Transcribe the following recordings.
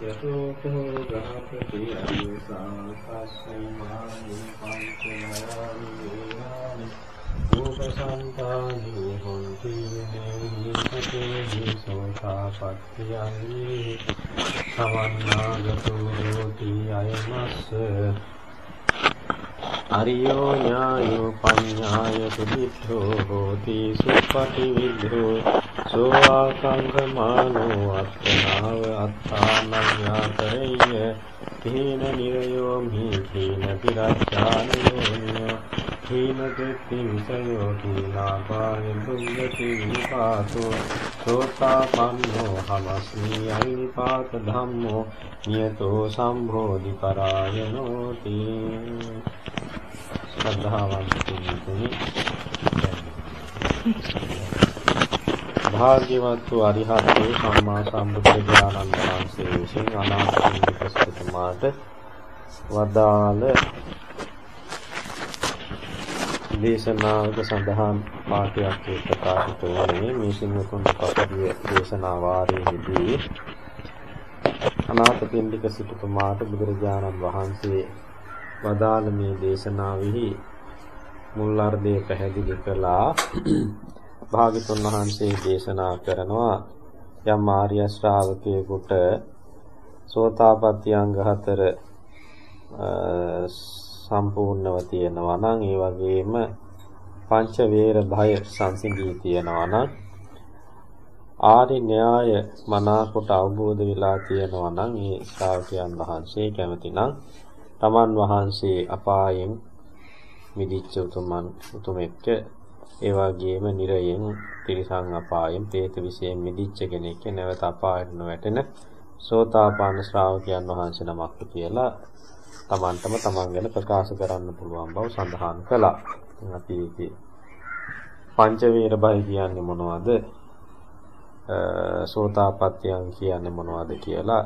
යතෝකෝ ගහපති අයසාසස්සේ මානි පංචයානි වේනානි රූපසංතානි හොන්ති නේහිතේ සෝතාපට්ඨියං සමන්නාගතෝ හෝති අයමස්ස हरियो न्यायोपन्याय सुविद्धो होति सुपटिविद्धो सोऽकाङ्क्षमाणो अत्र नाव अर्थानव्याकरय्य අත්තනාව අත්තානං යාතේය තීන නිරයෝ මි තීන පිරච්ඡානයෝ තීන දෙත්තිංසයෝ තීනාපාය දුන්නති විපාතෝ සෝතාපන්නෝ හමස්මි අවිපාත ධම්මෝ නියතෝ සම්භෝධි පරායනෝති ශ්‍රද්ධාවන්ත පින්තුනි භාග්‍යවත් වූ අරිහත් සම්මා සම්බුදුරජාණන් වහන්සේ විසින් අනාථපිණ්ඩික සිටුමාට වදාළ දේශනාවක සඳහන් පාඨයක් ප්‍රකාශිත වන්නේ මේ සිංහකුන් පසුගිය දේශනා වාරයේදී අනාථපිණ්ඩික සිටුමාට බුදුරජාණන් වහන්සේ වදාළ මේ දේශනාවෙහි මුල් අර්ධය පැහැදිලි කළා. භාගතුන් වහන්සේ දේශනා කරනවා. යම් ආර්ය ශ්‍රාවකයෙකුට සෝතාපට්ටි අංග හතර සම්පූර්ණව තියෙනවා නම් ඒ වගේම පංච වේර භය සංසිඳී තියෙනවා නම් ආරි න්‍යාය මනාකොට අවබෝධ වෙලා තියෙනවා නම් ඒ ශ්‍රාවකයන් වහන්සේ කැමති නම් තමන් වහන්සේ අපායෙන් මිදිච්ච උතුමන් උතුමෙක්ට ඒ වගේම නිරයෙන් තිරිසන් අපායෙන් പ്രേත විශයෙන් මිදිච්ච කෙනෙක් නැවත අපායට නොවැටෙන සෝතාපන්න ශ්‍රාවකයන් වහන්සේ නමක් කියලා තමන්ටම තමන් ගැන ප්‍රකාශ කරන්න පුළුවන් බව සඳහන් කළා. අපි ඒකේ පංචවීර බය කියන්නේ මොනවද? සෝතාපට්ටියන් කියන්නේ මොනවද කියලා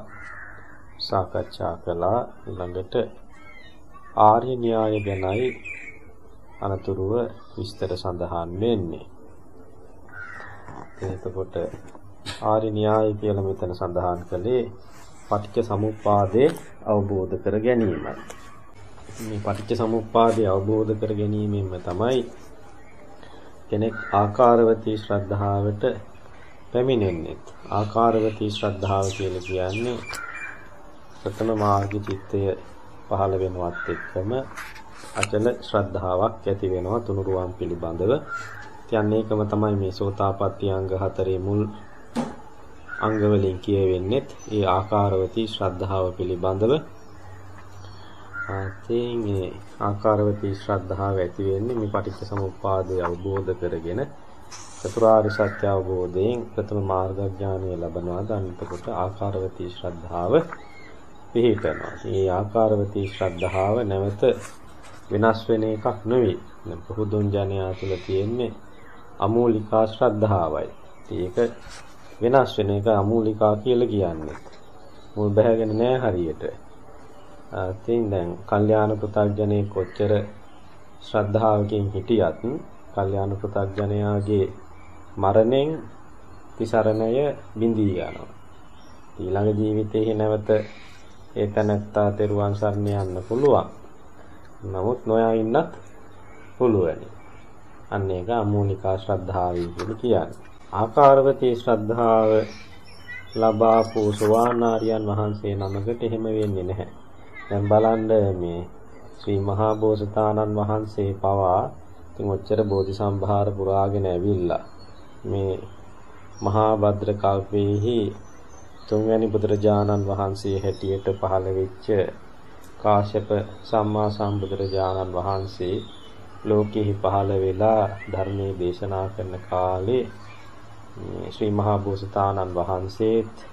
සාකච්ඡා කළා. ඊළඟට ආර්ය න්‍යාය ගැනයි අනතුරුව විස්තර සඳහන් වෙන්නේ. එතකොට ආර්ය න්‍යාය කියලා මෙතන සඳහන් කළේ පටිච්ච සමුප්පාදේ අවබෝධ කර ගැනීමයි. මේ පටිච්ච සමුප්පාදේ අවබෝධ කර ගැනීමෙන්ම තමයි කෙනෙක් ආකාරවතී ශ්‍රද්ධාවට පැමිණෙන්නේ. ආකාරවතී ශ්‍රද්ධාව කියලා කියන්නේ ප්‍රථම මාර්ග චිත්තය පහළ වෙනවත් එක්කම අචල ශ්‍රද්ධාවක් ඇති වෙනවා තුනුරුවන් පිළිබඳව. කියන්නේ ඒකම තමයි මේ සෝතාපට්ටි අංග හතරේ මුල් අංග වලින් කියවෙන්නේ ඒ ආකාරවතී ශ්‍රද්ධාව පිළිබඳව. ආතෙන් මේ ආකාරවතී ශ්‍රද්ධාව ඇති වෙන්නේ මේ පටිච්ච සමුප්පාදය අවබෝධ කරගෙන චතුරාර්ය සත්‍ය අවබෝධයෙන් ප්‍රථම මාර්ගඥානය ලබනවා. අනිතකොට ආකාරවතී ශ්‍රද්ධාව පිහිටනවා. මේ ආකාරවතී ශ්‍රද්ධාව නැවත වෙනස් වෙන එකක් නෙවෙයි. පුදුන් ජනයා තුළ තියෙන්නේ අමූලිකා ශ්‍රද්ධාවයි. ඒක වෙනස් වෙන එක අමූලිකා කියලා කියන්නේ. මුල් බැහැගෙන නෑ හරියට. ඉතින් දැන් කල්යාණ පුතග්ජනේ කොච්චර ශ්‍රද්ධාවකින් හිටියත් කල්යාණ පුතග්ජනයාගේ මරණයෙන් තිසරණය බිඳී යනවා. ඊළඟ ජීවිතයේ නැවත ඒ තැනැත්තා තෙරුවන් සරණ යන්න පුළුවන්. නමුත් නොයා ඉන්නත් පුළුවනි. අන්න ඒක අමූලිකා ශ්‍රද්ධාවයි කියලා කියන්නේ. ආකාරවතී ශ්‍රද්ධාව ලබාපු සෝවානාරියන් වහන්සේ නමකට එහෙම වෙන්නේ නැහැ. දැන් බලන්න මේ ශ්‍රී මහා බෝසතාණන් වහන්සේ පවා ඉතින් ඔච්චර බෝධි සම්භාර පුරාගෙන ඇවිල්ලා මේ මහා භද්‍ර කල්පයේහි තුන්වැනි බුදුරජාණන් වහන්සේ හැටියට පහළ වෙච්ච කාශ්‍යප සම්මා සම්බුදුරජාණන් වහන්සේ ලෝකෙහි පහළ වෙලා ධර්මයේ දේශනා කරන කාලේ ශ්‍රී මහා බෝසතාණන් වහන්සේත්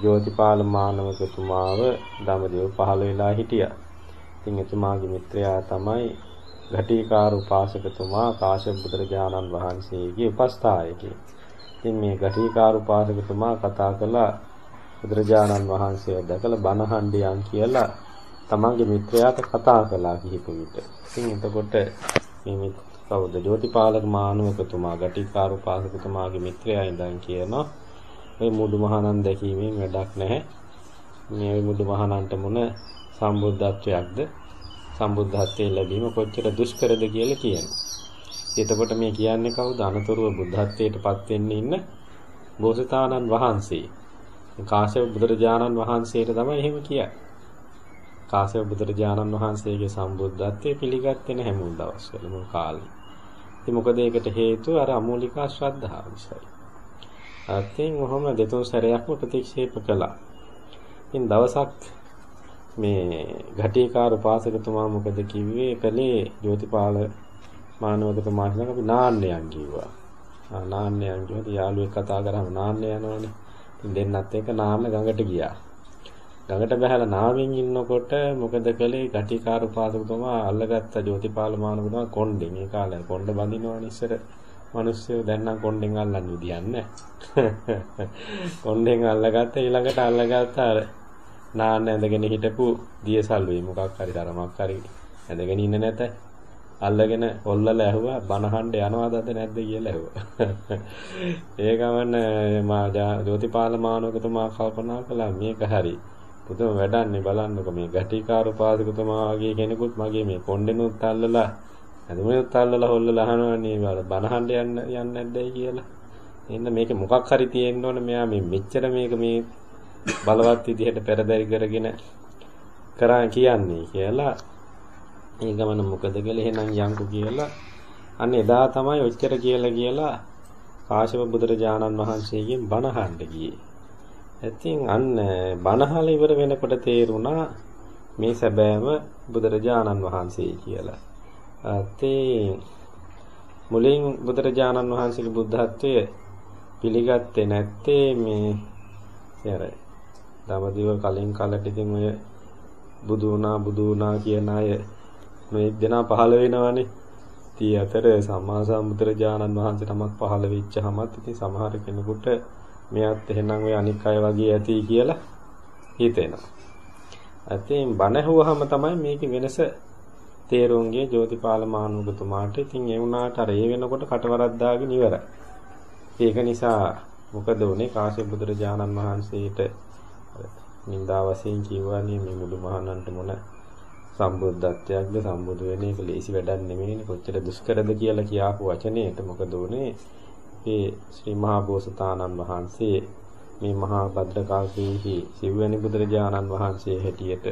ජෝතිපාල මානවකතුමාව දඹදිව පහළ වෙලා හිටියා. ඉතින් එතුමාගේ මිත්‍රයා තමයි ඝටිකාර උපාසකතුමා කාශ්‍යප බුදුරජාණන් වහන්සේගේ උපස්ථායකේ. ඉතින් මේ ඝටිකාර උපාසකතුමා කතා කළා බුදුරජාණන් වහන්සේ දැකලා බණහඬියන් කියලා තමන්ගේ මිත්‍රයාට කතා කළා කිහිප විට. ඉතින් එතකොට මේ කවුද ජෝතිපාලක මානවකතුමා ඝටිකාර උපාසකතුමාගේ මිත්‍රයා ඉඳන් කියනවා මේ මුඩු මහණන් දැකීමෙන් වැඩක් නැහැ. මේ බුදුමහණන්ට මොන සම්බුද්ධත්වයක්ද සම්බුද්ධත්වයේ ලැබීම කොච්චර දුෂ්කරද කියලා කියනවා. එතකොට මේ කියන්නේ කවුද? අනතුරුව බුද්ධත්වයටපත් වෙන්න ඉන්න බෝසතාණන් වහන්සේ. කාශ්‍යප බුදුරජාණන් වහන්සේට තමයි එහෙම කියන්නේ. කාශ්‍යප බුදුරජාණන් වහන්සේගේ සම්බුද්ධත්වයේ පිළිගත්තේ නැහැ මුල් දවස්වල මුල් කාලේ. ඉතින් මොකද ඒකට හේතුව අර අමූලිකා ශ්‍රද්ධාව නිසායි. අතින් ඔහොම දෙතුන් සැරයක්ම ප්‍රතික්ෂේප කළා. ඉතින් දවසක් මේ ඝටිකාර උපාසකතුමා මොකද කිව්වේ කලේ ජෝතිපාල මානවකතුමාට නම් අපි නාන්නයන් කිව්වා. ආ නාන්නයන් කියොත් යාළුවෙක් කතා කරාම නාන්න යනවනේ. ඉතින් දෙන්නත් එක්ක නාන්න ගඟට ගියා. ගඟට බහැලා නාමින් ඉන්නකොට මොකද කළේ ඝටිකාර උපාසකතුමා අල්ලගත්ත ජෝතිපාල මානවකතුමා කොණ්ඩෙන් ඒ කාලේ කොණ්ඩ බඳිනවනේ ඉස්සර මිනිස්සු දැන් නම් කොණ්ඩෙන් අල්ලන්න විදියක් නැහැ. කොණ්ඩෙන් අල්ලගත්ත ඊළඟට අල්ලගත්ත අර නාන්න ඇඳගෙන හිටපු දියසල්ුවේ මොකක් හරි තරමක් හරි ඇඳගෙන ඉන්න නැත. අල්ලගෙන ඔල්ලලා ඇහුවා බනහඬ යනවද නැද්ද කියලා ඇහුවා. ඒ ගමන් මා ජෝතිපාල මානවකතුමා කල්පනා කළා මේක හරි. පුදුම වැඩන්නේ බලන්නකො මේ ගැටිකාර උපාසකතුමා වගේ කෙනෙකුත් මගේ මේ කොණ්ඩෙනුත් අල්ලලා ඇඳුමෙනුත් අල්ලලා හොල්ලලා අහනවනේ බනහඬ යන්න යන්නේ නැද්දයි කියලා. එන්න මේක මොකක් හරි තියෙන්න ඕන මෙයා මේ මෙච්චර මේක මේ බලවත් විදිහට පෙරදරි කරගෙන කරා කියන්නේ කියලා ඒ ගමන මොකද කියලා එහෙනම් යන්කු කියලා අන්න එදා තමයි ඔච්චර කියලා කියලා කාශ්‍යප බුදුරජාණන් වහන්සේගෙන් බණ අහන්න ගියේ. ඉතින් අන්න බණහල ඉවර වෙනකොට තේරුණා මේ සැබෑම බුදුරජාණන් වහන්සේ කියලා. ඉතින් මුලින් බුදුරජාණන් වහන්සේගේ බුද්ධත්වයේ පිළිගත්තේ නැත්තේ මේ යරයි දවදිව කලින් කලට ඉතින් ඔය බුදු වුණා බුදු වුණා කියන අය මේ දෙනා පහළ වෙනවනේ. ඉතින් අතර සම්මා සම්බුදුරජාණන් වහන්සේ තමක් පහළ වෙච්චහමත් ඉතින් සමහර කෙනෙකුට මෙයත් එහෙනම් ඔය අනික් අය වගේ ඇති කියලා හිතෙනවා. අතින් බණ ඇහුවහම තමයි මේකේ වෙනස තේරුම්ගේ ජෝතිපාල මානුගතුමාට ඉතින් ඒ වුණාට අර ඒ වෙනකොට කටවරද්දාගෙන ඉවරයි. ඒක නිසා මොකද උනේ කාශ්‍යප බුදුරජාණන් වහන්සේට නින්දා වශයෙන් කියවන්නේ මේ මුළු මහණන්ට මොන සම්බුද්ධත්වයක්ද සම්බුදු වෙන එක ලේසි වැඩක් නෙමෙයිනේ කොච්චර දුෂ්කරද කියලා කියාපු වචනේට මොකද උනේ මේ ශ්‍රී මහා බෝසතාණන් වහන්සේ මේ මහා භද්‍රකාලීහි සිව්වැනි බුදුරජාණන් වහන්සේ හැටියට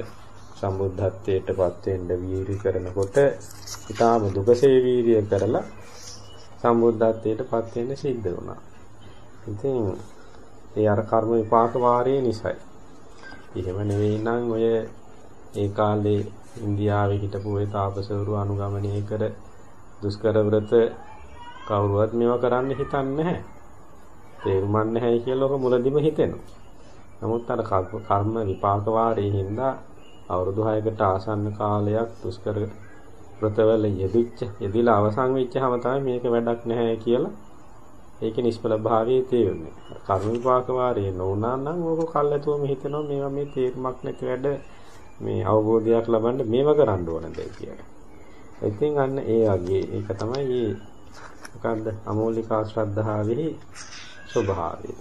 සම්බුද්ධත්වයට පත් වෙන්න වීරි කරනකොට ඊටාම දුකසේ වීරිය කරලා සම්බුද්ධත්වයට පත් වෙන්න සිද්ධ වුණා. ඉතින් ඒ අර කර්ම විපාක වාරයේ නිසයි. එහෙම නෙවෙයි නම් ඔය ඒ කාලේ ඉන්දියාවේ හිටපු ඒ තාපසවරු අනුගමනය කර දුෂ්කර ව්‍රත කවුරුවත් මේවා කරන්න හිතන්නේ නැහැ. තේරුම් නැහැ කියලා ඔක මුලදිම හිතෙනවා. නමුත් අර කර්ම විපාක වාරයේ හින්දා අවුරුදු 6කට ආසන්න කාලයක් දුෂ්කර ව්‍රතවල යෙදිච්ච යෙදිලා අවසන් වෙච්චහම තමයි මේක වැඩක් නැහැ කියලා ඒකේ නිෂ්ඵල භාවයේ තේරුනේ. කර්ම විපාක වාරයේ නොඋනා නම් ඕක කල්ැතුවම හිතනවා මේවා මේ තේරුමක් නැති වැඩ මේ අවබෝධයක් ලබන්න මේව කරන්න ඕනද කියලා. ඉතින් අන්න ඒ වගේ ඒක තමයි මේ මොකද්ද? අමෝලිකා ශ්‍රද්ධාවෙහි ස්වභාවය.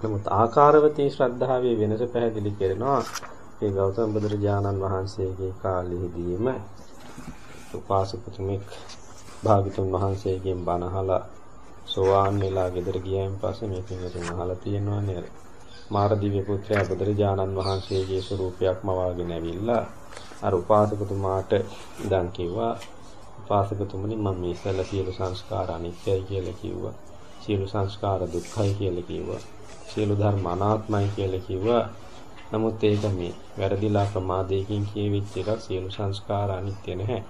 නමුත් ආකාරවතී ශ්‍රද්ධාවේ වෙනස පැහැදිලි කරනවා මේ ගෞතම බුදුරජාණන් වහන්සේගේ කාලෙහිදීම. උපාසකතුමෙක් භාගතුන් වහන්සේගෙන් බණ අහලා සෝවාන් වෙලා ගෙදර ගියයින් පස්සේ මේ පින්වතුන් අහලා තියෙනවානේ අර මාරදිව්‍ය පුත්‍රයා බුදුරජාණන් වහන්සේගේ ස්වරූපයක්ම වාගෙන ඇවිල්ලා අර උපාසකතුමාට ඉඳන් කිව්වා උපාසකතුමනි මම මේ ඉස්සෙල්ල සියලු සංස්කාර අනිත්‍යයි කියලා කිව්වා. සියලු සංස්කාර දුක්ඛයි කියලා කිව්වා. සියලු ධර්ම අනාත්මයි කියලා කිව්වා. නමුත් ඒක මේ වැරදිලා ප්‍රමාදයකින් කියවිච්ච එකක් සියලු සංස්කාර අනිත්‍ය නැහැ.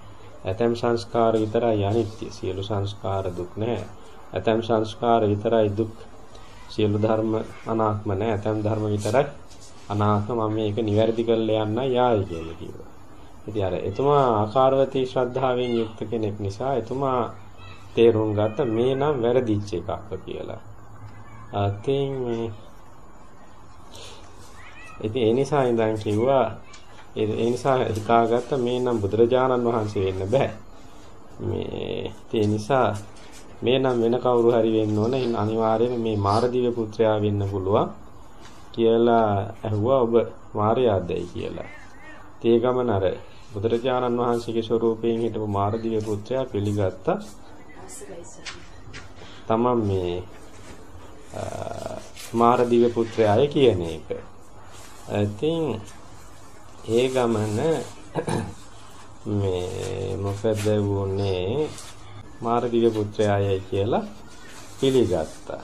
ඇතැම් සංස්කාර විතරයි අනිත්‍ය සියලු සංස්කාර දුක් නැහැ. ඇතැම් සංස්කාර විතරයි දුක් සියලු ධර්ම අනාත්ම නැහැ. ඇතැම් ධර්ම විතරයි අනාත්ම. මම මේක නිවැරදි කරලා යන්න යායි කියලා කිව්වා. ඉතින් අර එතුමා ආකාරවතී ශ්‍රද්ධාවෙන් යුක්ත කෙනෙක් නිසා එතුමා තේරුම් ගත්ත මේ නම් වැරදිච්ච එකක් කියලා. අතින් ඉතින් ඒ නිසා ඉඳන් කිව්වා ඒ නිසා හිතාගත්ත මේ නම් බුදුරජාණන් වහන්සේ වෙන්න බෑ. මේ ඒ නිසා මේ නම් වෙන කවුරු හරි වෙන්න ඕන. අනිවාර්යයෙන්ම මේ මාරදීව පුත්‍රයා වෙන්න පුළුවන් කියලා ඇහුවා ඔබ මාර්යාදයි කියලා. ඒ ගමන අර බුදුරජාණන් වහන්සේගේ ස්වරූපයෙන් හිටපු මාරදිව්‍ය පුත්‍රයා පිළිගත්තා. තමන් මේ මාරදිව්‍ය පුත්‍රයාය කියන එක. ඉතින් ඒ ගමන මේ මොකද වුනේ මාරදිව්‍ය පුත්‍රයායයි කියලා පිළිගත්තා.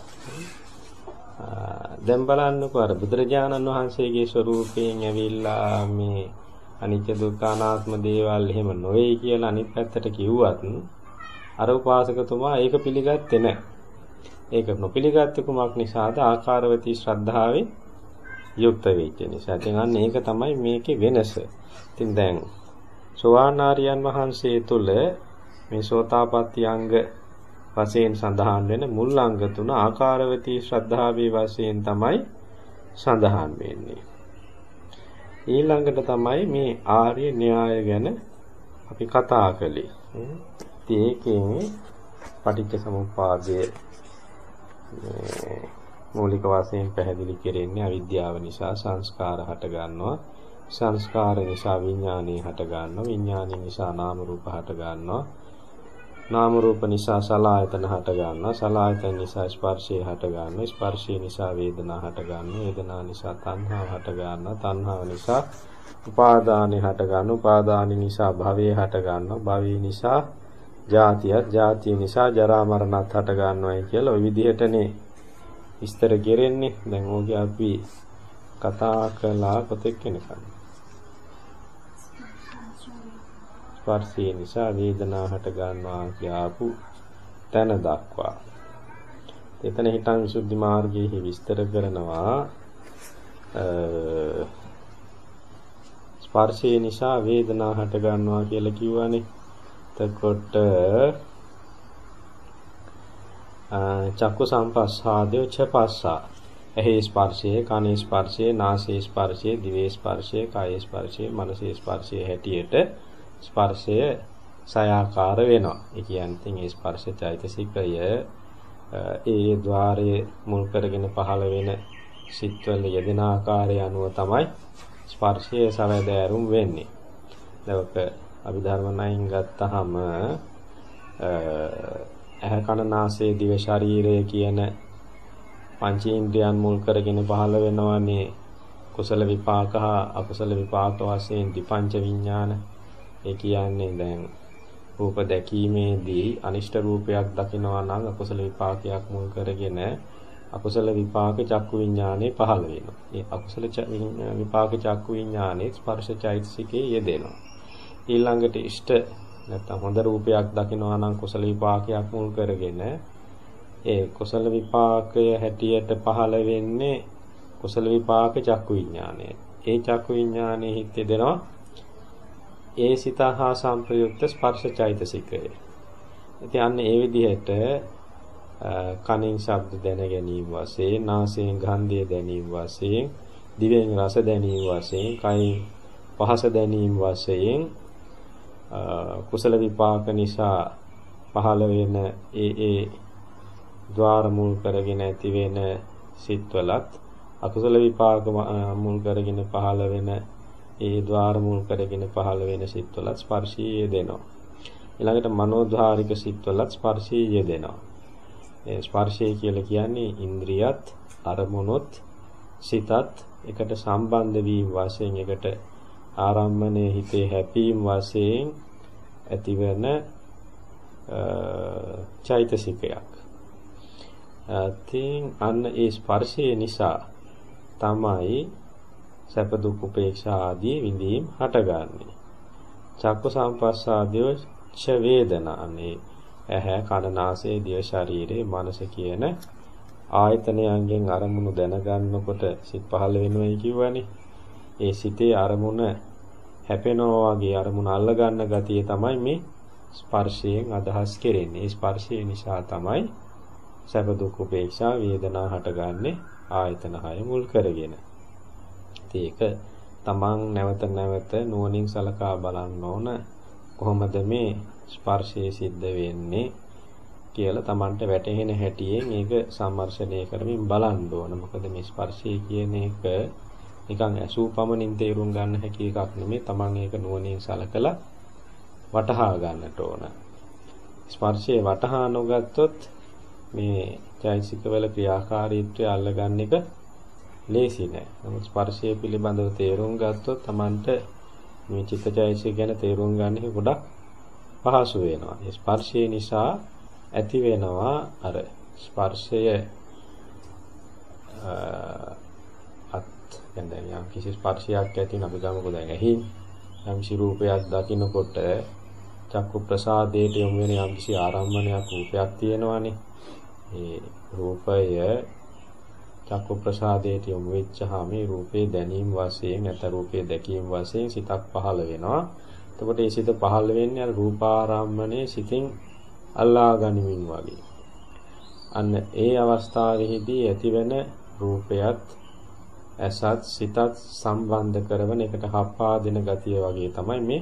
දැන් බලන්නකෝ අර බුදුරජාණන් වහන්සේගේ ස්වරූපයෙන් ඇවිල්ලා මේ අනිත්‍ය දුක්ඛ අනාත්ම දේවල් එහෙම නොවේ කියලා අනිත් පැත්තට කිව්වත් අර උපාසකතුමා ඒක පිළිගත්තේ නැහැ. ඒක නොපිළිගත්තේ කුමක් නිසාද? ආකාරවතී ශ්‍රද්ධාවෙන් යුක්ත වෙච්ච නිසා. ඉතින් අන්න ඒක තමයි මේකේ වෙනස. ඉතින් දැන් සෝවාන් ආර්යයන් වහන්සේ තුල මේ සෝතාපට්ටි අංග වශයෙන් සඳහන් වෙන මුල් අංග තුන ආකාරවතී ශ්‍රද්ධාවේ වශයෙන් තමයි සඳහන් වෙන්නේ. ඊළඟට තමයි මේ ආර්ය න්‍යාය ගැන අපි කතා කළේ. ඒකෙන් පටිච්ච සමුප්පාදයේ මූලික වශයෙන් පැහැදිලි කෙරෙන්නේ අවිද්‍යාව නිසා සංස්කාර හට ගන්නවා. සංස්කාර නිසා විඥානය හට ගන්නවා. විඥානය නිසා නාම රූප හට ගන්නවා. නාම රූප නිසා සලආයතන හට ගන්නවා. සලආයතන නිසා ස්පර්ශය හට ගන්නවා. ස්පර්ශය නිසා වේදනා හට ගන්නවා. වේදනා නිසා තණ්හාව හට ගන්නවා. තණ්හාව නිසා උපාදානෙ හට ගන්නවා. උපාදානෙ නිසා භවය හට ගන්නවා. භවය නිසා ජාතියත් ජාතිය නිසා ජරා මරණත් හට ගන්නවායි කියලා ওই විදිහටනේ විස්තර කෙරෙන්නේ. දැන් ඕකේ අපි කතා කළා කොතෙක් වෙනකන්. ස්පර්ශය නිසා වේදනා හට ගන්නවා කියආපු තැන දක්වා. එතන හිටන් විසුද්ධි මාර්ගයේ විස්තර කරනවා ස්පර්ශය නිසා වේදනා හට ගන්නවා කියලා කිව්වනේ. එතකොට චක්කු සම්පස්සාදය චපස්සා එහි ස්පර්ශය කනේ ස්පර්ශය නාසයේ ස්පර්ශය දිවේ ස්පර්ශය කායේ ස්පර්ශය මනසේ ස්පර්ශය හැටියට ස්පර්ශය සයාකාර වෙනවා. ඒ කියන්නේ ඉතින් ඒ ස්පර්ශ චෛතසිකය ඒ ద్వාරයේ මුල් කරගෙන පහළ වෙන සිත්වල යෙදෙන ආකාරය අනුව තමයි ස්පර්ශය සවැදෑරුම් වෙන්නේ. දවක අභිධර්ම නයින් ගත්තාම ඇහැ කන නාසය දිව ශරීරය කියන පංචේන්ද්‍රයන් මුල් කරගෙන පහළ වෙනවානේ කුසල විපාක හා අකුසල විපාක වශයෙන් දිපංච විඥාන ඒ කියන්නේ දැන් රූප දැකීමේදී අනිෂ්ට රූපයක් දකිනවා නම් අකුසල විපාකයක් මුල් කරගෙන අකුසල විපාක චක්කු විඥානේ පහළ වෙනවා. ඒ අකුසල විපාක චක්කු විඥානේ ස්පර්ශ චෛතසිකේ යෙදෙනවා. ඊළඟට ඉෂ්ට නැත්නම් හොඳ රූපයක් දකිනවා නම් කුසල විපාකයක් මුල් කරගෙන ඒ කුසල විපාකය හැටියට පහළ වෙන්නේ කුසල විපාක චක්කු විඥානය. ඒ චක්කු විඥානයේ හිත දෙනවා ඒ සිත හා සංප්‍රයුක්ත ස්පර්ශ චෛතසිකය. ඉතින් අන්න ඒ විදිහට කනින් ශබ්ද දැන ගැනීම වශයෙන්, නාසයෙන් ගන්ධය දැනීම වශයෙන්, දිවෙන් රස දැනීම වශයෙන්, කයින් පහස දැනීම වශයෙන් කුසල විපාක නිසා පහළ වෙන ඒ ඒ ద్వාර මුල් කරගෙන ඇති වෙන සිත්වලත් අකුසල විපාක මුල් කරගෙන පහළ වෙන ඒ ద్వාර මුල් කරගෙන පහළ වෙන සිත්වලත් ස්පර්ශී යෙදෙනවා. ඊළඟට මනෝධාරික සිත්වලත් ස්පර්ශී යෙදෙනවා. ඒ ස්පර්ශය කියලා කියන්නේ ඉන්ද්‍රියත් අරමුණොත් සිතත් එකට සම්බන්ධ වීම වශයෙන් එකට ආරම්මණය හිතේ හැපීම් වශයෙන් ඇතිවන චෛතසිකයක්. තින් අන්න ඒ ස්පර්ශය නිසා තමයි සැප දුක් උපේක්ෂා ආදී විඳීම් හටගන්නේ. චක්ක සම්පස්සාදීව ච වේදනානේ ඇහැ කන නාසය දිව ශරීරේ මනස කියන ආයතනයන්ගෙන් අරමුණු දැනගන්නකොට සිත් පහළ වෙනවයි කියවනේ. ඒ සිතේ අරමුණ හැපෙනවා වගේ අරමුණ අල්ල ගන්න ගතිය තමයි මේ ස්පර්ශයෙන් අදහස් කෙරෙන්නේ. ස්පර්ශය නිසා තමයි සැප දුක් උපේක්ෂා වේදනා හටගන්නේ ආයතන හය මුල් කරගෙන. ඒක තමන් නැවත නැවත නුවණින් සලකා බලන්න ඕන කොහොමද මේ ස්පර්ශයේ සිද්ධ වෙන්නේ කියලා Tamanට වැටහෙන හැටියෙන් ඒක සම්මර්ෂණය කරමින් බලන්න ඕන. මොකද මේ ස්පර්ශය කියන එක නිකන් ඇසූ පමණින් තේරුම් ගන්න හැකි එකක් නෙමෙයි. Taman ඒක නුවණින් සලකලා වටහා ගන්නට ඕන. ස්පර්ශයේ වටහා නොගත්තොත් මේ චෛතසිකවල ක්‍රියාකාරීත්වය අල්ලගන්න එක ලේසි නෑ. නමුත් ස්පර්ශය පිළිබඳව තේරුම් ගත්තොත් Tamanට මේ චිත්තචෛතසික ගැන තේරුම් ගන්න එක ගොඩක් පහසු වෙනවා. ඒ ස්පර්ශය නිසා ඇති වෙනවා අර ස්පර්ශය අත් දැන් යම් කිසි ස්පර්ශයක් ඇති වෙන අපි ගමුකෝ දැන් ඇහි යම් කිසි රූපයක් දකිනකොට චක්කු ප්‍රසාදයට යොමු වෙන යම් කිසි ආරම්මණයක් රූපයක් තියෙනවානේ. ඒ රූපය චක්කු ප්‍රසාදයට යොමු වෙච්චහම මේ රූපේ දැනීම වශයෙන් නැත රූපේ දැකීම වශයෙන් සිතක් පහළ වෙනවා. එතකොට මේ සිත පහළ වෙන්නේ අර රූපාරම්මණය සිතින් අල්ලා ගනිමින් වගේ. අන්න ඒ අවස්ථාවේදී ඇතිවෙන රූපයත් ඇසත් සිතත් සම්බන්ධ කරවන එකට හප්පා දෙන ගතිය වගේ තමයි මේ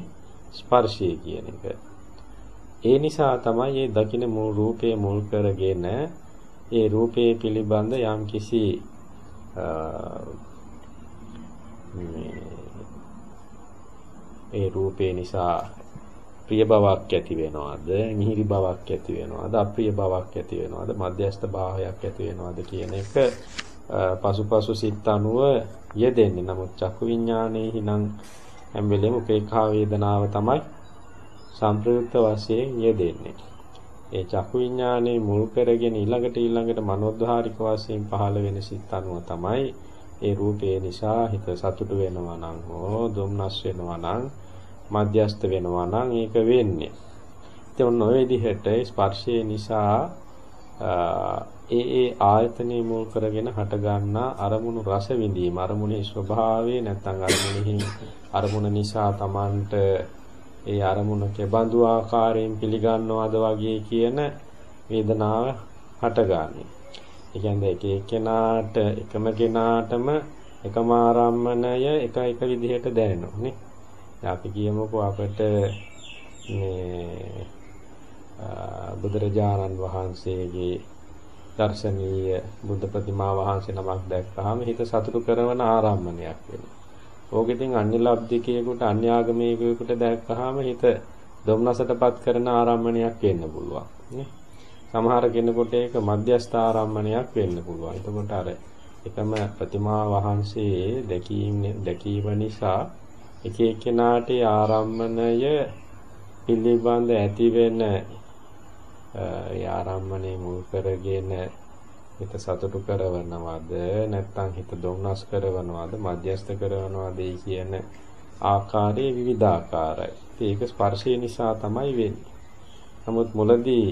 ස්පර්ශය කියන එක. ඒ නිසා තමයි මේ දකින මුල් රූපයේ මුල් කරගෙන ඒ රූපයේ පිළිබඳ යම්කිසි ඒ රූපේ නිසා ප්‍රිය බවක් ඇති වෙනවද? මිහිරි බවක් ඇති වෙනවද? අප්‍රිය බවක් ඇති වෙනවද? මධ්‍යස්ථ භාවයක් ඇති වෙනවද කියන එක පසුපසු සිත් අනුව යෙදෙන්නේ. නමුත් චක්කු විඥානයේ හිනම් හැම වෙලෙම උපේක්ඛා වේදනාව තමයි සම්ප්‍රයුක්ත වශයෙන් යෙදෙන්නේ. ඒ චක්කු විඥානයේ මුල් කරගෙන ඊළඟට ඊළඟට මනෝද්වාරික වශයෙන් පහළ වෙන සිත් අනුව තමයි ඒ රූපේ නිසා හිත සතුටු වෙනවා නම් හෝ දුම්නස් වෙනවා නම් මධ්‍යස්ත වෙනවා නම් ඒක වෙන්නේ. ඉතින් ඔන්න ඔය විදිහට ස්පර්ශය නිසා ඒ ඒ ආයතනෙ මුල් කරගෙන හට ගන්නා අරමුණු රස විඳීම අරමුණේ ස්වභාවය නැත්නම් අරමුණෙහි අරමුණ නිසා Tamanට ඒ අරමුණ කෙබඳු ආකාරයෙන් පිළිගන්නවද වගේ කියන වේදනාව හටගන්නේ. ඒ කියන්නේ එක එක්කෙනාට එකම කෙනාටම එකම ආරම්මණය එක එක විදිහට දැනෙනවා නේ. අපි කියමුකෝ අපිට මේ බුදුරජාණන් වහන්සේගේ දර්ශනීය බුද්ධ ප්‍රතිමා වහන්සේ නමක් දැක්කහම හිත සතුටු කරන ආරම්මණයක් වෙනවා. ඕක ඉතින් අන්‍ය ලබ්ධිකයෙකුට අන්‍ය ආගමිකයෙකුට දැක්කහම හිත දොම්නසටපත් කරන ආරම්මණයක් වෙන්න පුළුවන් නේ. සමහර කෙනෙකුට ඒක මධ්‍යස්ථ ආරම්මණයක් වෙන්න පුළුවන්. එතකොට අර එකම ප්‍රතිමා වහන්සේ දැකීම දැකීම නිසා එක එක්කෙනාට ආරම්මණය පිළිබඳ ඇති වෙන ඒ ආරම්මණය මුල් කරගෙන හිත සතුටු කරවනවද නැත්නම් හිත දුම්නස් කරවනවද මධ්‍යස්ථ කරවනවද කියන ආකාරයේ විවිධාකාරයි. ඒක ස්පර්ශය නිසා තමයි වෙන්නේ. නමුත් මුලදී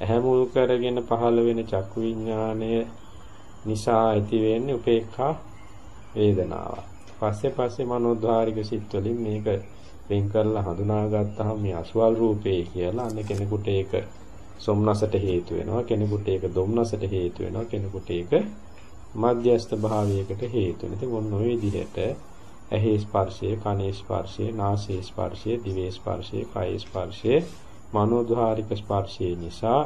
ඇහැ මුල් කරගෙන පහළ වෙන චක්කු විඥාණය නිසා ඇති වෙන්නේ උපේක්ඛා වේදනාව. පස්සේ පස්සේ මනෝද්වාරික සිත් වලින් මේක වෙන් කරලා හඳුනාගත්තාම මේ අසුවල් රූපේ කියලා අන්න කෙනෙකුට ඒක සොම්නසට හේතු වෙනවා කෙනෙකුට ඒක දුම්නසට හේතු වෙනවා කෙනෙකුට ඒක මධ්‍යස්ථ භාවයකට හේතු වෙනවා. ඉතින් ඔන්න ඔය විදිහට ඇහි ස්පර්ශය, කනේ ස්පර්ශය, නාසයේ ස්පර්ශය, දිවේ ස්පර්ශය, කයේ ස්පර්ශය, මනෝධාරික ස්පර්ශය නිසා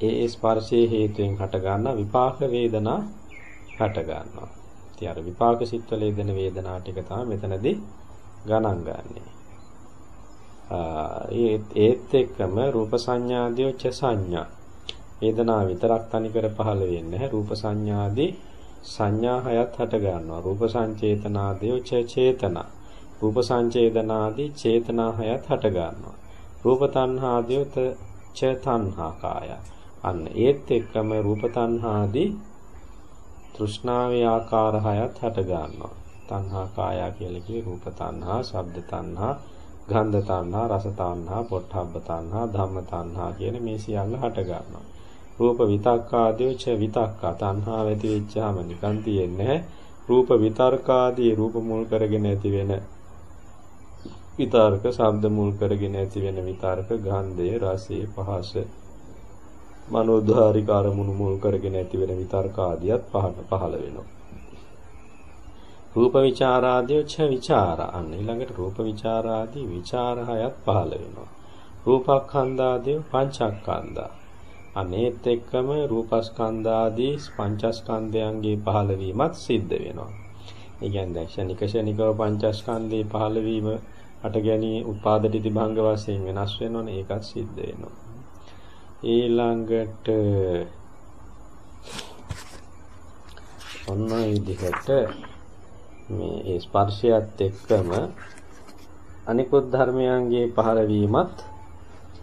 ඒ ස්පර්ශයේ හේතුවෙන් හට ගන්න විපාක වේදනා හට ගන්නවා. ඉතින් අර විපාක සිත්වල යෙදෙන වේදනා ටික තමයි මෙතනදී ගණන් ගන්නේ. ඒත් එක්කම රූප සංඥාදිය ච සංඥා. වේදනා විතරක් තනිකර පහළ වෙන්නේ නැහැ. රූප සංඥාදී සංඥා හයත් හට ගන්නවා. රූප සංචේතනාදිය ච චේතනා. රූප සංචේතනාදී චේතනා හයත් හට ගන්නවා. රූප තණ්හාදිය ච තණ්හා කාය. අන්න ඒත් එක්කම රූප තණ්හාදී තෘෂ්ණාවේ ආකාර හයත් හට ගන්නවා. තණ්හා කාය කියලා කියේ රූප තණ්හා ශබ්ද තණ්හා ගන්ධ තණ්හා, රස තණ්හා, පොට්ටබ්බ තණ්හා, ධම්ම තණ්හා කියන මේ සියල්ල හට ගන්නවා. රූප විතක්කාදී ච විතක්කා තණ්හා ඇති වෙච්චාම නිකන් තියෙන්නේ රූප විතර්කාදී රූප මුල් කරගෙන ඇති වෙන විතර්ක, ශබ්ද මුල් කරගෙන ඇති වෙන විතර්ක, ගන්ධය, රසය, පහස, මනෝධාරික අරමුණු මුල් කරගෙන ඇති වෙන විතර්ක ආදියත් පහළ වෙනවා. රූප විචාරාදී ච විචාර අන්න ඊළඟට රූප විචාරාදී විචාර හයත් පහළ වෙනවා රූපස්කන්ධාදී පංචස්කන්ධා. අනේත් එක්කම රූපස්කන්ධාදී පංචස්කන්ධයන්ගේ පහළවීමත් සිද්ධ වෙනවා. ඒ කියන්නේ ක්ෂණික ක්ෂණිකව පංචස්කන්ධේ පහළවීම අට ගැනී උපාදිත භංග වශයෙන් වෙනස් වෙනවනේ ඒකත් සිද්ධ වෙනවා. ඊළඟට ඔන්න විදිහට මේ ඒ ස්පර්ශයත් එක්කම අනිකුත් ධර්මයන්ගේ පහළ වීමත්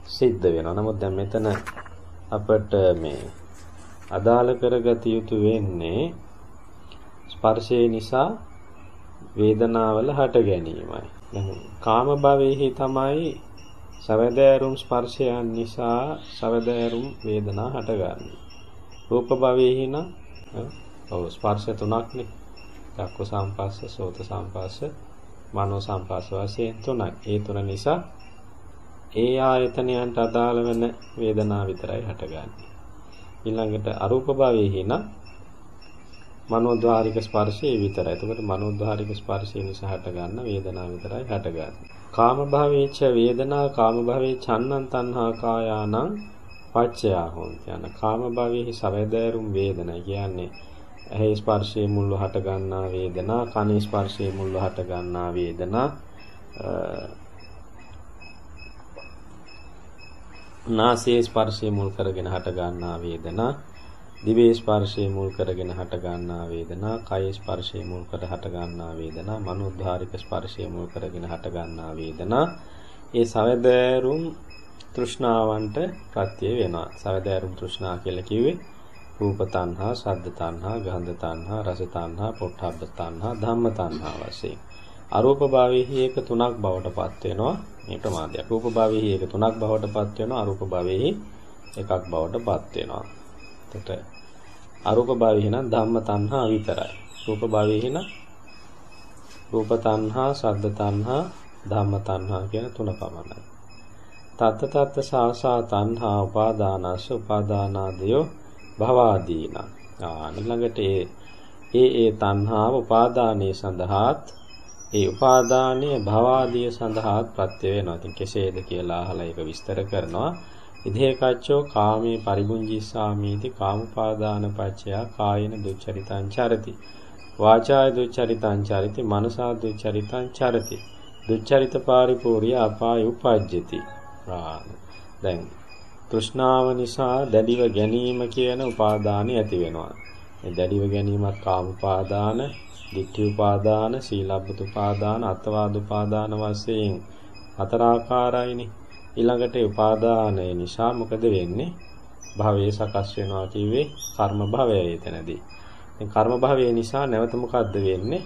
සිද්ධ වෙනවා. නමුත් දැන් මෙතන අපට මේ අදාළ කරගත යුතු වෙන්නේ ස්පර්ශය නිසා වේදනාවල හට ගැනීමයි. දැන් කාම භවයේහි තමයි සවදෑරුම් ස්පර්ශයන් නිසා සවදෑරුම් වේදනා හටගන්නේ. රූප භවයේහි නම් ඔව් ස්පර්ශ තුනක්නේ. චක්ක සම්පස්ස, සෝත සම්පස්ස, මනෝ සම්පස්ස වශයෙන් තුනයි. ඒ තුන නිසා ඒ ආයතනයන්ට අදාළ වෙන වේදනාව විතරයි හටගන්නේ. ඊළඟට අරූප භවයේහි නම් මනෝද්වාරික ස්පර්ශය විතරයි. එතකොට මනෝද්වාරික ස්පර්ශය නිසා හටගන්න වේදනාව විතරයි හටගන්නේ. කාම භවේච්ඡ වේදනා කාම භවේ චන්නං තණ්හා කායානං පච්චයා හොන්ති යන කාම භවයේ සවැදෑරුම් වේදනා කියන්නේ ඇහි ස්පර්ශයේ මුල්ව හට ගන්නා වේදනා කනේ ස්පර්ශයේ මුල්ව හට ගන්නා වේදනා නාසයේ ස්පර්ශයේ මුල් කරගෙන හට ගන්නා වේදනා දිවේ ස්පර්ශයේ මුල් කරගෙන හට ගන්නා වේදනා කය ස්පර්ශයේ මුල් කර හට ගන්නා වේදනා මනෝද්ධාරික ස්පර්ශයේ මුල් කරගෙන හට ගන්නා වේදනා. ඒ සවැදෑරුම් තෘෂ්ණාවන්ට ප්‍රත්‍ය වෙනවා. සවැදෑරුම් තෘෂ්ණා කියලා කිව්වේ රූප තණ්හා, ශබ්ද තණ්හා, ගන්ධ තණ්හා, රස තණ්හා, පොට්ටබ්බ තණ්හා, ධම්ම තණ්හා වශයෙන්. අරූප භාවයේහි එක තුනක් බවට පත් වෙනවා. මේ ප්‍රමාදයක්. රූප භාවයේහි එක තුනක් බවට පත් වෙනවා. අරූප භාවයේහි එකක් බවට පත් වෙනවා. එතකොට අරූප භාවයේහි නම් ධම්ම තණ්හා විතරයි. රූප භාවයේහි නම් රූප තණ්හා, ශබ්ද තණ්හා, ධම්ම තණ්හා කියන තුන පමණයි. තත්ත තත්ත සාසා තණ්හා උපාදානස්ස උපාදානාදයෝ භවාදීන. ආ ඊළඟට ඒ ඒ ඒ තණ්හාව උපාදානයේ සඳහාත් ඒ උපාදානයේ භවාදිය සඳහාත් ප්‍රත්‍ය වෙනවා. ඉතින් කෙසේද කියලා අහලා ඒක විස්තර කරනවා. ඉදේකච්චෝ කාමේ පරිබුංජිස්සාමීති කාමුපාදාන පච්චයා කායන දුච්චරිතං චරති. වාචාය දුච්චරිතං චරිති මනසා දුච්චරිතං චරති. දුච්චරිත පාරිපූර්ය අපාය උපජ්ජති. දැන් තෘෂ්ණාව නිසා දැඩිව ගැනීම කියන උපාදානෙ ඇති වෙනවා. මේ දැඩිව ගැනීමත් කාම උපාදාන, ditthi උපාදාන, සීලබ්බත උපාදාන, අත්වාද උපාදාන වශයෙන් හතර ආකාරයිනේ. ඊළඟට උපාදානය නිසා මොකද වෙන්නේ? භවයේ සකස් වෙනවා කිව්වේ කර්ම භවයයි එතනදී. දැන් කර්ම භවයේ නිසා නැවත මොකද්ද වෙන්නේ?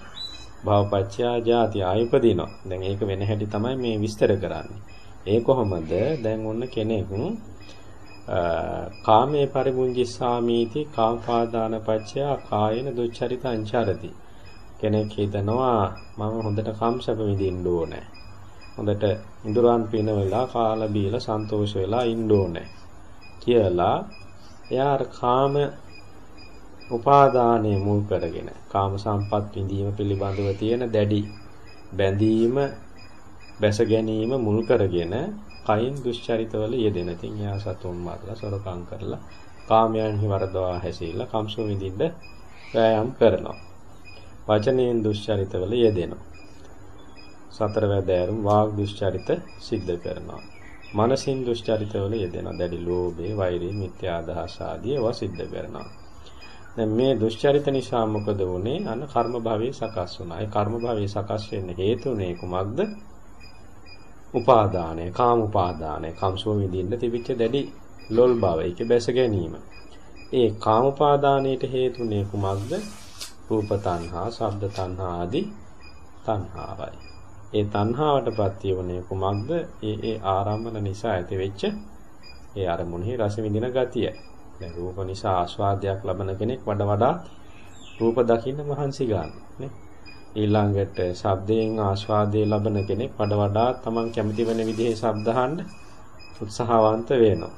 භවපච්චයා ජාති ආයුපදිනවා. දැන් ඒක වෙන හැටි තමයි මේ විස්තර කරන්නේ. ඒ කොහොමද? දැන් ඔන්න කෙනෙක් කාමේ පරිමුංජිස්සාමීති කාමපාදාන පච්චයා කායන දුච්චරිතං චරති කෙනෙක් හිතනවා මම හොඳට කම්සප විඳින්න ඕනේ. හොඳට ඉඳුරන් පිනවලා කාලා බීලා සන්තෝෂ වෙලා ඉන්න ඕනේ. කියලා එයා අර කාම උපාදානයේ මුල් කරගෙන කාම සම්පත් විඳීම පිළිබඳව තියෙන දැඩි බැඳීම බැස ගැනීම මුල් කරගෙන කයින් දුෂ්චරිතවල යෙදෙන. ඉතින් එයා සතුන් මරලා සොරකම් කරලා කාමයන්හි වරදවා හැසිරලා කම්සෝ විඳින්න වෑයම් කරනවා. වචනයෙන් දුෂ්චරිතවල යෙදෙනවා. සතර වැදෑරුම් වාග් දුෂ්චරිත සිද්ධ කරනවා. මනසින් දුෂ්චරිතවල යෙදෙනවා. දැඩි ලෝභය, වෛරය, මිත්‍යා අදහස් ආදී ඒවා සිද්ධ කරනවා. දැන් මේ දුෂ්චරිත නිසා මොකද වුනේ? අන්න කර්ම භවයේ සකස් වුණා. ඒ කර්ම භවයේ සකස් වෙන්න හේතුනේ කුමක්ද? උපාදානය, කාම උපාදානය, කාමසෝ විඳින්න තිබිච්ච දැඩි ලොල් බව, ඒකේ බැස ගැනීම. ඒ කාම උපාදානයට හේතුනේ කුමක්ද? රූප තණ්හා, ශබ්ද තණ්හා ආදී තණ්හාවයි. ඒ තණ්හාවටපත් වුනේ කුමක්ද? ඒ ඒ ආරම්භන නිසා ඇතිවෙච්ච ඒ අරමුණෙහි රස විඳින ගතිය. දැන් රූප නිසා ආස්වාදයක් ලබන කෙනෙක් වඩා වඩා රූප දකින්න මහන්සි ගන්නවා නේ. ඊළඟට ශබ්දයෙන් ආස්වාදයේ ලබන කෙනෙක් වඩ වඩා තමන් කැමති වෙන විදිහේ ශබ්ද අහන්න උත්සාහවන්ත වෙනවා.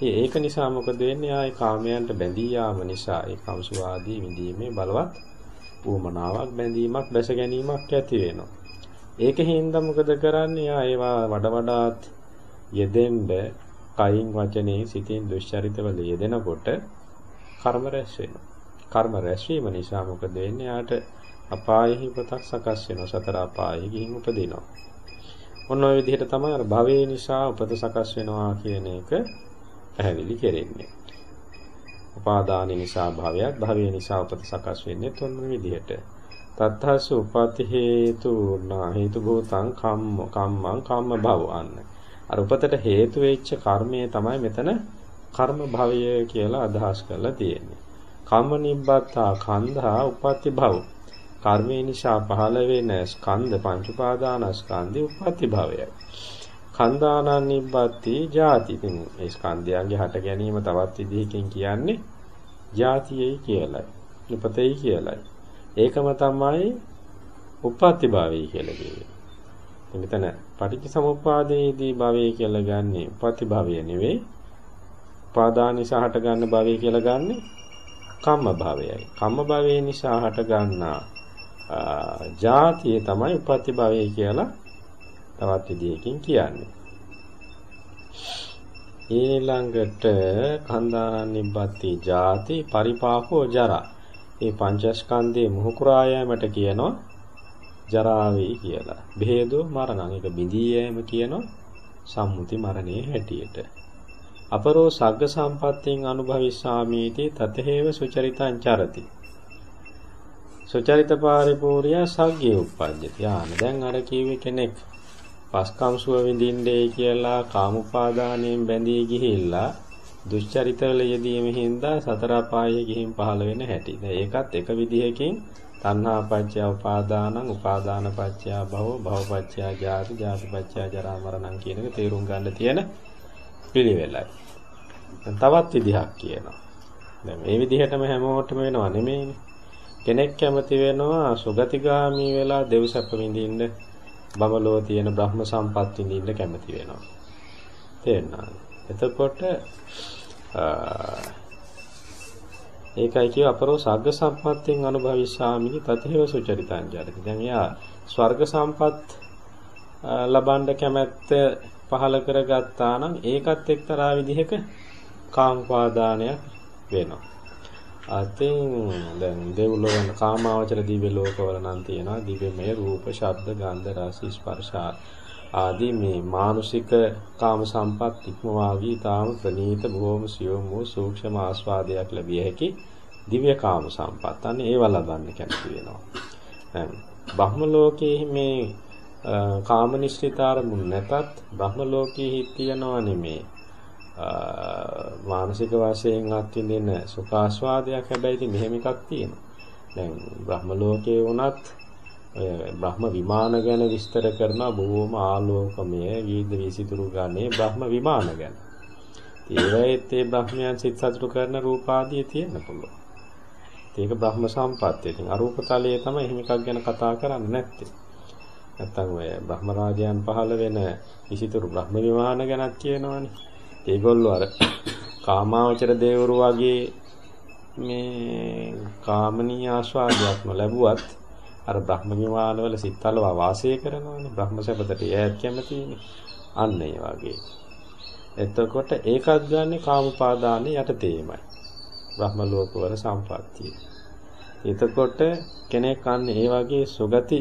ඒක නිසා මොකද වෙන්නේ? ආයේ කාමයන්ට බැඳී යාම නිසා ඒ කම්සු ආදී විඳීමේ බලවත් උවමනාවක් බැඳීමක් දැස ගැනීමක් ඇති වෙනවා. ඒකෙන් හින්දා මොකද කරන්නේ? ආ ඒවා වඩ වඩාත් යෙදෙන්න කයින් වචනේ සිතින් දුෂ්චරිතවල යෙදෙනකොට කර්ම රැස් වෙනවා. කර්ම රැස්වීම නිසා මොකද වෙන්නේ? යාට අපායෙහි උපතක් සකස් වෙනවා. සතර අපායෙහි ගිහින් උපදිනවා. ඔන්න ඔය විදිහට තමයි අර භවයේ නිසා උපත සකස් වෙනවා කියන එක පැහැදිලි කෙරෙන්නේ. උපාදාන නිසා භවයක්, භවයේ නිසා උපත සකස් වෙන්නේ තොන්න විදිහට. තත්හස උපති හේතු නා හේතු භූතං කම්ම කම්මං කම්ම භව අන්න. අර උපතට හේතු වෙච්ච කර්මය තමයි මෙතන කර්ම භවය කියලා අදහස් කරලා තියෙන්නේ. කම්ම නිබ්බත්තා කන්ධා උපති භව. කර්මය නිසා පහළ වෙන ස්කන්ධ පංච උපාදානස්කන්ධේ උපති භවයයි. කන්දානං නිබ්බති ජාති. ඉතින් මේ ස්කන්ධයන්ගේ හට ගැනීම තවත් විදිහකින් කියන්නේ ජාතියයි කියලයි. උපතයි කියලයි. ඒකම තමයි උප්පත්ති භාවය කියලා කියන්නේ. මෙතන පටිච්චසමුප්පාදයේදී භවය කියලා ගන්නෙ උප්පත්ති භාවය නෙවෙයි. උපාදාන නිසා හට ගන්න භවය කියලා ගන්නෙ කම්ම භාවයයි. කම්ම භාවය නිසා හට ගන්නා ජාතිය තමයි උප්පත්ති භවය කියලා තවත් විදිහකින් කියන්නේ. ඊළඟට කන්දානන් නිබ්බති ජාති පරිපාකෝ ජරා මේ පංචස්කන්ධයේ මුහුකුරා යෑමට කියනවා ජරාවේ කියලා. බෙහෙදෝ මරණං එක බිඳී යෑම කියනවා සම්මුති මරණයේ හැටියට. අපරෝ සග්ග සම්පත්තියෙන් අනුභවිස්සාමීති තතේව සුචරිතං චරති. සුචරිත පාරිපූර්ය සග්ගේ උප්පජ්ජති. ආන දැන් අර කීවේ කෙනෙක් පස්කම් සුව විඳින්නේ කියලා කාමුපාදානයෙන් බැඳී ගිහිල්ලා දුෂ්චරිතවල යෙදීම හින්දා සතර අපායේ ගිහින් පහළ වෙන හැටි. දැන් ඒකත් එක විදිහකින් තණ්හා පත්‍ය උපාදානං උපාදාන පත්‍ය භව භව පත්‍ය ජාති ජාති පත්‍ය ජරා මරණං කියන එක තේරුම් ගන්න තියෙන පිළිවෙලයි. තවත් විදිහක් කියනවා. දැන් මේ විදිහටම හැමෝටම වෙනව නෙමෙයිනේ. කෙනෙක් කැමති වෙනවා සුගතිගාමි වෙලා දෙව්සප්ප විඳින්න බබලෝ තියෙන බ්‍රහ්ම සම්පත් විඳින්න කැමති වෙනවා. තේරෙනවද? එතකොට ඒකයි කිය අපරෝ සග්ග සම්පත්තියෙන් අනුභවිස්සාමිනි තතේව සුචරිතං ජරති. දැන් යා ස්වර්ග සම්පත් ලබන්න කැමැත්ත පහල කරගත්තා නම් ඒකත් එක්තරා විදිහක කාම්පාදානයක් වෙනවා. අතින් දැන් දෙව්ලොව කාමාවචර දිව්‍ය ලෝකවල නම් තියෙනවා දිව්‍යමය රූප, ශබ්ද, ගන්ධ, රස, ස්පර්ශ ආදී මේ මානුෂික කාම සම්පත් ඉක්මවාගී තාම ප්‍රනීත බොහොම සියුම් වූ සූක්ෂම ආස්වාදයක් ලැබිය හැකි දිව්‍ය කාම සම්පත්. අන්න ඒව ලබන්න කැමති වෙනවා. දැන් බ්‍රහ්ම ලෝකයේ මේ කාම නිශ්චිතාරමුණ නැතත් බ්‍රහ්ම ලෝකයේ හිත තියනවා නෙමේ. මානසික වශයෙන් අත්විඳින සුඛ ආස්වාදයක් හැබැයි ඉතින් මෙහෙම එකක් තියෙනවා. දැන් බ්‍රහ්ම ලෝකයේ වුණත් බ්‍රහ්ම විමාන ගැන විස්තර කරන බොහෝම ආලෝකමය වීද විසිතුරු ගන්නේ බ්‍රහ්ම විමාන ගැන. ඒවෙත් ඒ බ්‍රහ්මයන් සිත් සතුටු කරන රූපාදී තියෙන්න පුළුවන්. ඒක බ්‍රහ්ම සම්පත්තිය. ඉතින් අරූප තලයේ තමයි එහෙම එකක් ගැන කතා කරන්නේ නැත්තේ. නැත්තම් ඔය බ්‍රහ්ම රාජයන් පහළ වෙන විසිතුරු බ්‍රහ්ම විමාන ගැනත් කියනවනේ. ඒගොල්ලෝ අර කාමාවචර දේවරු වගේ මේ කාමනීය ආස්වාදයක්ම ලැබුවත් අර බ්‍රහ්ම විමානවල සිත්වල වාසය කරනවානේ. බ්‍රහ්ම සැපතට ඈත් කැමතිනේ. අන්න ඒ වගේ. එතකොට ඒකත් ගන්නෙ කාමපාදානේ යටතේමයි. බ්‍රහ්ම ලෝකවල සම්පත්තිය. එතකොට කෙනෙක් අන්න ඒ වගේ සුගති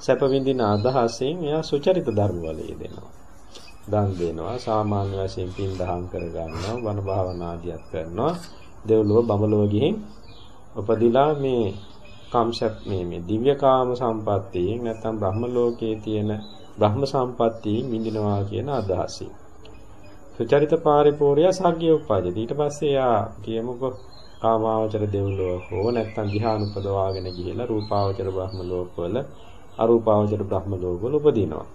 සැප විඳින අදහසෙන් එයා සුචරිත ධර්ම වල යෙදෙනවා. දන් දෙනවා සාමාන්‍ය වශයෙන් පින් දහම් කර ගන්නවා වන භාවනාදියක් කරනවා දෙව්ලොව බඹලොව ගිහින් උපදිලා මේ කාමසප් මේ මේ දිව්‍යකාම සම්පත්තියෙන් නැත්නම් බ්‍රහ්ම ලෝකයේ තියෙන බ්‍රහ්ම සම්පත්තියෙන් විඳිනවා කියන අදහසින්. සුචරිත පාරිපූර්ය සග්ගය උපාදේ. ඊට පස්සේ යා කියමුකෝ කාමාවචර දෙව්ලොව හෝ නැත්නම් ධ්‍යාන උපදවාගෙන ගිහිලා රූපාවචර බ්‍රහ්ම ලෝකවල අරූපාවචර බ්‍රහ්ම ලෝකවල උපදිනවා.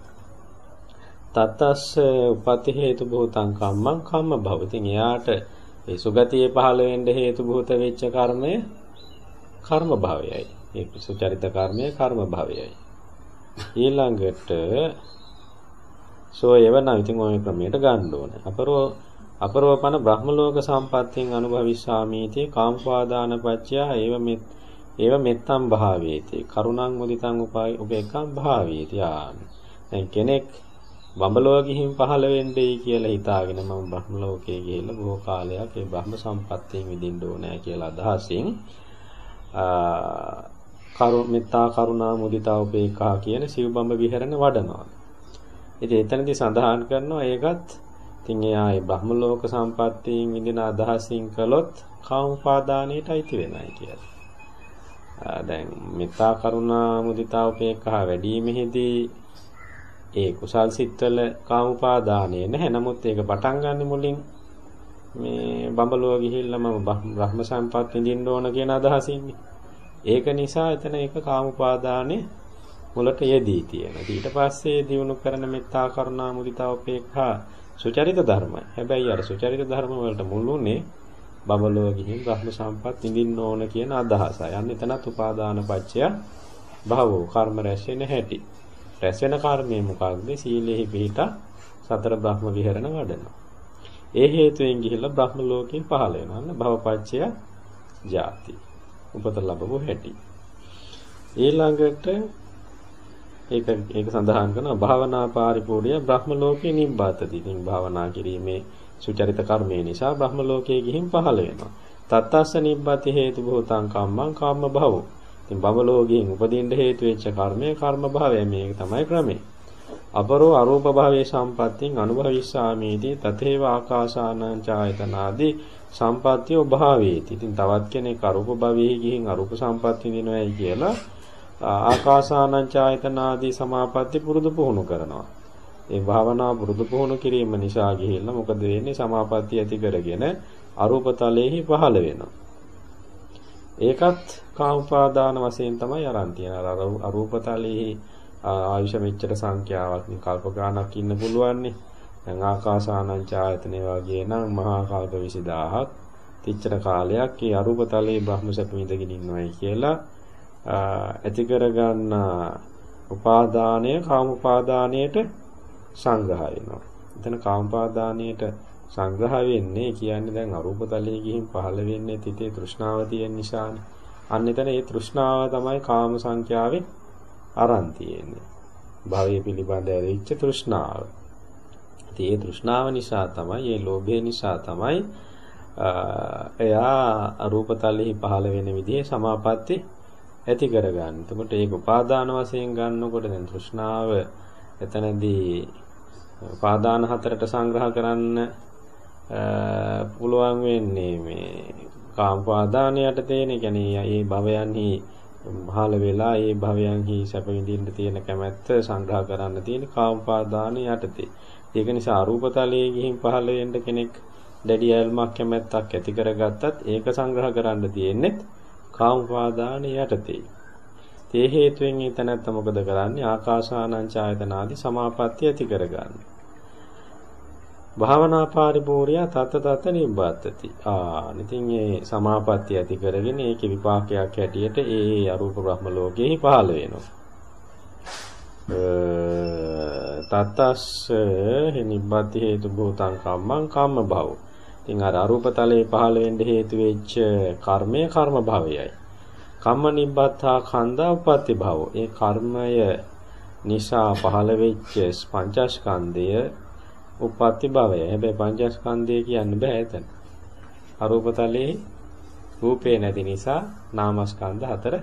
තත්තස්ස උපති හේතු භූතං කම්මං කම්ම භව. ඉතින් එයාට ඒ සුගතියේ පහළ වෙන්න හේතු භූත වෙච්ච කර්මය කර්ම භවයයි. ඒ සුචරිත කර්මය කර්ම භවයයි. ඊළඟට සෝ එවනම් ඉතින් ඔය ක්‍රමයට ගන්න ඕනේ. අපරෝ අපරෝපන බ්‍රහ්ම ලෝක සම්පත්තියෙන් අනුභවිස්සාමීති කාම්පාදාන පච්චය ඒව මෙත් ඒව මෙත්තම් භාවේති කරුණං මුදිතං උපේකම් භාවේති ආ දැන් කෙනෙක් බඹලොව ගිහින් පහළ වෙන්නයි කියලා හිතාගෙන මම බ්‍රහ්ම ලෝකයේ ගිහිල්ලා බොහෝ කාලයක් ඒ බ්‍රහ්ම සම්පත්තියෙන් විඳින්න ඕනෑ කියලා අදහසින් කරු මෙත්තා කරුණා මුදිතා උපේක්ඛා කියන සිව්බඹ විහරණ වඩනවා. ඉතින් එතනදී සඳහන් කරනවා ඒකත් ඉතින් එයා ඒ බ්‍රහ්ම ලෝක සම්පත්තියෙන් විඳින අදහසින් කළොත් කාම උපාදානයට අයිති වෙනයි කියලා. දැන් මෙත්තා කරුණා මුදිතා උපේක්ඛා වැඩිමෙහිදී ඒ කුසල් සිත්වල කාම උපාදානය නැහැ. නමුත් ඒක පටන් ගන්න මුලින් මේ බඹලුව ගිහිල්ලා මම බ්‍රහ්ම සම්පත් විඳින්න ඕන කියන අදහසින්නේ. ඒක නිසා එතන ඒක කාම උපාදානේ මුලට යෙදී තියෙනවා. ඊට පස්සේ දිනු කරන මෙත්තා කරුණා මුදිතා උපේක්ඛා සුචරිත ධර්ම. හැබැයි අර සුචරිත ධර්ම වලට මුල්ුනේ බබලෝ ගිහින් බ්‍රහ්ම සම්පත් විඳින්න ඕන කියන අදහසයි. අන්න එතනත් උපාදාන පත්‍ය භවෝ කර්ම රැස් වෙන හැටි. රැස් වෙන කර්මය මොකක්ද? සීලෙහි පිහිට සතර බ්‍රහ්ම විහරණ වඩනවා. ඒ හේතුවෙන් ගිහිල්ලා බ්‍රහ්ම ලෝකෙන් පහළ වෙනවා. අන්න භවපත්‍ය ජාති. උපත ලැබවු හැටි. ඊළඟට ඒක ඒක සඳහන් කරනවා භාවනා පාරිපූර්ණය බ්‍රහ්ම ලෝකේ නිබ්බාතති. ඉතින් භාවනා කිරීමේ සුචරිත කර්මය නිසා බ්‍රහ්ම ලෝකයේ ගිහින් පහළ වෙනවා. තත්තස්ස නිබ්බති හේතු භූතං කම්මං කම්ම භවෝ. ඉතින් බඹ ලෝකයෙන් උපදින්න හේතු වෙච්ච කර්මය කර්ම භවය මේක තමයි ක්‍රමය. අපරෝ අරූප භවයේ සම්පත්තින් අනුභවිස්සාමීති තතේව ආකාසානං ඡායතනාදී සම්පත්තිය භාවේති. ඉතින් තවත් කෙනෙක් අරූප භවයේ ගිහින් අරූප සම්පත්තිය දිනවයි කියලා ආකාසානං ඡායතනාදී සමාපatti පුරුදු පුහුණු කරනවා. ඒ භාවනා පුරුදු පුහුණු කිරීම නිසා ගිහිල්ලා මොකද වෙන්නේ සමාපatti ඇති කරගෙන අරූප තලයේහි පහළ වෙනවා. ඒකත් කාමපාදාන වශයෙන් තමයි අරන් තියෙන. අර අරූප තලයේහි ආයුෂ මෙච්චර සංඛ්‍යාවක් නේ කල්ප ගානක් ඉන්න පුළුවන්නේ. දැන් ආකාසානං ඡායතනෙ වගේ නම් මහා කල්ප 20000ක් තිච්චර කාලයක් ඒ අරූප තලයේ බ්‍රහ්ම සැප විඳගෙන ඉන්නවයි කියලා ඇති කරගන්න උපාදානය කාම උපාදානයට සංග්‍රහ වෙනවා. එතන කාම උපාදානයට සංග්‍රහ වෙන්නේ කියන්නේ දැන් අරූප තලයේ ගිහින් පහළ වෙන්නේ තිතේ තෘෂ්ණාව තියෙන නිසානේ. අන්න එතන ඒ තෘෂ්ණාව තමයි කාම සංඛ්‍යාවේ අරන් තියෙන්නේ. භවයේ පිළිබඳ ඇරිච්ච තෘෂ්ණාව. ඉතින් ඒ තෘෂ්ණාව නිසා තමයි, ඒ ලෝභය නිසා තමයි එයා අරූප තලෙහි පහළ වෙන විදිහේ සමාපatti ඇති කරගන්න. එතකොට ඒක උපාදාන වශයෙන් ගන්නකොට දැන් තෘෂ්ණාව එතනදී උපාදාන හතරට සංග්‍රහ කරන්න පුළුවන් වෙන්නේ මේ කාම උපාදානයට තේන කියන්නේ මේ භවයන්හි මහල වෙලා ඒ භවයන්හි සැප විඳින්න තියෙන කැමැත්ත සංග්‍රහ කරන්න තියෙන කාම උපාදාන යටතේ. ඒක නිසා අරූපතලයේ ගිහින් පහළ වෙන්න කෙනෙක් දැඩි ඇල්මක් කැමැත්තක් ඇති කරගත්තත් ඒක සංග්‍රහ කරන්න තියෙන්නේ කාම උපාදාන යටතේ. ඒ හේතුවෙන් ඒ තැනත්ත මොකද කරන්නේ? ආකාසානං ඡායතනාදී සමාපatti ඇති කරගන්න. භාවනා පාරිපූර්ය තත තත නිබ්බාතති. ආ ඉතින් මේ සමාපatti ඇති කරගෙන ඒකේ විපාකයක් හැටියට ඒ අරූප බ්‍රහ්ම ලෝකෙහි පහළ වෙනවා. තතස් නිබ්බති හේතු භූතං කම්මං කම්ම භව. ඉතින් අර අරූප තලයේ පහළ වෙන්න හේතු වෙච්ච කර්මය කර්ම භවයයි. කම්ම නිබ්බත්තා කන්දා උපත්ති භව. ඒ කර්මය නිසා පහළ වෙච්ච පංචස්කන්ධය උපත්ති භවය. හැබැයි පංචස්කන්ධය කියන්න බෑ එතන. අරූපතලේ රූපේ නැති නිසා නාමස්කන්ධ හතර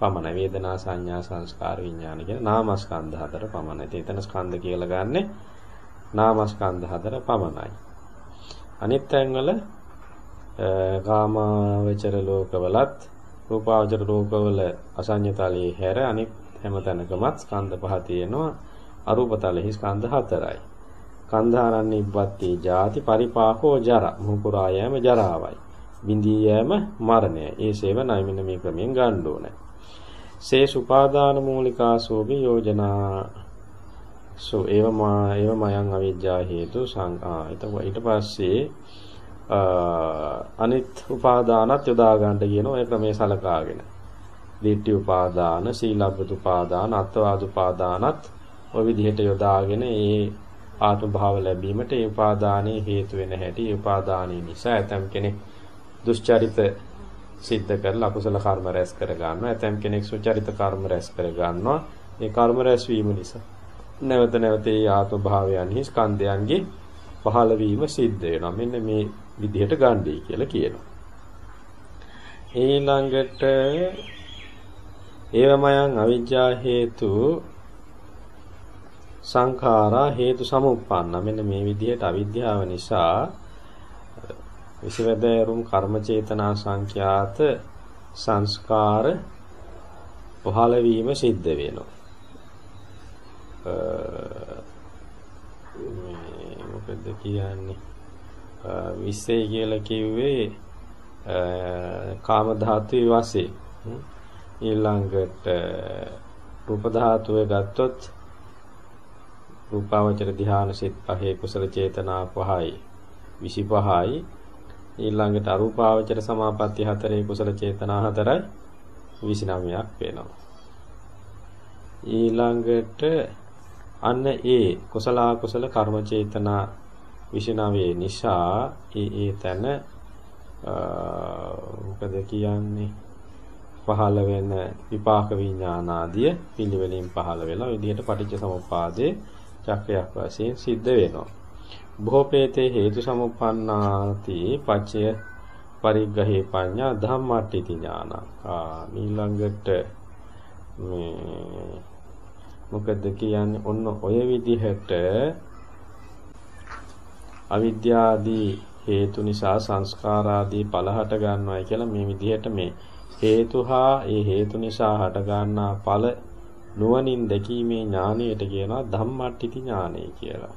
පමණයි. වේදනා සංඥා සංස්කාර විඥාන කියන නාමස්කන්ධ හතර පමණයි. එතන ස්කන්ධ කියලා ගන්නෙ නාමස්කන්ධ හතර පමණයි. අනිත් තැන්වල කාමාවචර ලෝකවලත් රූපාවචර ලෝකවල අසඤ්ඤතලයේ හැර අනිත් හැම තැනකමත් ස්කන්ධ පහ තියෙනවා. අරූපතලෙහි ස්කන්ධ හතරයි. කන්ධාරන්නේ ඉබ්බත්තේ ජාති පරිපාකෝ ජරා. මුකුරා යෑම ජරාවයි. බින්දී යෑම මරණය ඒ සේවනයි මෙන්න මේ ක්‍රමයෙන් ගන්න ඕනේ. සේ සුපාදාන මූලිකා සෝභි යෝජනා. සෝ ඒවමා ඒවමයන් අවිජ්ජා හේතු සංආ එතකොට ඊට පස්සේ අනිත් උපාදානත් යොදා ගන්න කියන ඔය ක්‍රමයේ සලකාගෙන. දිට්ඨි උපාදාන සීලබ්බත උපාදාන අත්වාද උපාදානත් ඔය විදිහට යොදාගෙන ඒ ආත්ම භාව ලැබීමට ඒ උපාදානයේ හේතු වෙන හැටි ඒ උපාදානයේ නිසා ඇතම් කෙනෙක් දුෂ්චරිත සිද්ධ කරලා අකුසල කර්ම රැස් කර ගන්නවා ඇතම් කෙනෙක් සුචරිත කර්ම රැස් කර ගන්නවා ඒ කර්ම රැස් වීම නිසා නැවත නැවත ඒ ආත්ම භාවයන්හි ස්කන්ධයන්ගේ පහළ වීම සිද්ධ වෙනවා. මෙන්න මේ විදිහට ගන්නයි කියලා කියනවා. ඊළඟට ඒවමයන් අවිජ්ජා හේතු සංඛාරා හේතු සමුප්පන්න. මෙන්න මේ විදිහට අවිද්‍යාව නිසා විසවැදෑරුම් කර්ම චේතනා සංඛ්‍යාත සංස්කාර පහළ වීම සිද්ධ වෙනවා. මොකද කියන්නේ? විශ්ේ කියලා කිව්වේ කාම ධාතුවේ වශයෙන් ඊළඟට රූප ධාතුවේ ගත්තොත් රූපාවචර ධ්‍යාන සිත් පහේ කුසල චේතනා පහයි. 25යි ඊළඟට අරූපාවචර සමාපatti හතරේ කුසල චේතනා හතරයි 29ක් වෙනවා. ඊළඟට අන්න ඒ කුසල කුසල කර්ම චේතනා 29 නිසා ඒ ඒ තන මොකද කියන්නේ? පහළ වෙන විපාක විඥානාදිය පිළිවෙලින් පහළ වෙලා විදිහට පටිච්ච සමුප්පාදේ චක්‍රයක් වශයෙන් සිද්ධ වෙනවා. බොහෝපේතේ හේතු සමුප්පන්නාති පච්චය පරිග්‍රහේ පඤ්ඤා ධම්මට්ඨිති ඥාන. ආ ඊළඟට මේ මොකද කියන්නේ ඔන්න ඔය විදිහට අවිද්‍යාදී හේතු නිසා සංස්කාරාදී ඵල හට ගන්නවායි කියලා මේ විදිහට මේ හේතු හා ඒ හේතු නිසා හට ගන්නා ඵල නුවණින් දැකීමේ ඥානයට කියනවා ධම්මට්ටිති ඥානය කියලා.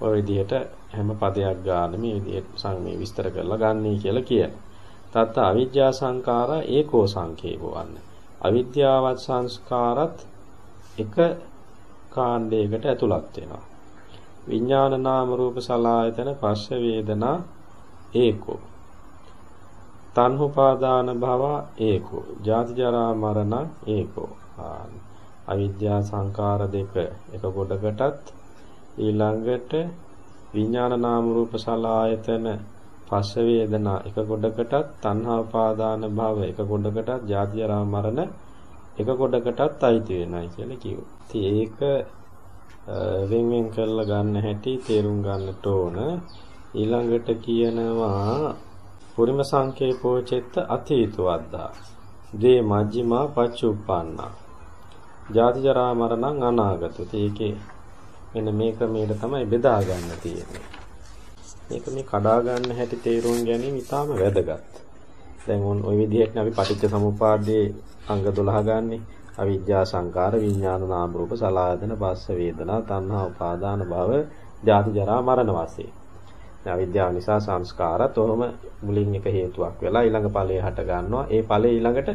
ඔය විදිහට හැම පදයක් ගන්න මේ විදිහට සංමේ විස්තර කරලා ගන්නයි කියලා කියනවා. තත් අවිද්‍යා සංඛාරා ඒකෝ සංඛේපෝ වන්නේ. අවිද්‍යාවත් සංස්කාරත් එක කාණ්ඩයකට ඇතුළත් වෙනවා. විඥාන නාම රූප සලආයතන පස්ස වේදනා ඒකෝ තණ්හුපාදාන භව ඒකෝ ජාති ජරා මරණ ඒකෝ අවිද්‍යා සංකාර දෙක එක කොටකටත් ඊළඟට විඥාන නාම රූප සලආයතන පස්ස වේදනා එක කොටකටත් තණ්හා උපාදාන භව එක කොටකටත් ජාති ජරා මරණ එක කොටකටත් අයිති වෙනයි කියලා කිව්වා. ඉතින් ඒක වෙන් වෙන් කරලා ගන්න හැටි තේරුම් ගන්නට ඕන. ඊළඟට කියනවා පුරිම සංකේපෝ චෙත්ත අතීතවද්දා. දේ මජ්ක්‍ධිමා පච්චුප්පන්නා. ජාති ජරා මරණං අනාගතෝ. ඒකේ මෙන්න මේ ක්‍රමයට තමයි බෙදා ගන්න තියෙන්නේ. මේක මේ කඩා ගන්න හැටි තේරුම් ගැනීම ඉතාම වැදගත්. දැන් ওই විදිහට අපි පටිච්ච සමුප්පාදයේ අංග 12 ගන්නේ. අවිද්‍යා සංකාර විඥාන නාම රූප සලආයතන පස්ස වේදනා තණ්හා උපාදාන භව ජාති ජරා මරණ වාසේ. අවිද්‍යාව නිසා සංස්කාරත් ඔහොම මුලින් එක හේතුවක් වෙලා ඊළඟ ඵලය හට ගන්නවා. ඒ ඵලය ඊළඟට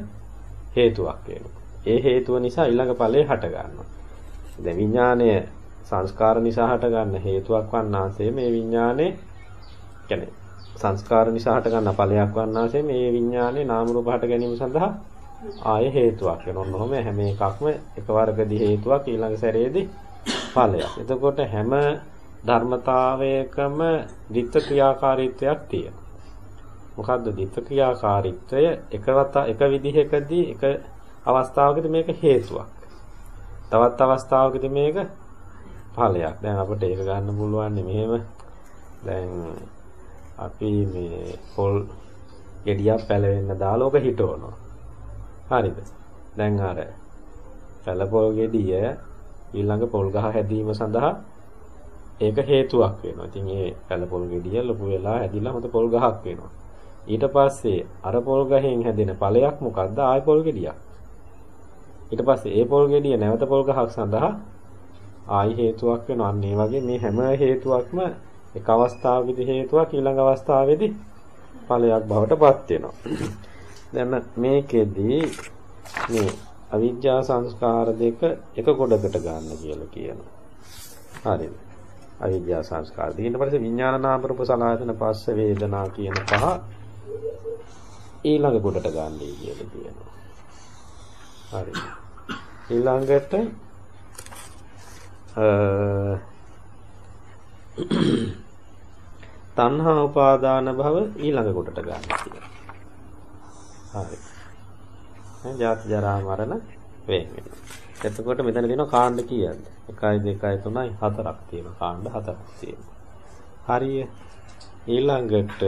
හේතුවක් වෙනවා. ඒ හේතුව නිසා ඊළඟ ඵලය හට ගන්නවා. දැන් විඥානය සංස්කාර නිසා හට ගන්න හේතුවක් වන්නාසේ මේ විඥානේ කියන්නේ සංස්කාර නිසා හට ගන්න ඵලයක් වන්නාසේ මේ විඥානේ නාම රූප හට ගැනීම සඳහා ආය හේතුවක් වෙනවා. ඔන්නෝම හැම එකක්ම එකවරකදී හේතුවක් ඊළඟ සැරේදී ඵලයක්. එතකොට හැම ධර්මතාවයකම ditth ක්‍රියාකාරීත්වයක් තියෙනවා. මොකද්ද ditth ක්‍රියාකාරීත්වය? එකවත එක විදිහකදී එක අවස්ථාවකදී මේක හේතුවක්. තවත් අවස්ථාවකදී මේක ඵලයක්. දැන් අපිට ඒක ගන්න පුළුවන් මෙහෙම දැන් අපි මේ පොල් ගෙඩියක් පැලවෙන්න දාලා ඔක හිටවනවා. හරිද? දැන් අර පැලපොල් ගෙඩිය ඊළඟ පොල් ගහ හැදීම සඳහා ඒක හේතුවක් වෙනවා. ඉතින් ඒ පැලපොල් ගෙඩිය ලොකු වෙලා හැදිලා හොඳ පොල් ගහක් වෙනවා. ඊට පස්සේ අර පොල් ගහෙන් හැදෙන ඵලයක් මොකද්ද? ආය පොල් ගෙඩියක්. ඊට පස්සේ ඒ පොල් ගෙඩිය නැවත පොල් ගහක් සඳහා ආයි හේතුවක් වෙනවා. අන්න ඒ වගේ මේ හැම හේතුවක්ම එක අවස්ථාවකදී හේතුවක් ඊළඟ අවස්ථාවේදී ඵලයක් බවට පත් වෙනවා. දැන් මේකෙදී මේ අවිද්‍යා සංස්කාර දෙක එක කොටකට ගන්න කියලා කියනවා. හරිද? අවිද්‍යා සංස්කාර දෙක. ඊට පස්සේ විඥාන නාම රූප සලආයතන පස්ස වේදනා කියන පහ ඊළඟ කොටට ගන්නයි කියලා කියනවා. හරි. ඊළඟට තණ්හා උපාදාන භව ඊළඟ කොටට ගන්න කියලා. හරි. දැන් ජාති ජරා මරණ වෙන් වෙනවා. එතකොට මෙතන තියෙනවා කාණ්ඩ කීයද? 1 2 3යි 4ක් තියෙනවා. කාණ්ඩ 4ක් තියෙනවා. හරිය. ඊළඟට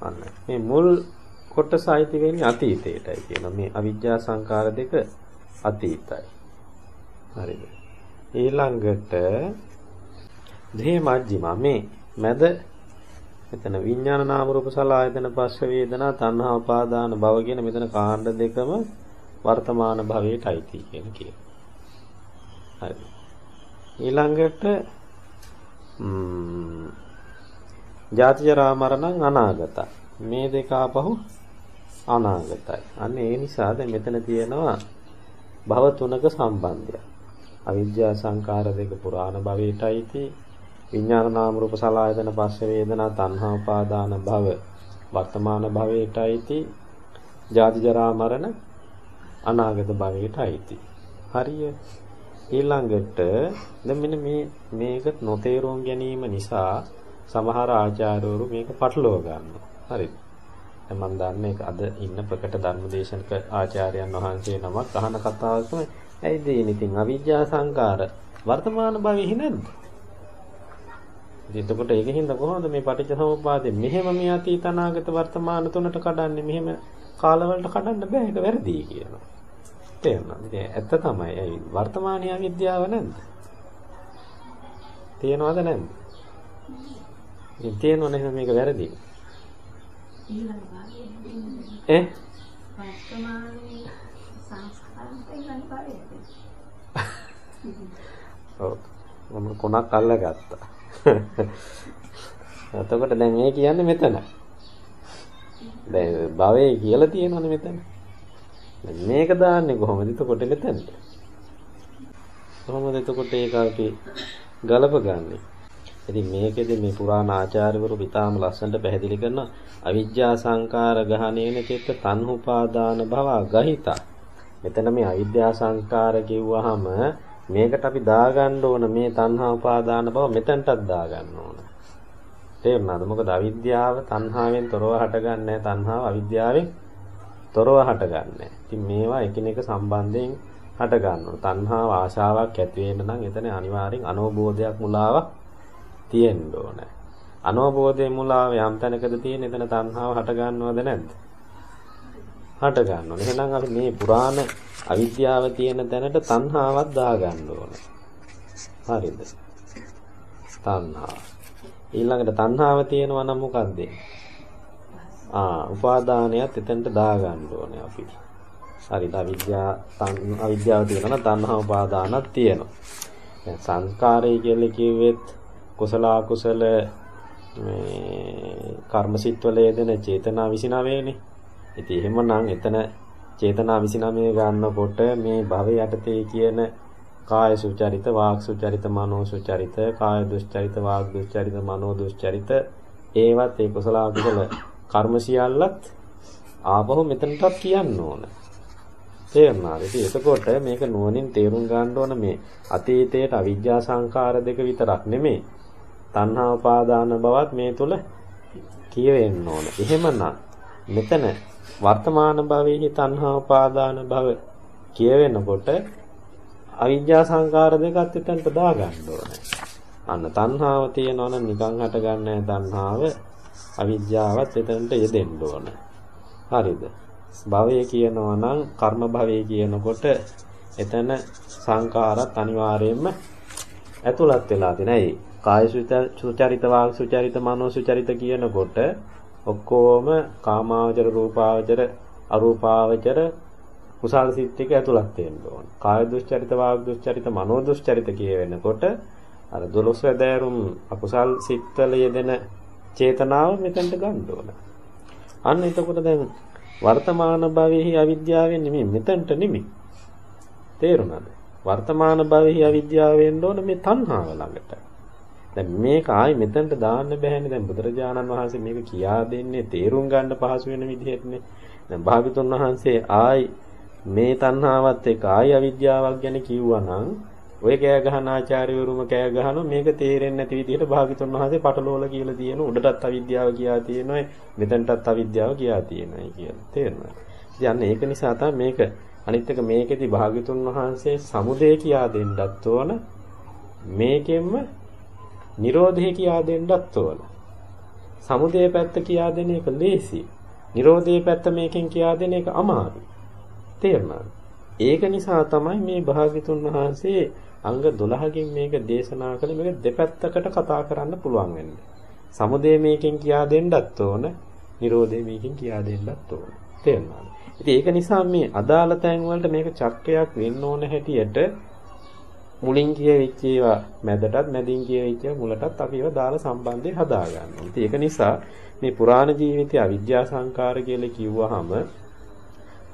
අන්න මේ මුල් කොටස අයිති වෙන්නේ අතීතයටයි කියනවා. මේ අවිජ්ජා සංකාර දෙක අතීතයි. හරිද? ඊළඟට දේ මජ්ජිමා මේ මැද මෙතන විඥාන නාම රූප සලආයතන පස්ස වේදනා තණ්හා උපාදාන භව කියන මෙතන කාණ්ඩ දෙකම වර්තමාන භවයට අයිති කියන කියන. හරි. ඊළඟට ම්ම් ජාති ජරා මරණ අනාගත. මේ දෙක ආපහු අනාගතයි. අන්න ඒ නිසා දැන් මෙතන තියෙනවා භව තුනක සම්බන්ධයක්. අවිද්‍යා සංකාර දෙක පුරාණ භවයටයි තී විඥාන නාම රූප සලආයතන පස්ස වේදනා තණ්හා උපාදාන භව වර්තමාන භවයටයි තී ජාති ජරා මරණ අනාගත භවයටයි තී හරිය ඊළඟට දැන් මෙන්න මේ මේක නොතේරුම් ගැනීම නිසා සමහර ආචාර්යවරු මේක පටලව ගන්නවා. හරිද දැන් මම දන්නේ අද ඉන්න ප්‍රකට ධර්මදේශනක ආචාර්යයන් වහන්සේ නමක් අහන කතාවක් ඇයිද ඉතින් අවිජ්ජා සංකාර වර්තමාන භවෙහි නැද්ද? ඉතින් එතකොට ඒකෙන්ද කොහොමද මේ පටිච්චසමුප්පාදේ මෙහෙම මේ අතීත අනාගත වර්තමාන තුනට කඩන්නේ? මෙහෙම කාලවලට කඩන්න බෑ. ඒක වැරදි කියනවා. තේරුණාද? ඉතින් ඇත්ත තමයි. ඒ වර්තමානීය අවිද්‍යාව නැද්ද? තියෙනවද නැද්ද? ඉතින් තියෙනවනේ මේක වැරදි. ඒ වර්තමානයේ මම කොනක් අල්ලගත්තා. එතකොට දැන් මේ කියන්නේ මෙතන. දැන් භවයේ කියලා තියෙනවනේ මෙතන. මේක දාන්නේ කොහොමද? එතකොට මෙතන. කොහොමද එතකොට ඒක අපි ගලපගන්නේ? ඉතින් මේකෙදි මේ පුරාණ ආචාර්යවරු විතාම ලස්සනට පැහැදිලි කරනවා අවිජ්ජා සංකාර ගහණේන චිත්ත තන්හුපාදාන භව ගහිතා මෙතන මේ අවිද්‍යා සංකාර කිව්වහම මේකට අපි දාගන්න ඕන මේ තණ්හා උපාදාන බව මෙතනටත් දාගන්න ඕන. තේරුණාද? මොකද අවිද්‍යාව තණ්හාවෙන් තොරව හටගන්නේ තණ්හාව අවිද්‍යාවෙන් තොරව හටගන්නේ. ඉතින් මේවා එකිනෙක සම්බන්ධයෙන් හට ගන්නවා. තණ්හාව ආශාවක් ඇති වෙන්න නම් එතන අනිවාර්යෙන් අනෝබෝධයක් මුලාවක් තියෙන්න ඕන. අනෝබෝධයේ මුලාව යම් තැනකද තියෙන එතන තණ්හාව හට ගන්නවද නැද්ද? හට ගන්න ඕනේ. එහෙනම් අපි මේ පුරාණ අවිද්‍යාව තියෙන තැනට තණ්හාවක් දාගන්න ඕනේ. හරිද? තණ්හාව. ඊළඟට තණ්හාව තියෙනවා නම් මොකද්ද? ආ උපාදානයත් එතනට දාගන්න ඕනේ අපි. හරිද? අවිද්‍යාව අවිද්‍යාව තියෙනවා නම් තණ්හා උපාදානත් තියෙනවා. දැන් සංස්කාරය කියලා කිව්වෙත් කුසල අකුසල මේ කර්මසිට වල යෙදෙන චේතනා 29නේ. ඉතින් එහෙමනම් එතන චේතනා 29 ගන්නකොට මේ භවය යටතේ කියන කාය සුචරිත, වාක් සුචරිත, මනෝ සුචරිත, කාය දුස්චරිත, වාක් දුස්චරිත, මනෝ දුස්චරිත ඒවත් ඒ කුසල අකුසල කර්ම සියල්ලත් ආපහු මෙතනටත් කියන්න ඕන. තේරුණාද? ඉතින් එතකොට මේක නුවණින් තේරුම් ගන්න ඕන මේ අතීතයට අවිජ්ජා සංඛාර දෙක විතරක් නෙමෙයි. තණ්හා උපාදාන බවත් මේ තුල කියවෙන්න ඕන. එහෙමනම් මෙතන වර්තමාන භවයේ තණ්හා උපාදාන භව කියවෙනකොට අවිජ්ජා සංකාර දෙකත් එතනට දාගන්න ඕනේ. අන්න තණ්හාව තියෙනවා නම් නිකන් හටගන්නේ තණ්හාව අවිජ්ජාවත් එතනට යෙදෙන්න ඕන. හරිද? භවය කියනවා නම් කර්ම භවය කියනකොට එතන සංකාරත් අනිවාර්යයෙන්ම ඇතුළත් වෙලා තියෙනයි. කාය සුචරිත වාග් සුචරිත මනෝ සුචරිත කියනකොට ඔක්කොම කාමාවචර රූපාවචර අරූපාවචර කුසල් සිත් ටික ඇතුළත් වෙන්න ඕන. කාය දුස්චරිත වාග් දුස්චරිත මනෝ දුස්චරිත කියවෙනකොට අර දොළොස් වැදෑරුම් අකුසල් සිත්වල යෙදෙන චේතනාව මෙතනට ගන්න ඕන. අන්න එතකොට දැන් වර්තමාන භවයේ අවිද්‍යාවෙන් නෙමෙයි මෙතනට නෙමෙයි. තේරුණාද? වර්තමාන භවයේ අවිද්‍යාව වෙන්න ඕන මේ තණ්හාව ළඟට. දැන් මේක ආයි මෙතනට දාන්න බෑනේ. දැන් බුදුරජාණන් වහන්සේ මේක කියා දෙන්නේ තේරුම් ගන්න පහසු වෙන විදිහටනේ. දැන් භාගතුන් වහන්සේ ආයි මේ තණ්හාවත් එක්ක ආයි අවිද්‍යාවක් ගැන කිව්වනම් ඔය කෑ ගහන ආචාර්යවරුම කෑ ගහනවා මේක තේරෙන්නේ නැති විදිහට භාගතුන් වහන්සේ පටලෝල කියලා තියෙන උඩටත් අවිද්‍යාව කියා තියෙනවා මෙතනටත් අවිද්‍යාව කියා තියෙනවා කියලා. තේරෙනවද? ඉතින් ඒක නිසා තමයි මේක අනිත් එක මේකෙදි භාග්‍යතුන් වහන්සේ සමුදය කියා දෙන්නත් ඕන. මේකෙන්ම Nirodhe කියා දෙන්නත් ඕන. සමුදය පැත්ත කියා දෙන එක ලේසි. Nirodhe පැත්ත මේකෙන් කියා දෙන එක අමාරුයි. තේරුණාද? ඒක නිසා තමයි මේ භාග්‍යතුන් වහන්සේ අංග 12කින් මේක දේශනා කළේ මේක දෙපැත්තකට කතා කරන්න පුළුවන් වෙන්නේ. සමුදය මේකෙන් කියා දෙන්නත් ඕන, Nirodhe මේකෙන් කියා දෙන්නත් ඕන. තේරුණාද? ඉතින් ඒක නිසා මේ අදාළ තැන් වලට මේක චක්‍රයක් වෙන්න ඕන හැටියට මුලින් කියවිච්ච ඒවා මැදටත් මැදින් කියවිච්ච මුලටත් අපි ඒවා දාලා සම්බන්ධය හදාගන්නවා. ඉතින් ඒක නිසා මේ පුරාණ ජීවිතය අවිද්‍යා සංකාර කියලා කිව්වහම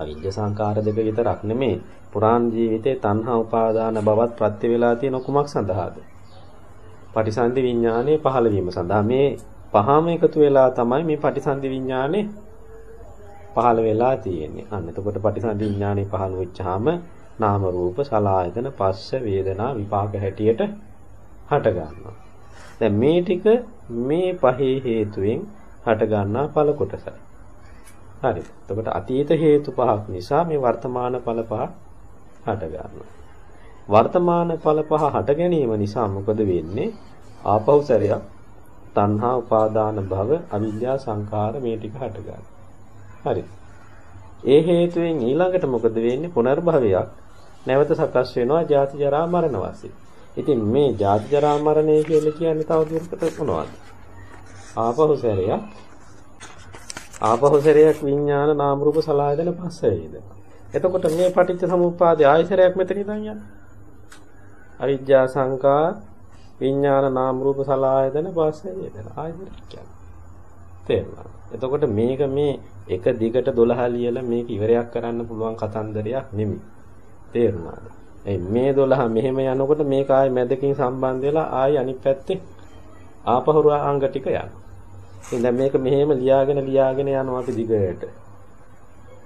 අවිද්‍යා සංකාර දෙක විතරක් නෙමෙයි පුරාණ ජීවිතේ තණ්හා උපාදාන බවත් ප්‍රත්‍ය වේලා තියෙන කුමක් සඳහාද? පටිසන්ධි විඥානයේ පහළ වීම සඳහා මේ පහම එකතු වෙලා තමයි මේ පටිසන්ධි විඥානේ පහළ වෙලා තියෙන්නේ. අන්න එතකොට පටිසන්ධි විඥානේ පහළ වෙච්චාම නාම රූප සලායතන පස්ස වේදනා විපාක හැටියට හට ගන්නවා. දැන් මේ ටික මේ පහේ හේතුවෙන් හට ගන්නා ඵල කොටසයි. හරි. එතකොට අතීත හේතු පහක් නිසා මේ වර්තමාන ඵල පහ හට ගන්නවා. වර්තමාන ඵල පහ හට ගැනීම නිසා මොකද වෙන්නේ? ආපහු සැරයක් තණ්හා උපාදාන භව අවිද්‍යා සංඛාර මේ ටික හට ගන්නවා. හරි. ඒ හේතුවෙන් ඊළඟට මොකද වෙන්නේ? පුනර්භවයක් නැවත සකස් වෙනවා ජාති ජරා මරණ වශයෙන්. ඉතින් මේ ජාති ජරා මරණය කියලා කියන්නේ තව දුරකට මොනවද? ආපහු සැරයක් ආපහු සැරයක් විඥාන නාම රූප සලආයතන පස්ස වේද. එතකොට මේ පටිච්ච සමුප්පාදේ ආයසරයක් මෙතන ඉඳන් යන්නේ. අවිජ්ජා සංකා විඥාන නාම රූප සලආයතන පස්ස වේදන ආයසරයක් කියන්නේ. තේරුණා. එතකොට මේක මේ එක දිගට 12 ලියලා මේක ඉවරයක් කරන්න පුළුවන් කතන්දරයක් නෙමෙයි. තේරුණාද? ඒ මේ 12 මෙහෙම යනකොට මේක ආයි මැදකින් සම්බන්ධ වෙලා ආයි අනිත් පැත්තේ ආපහු අංග ටික යනවා. ඉතින් දැන් මේක මෙහෙම ලියාගෙන ලියාගෙන යනවා අපි දිගට.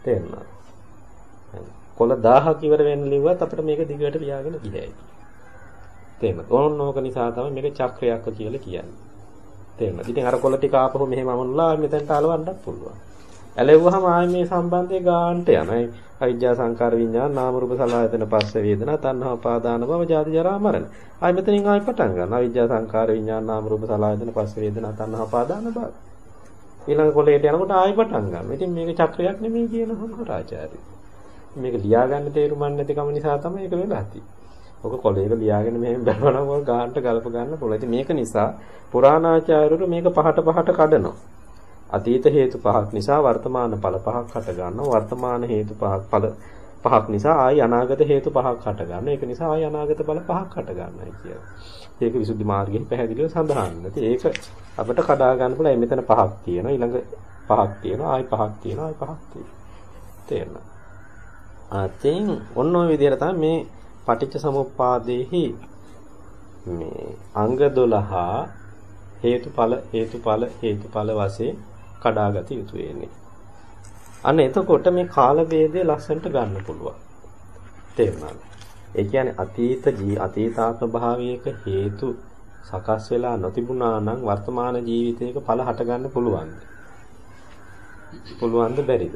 තේරුණාද? කොළ 1000ක් ඉවර වෙන්න ලිව්වත් අපිට මේක දිගට ලියාගෙන ගියයි. තේරුණාද? ඕනෝක නිසා තමයි මේක චක්‍රයක් කියලා කියන්නේ. තේරුණාද? ඉතින් අර කොළ ටික ආපහු මෙහෙම අමුණලා මෙතනට අලවන්නත් පුළුවන්. ඇලෙව්වහම ආයේ මේ සම්බන්ධය ගාන්ට යනවා. අවිජ්ජා සංකාර විඥාන නාම රූප සලආයතන පස්ස වේදනා තණ්හා උපාදාන භව ජාති ජරා මරණ. ආයේ මෙතනින් ආයේ පටන් ගන්නවා. අවිජ්ජා සංකාර විඥාන නාම රූප සලආයතන පස්ස වේදනා තණ්හා උපාදාන භව. ඊළඟ කොලේට යනකොට ආයෙ පටන් ගන්නවා. ඉතින් මේක චක්‍රයක් නෙමෙයි කියන හොරාචාර්ය. මේක ලියාගන්න තේරුම් නැති කම නිසා තමයි ඒක වෙලා තියෙන්නේ. ඔක කොලේක ලියාගෙන මෙහෙම බැලුවනම් ඔය ගානට ගලප ගන්න පුළුවන්. ඉතින් මේක නිසා පුරාණාචාර්යවරු මේක පහට පහට කඩනවා. අතීත හේතු පහක් නිසා වර්තමාන ඵල පහක් හට ගන්නවා. වර්තමාන හේතු පහක් ඵල පහක් නිසා ආයි අනාගත හේතු පහක් හට ගන්නවා. ඒක නිසා ආයි අනාගත ඵල පහක් හට ගන්නයි කියලා. ඒක විසුද්ධි මාර්ගයේ පැහැදිලිව සඳහන්. ඉතින් ඒක අපිට කඩා ගන්න පුළුවන්. මෙතන පහක් තියෙනවා. ඊළඟ පහක් තියෙනවා. ආයි පහක් තියෙනවා. ආයි පහක් තියෙනවා. තේරෙනවා. අතින් ඔන්න ඔය විදිහට තමයි මේ පටිච්ච සමුප්පාදේහි මේ අංග 12 හේතුඵල හේතුඵල හේතුඵල වශයෙන් කඩාගත යුතු වෙන්නේ. අන්න එතකොට මේ කාල ભેදය ලස්සනට ගන්න පුළුවන්. තේරුණාද? ඒ කියන්නේ අතීත ජී අතීතාත්ම භාවයක හේතු සකස් වෙලා නොතිබුණා නම් වර්තමාන ජීවිතයක ඵල හට ගන්න පුළුවන්ද? පුළුවන්ද බැරිද?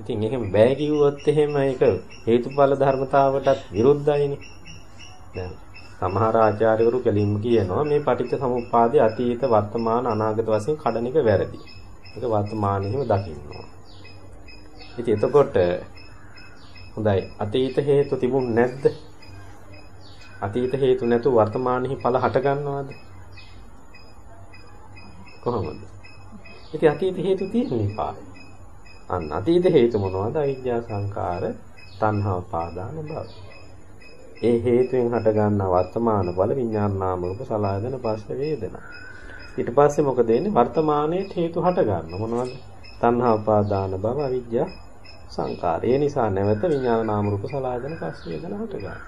ඉතින් එහෙම බෑ කිව්වොත් එහෙම ඒක හේතුඵල ධර්මතාවටත් විරුද්ධයිනේ. දැන් සමහර ආචාර්යවරු කෙලින්ම කියනවා මේ පටිච්ච සමුප්පාදයේ අතීත වර්තමාන අනාගත වශයෙන් කඩන එක වැරදි. ඒක වර්තමානයේම දකින්නවා. ඉතින් එතකොට හොඳයි අතීත හේතු තිබුණ නැද්ද? අතීත හේතු නැතුව වර්තමානයේ ඵල හට ගන්නවද? කොහොමද? ඉතින් අතීත හේතු තියෙන්නේ පාරේ. අන්න අතීත හේතු මොනවද? අවිද්‍යා සංකාර, තණ්හා උපාදාන භව. ඒ හේතුවෙන් හටගන්නා වර්තමාන බල විඥාන නාම රූප සලආයතන පස්ස වේදනා. ඊට පස්සේ මොකද වෙන්නේ? වර්තමානයේ හේතු හට ගන්න මොනවද? තණ්හා උපාදාන භව අවිද්‍යා සංකාර. ඒ නිසා නැවත විඥාන නාම රූප සලආයතන පස්ස වේදනා හට ගන්න.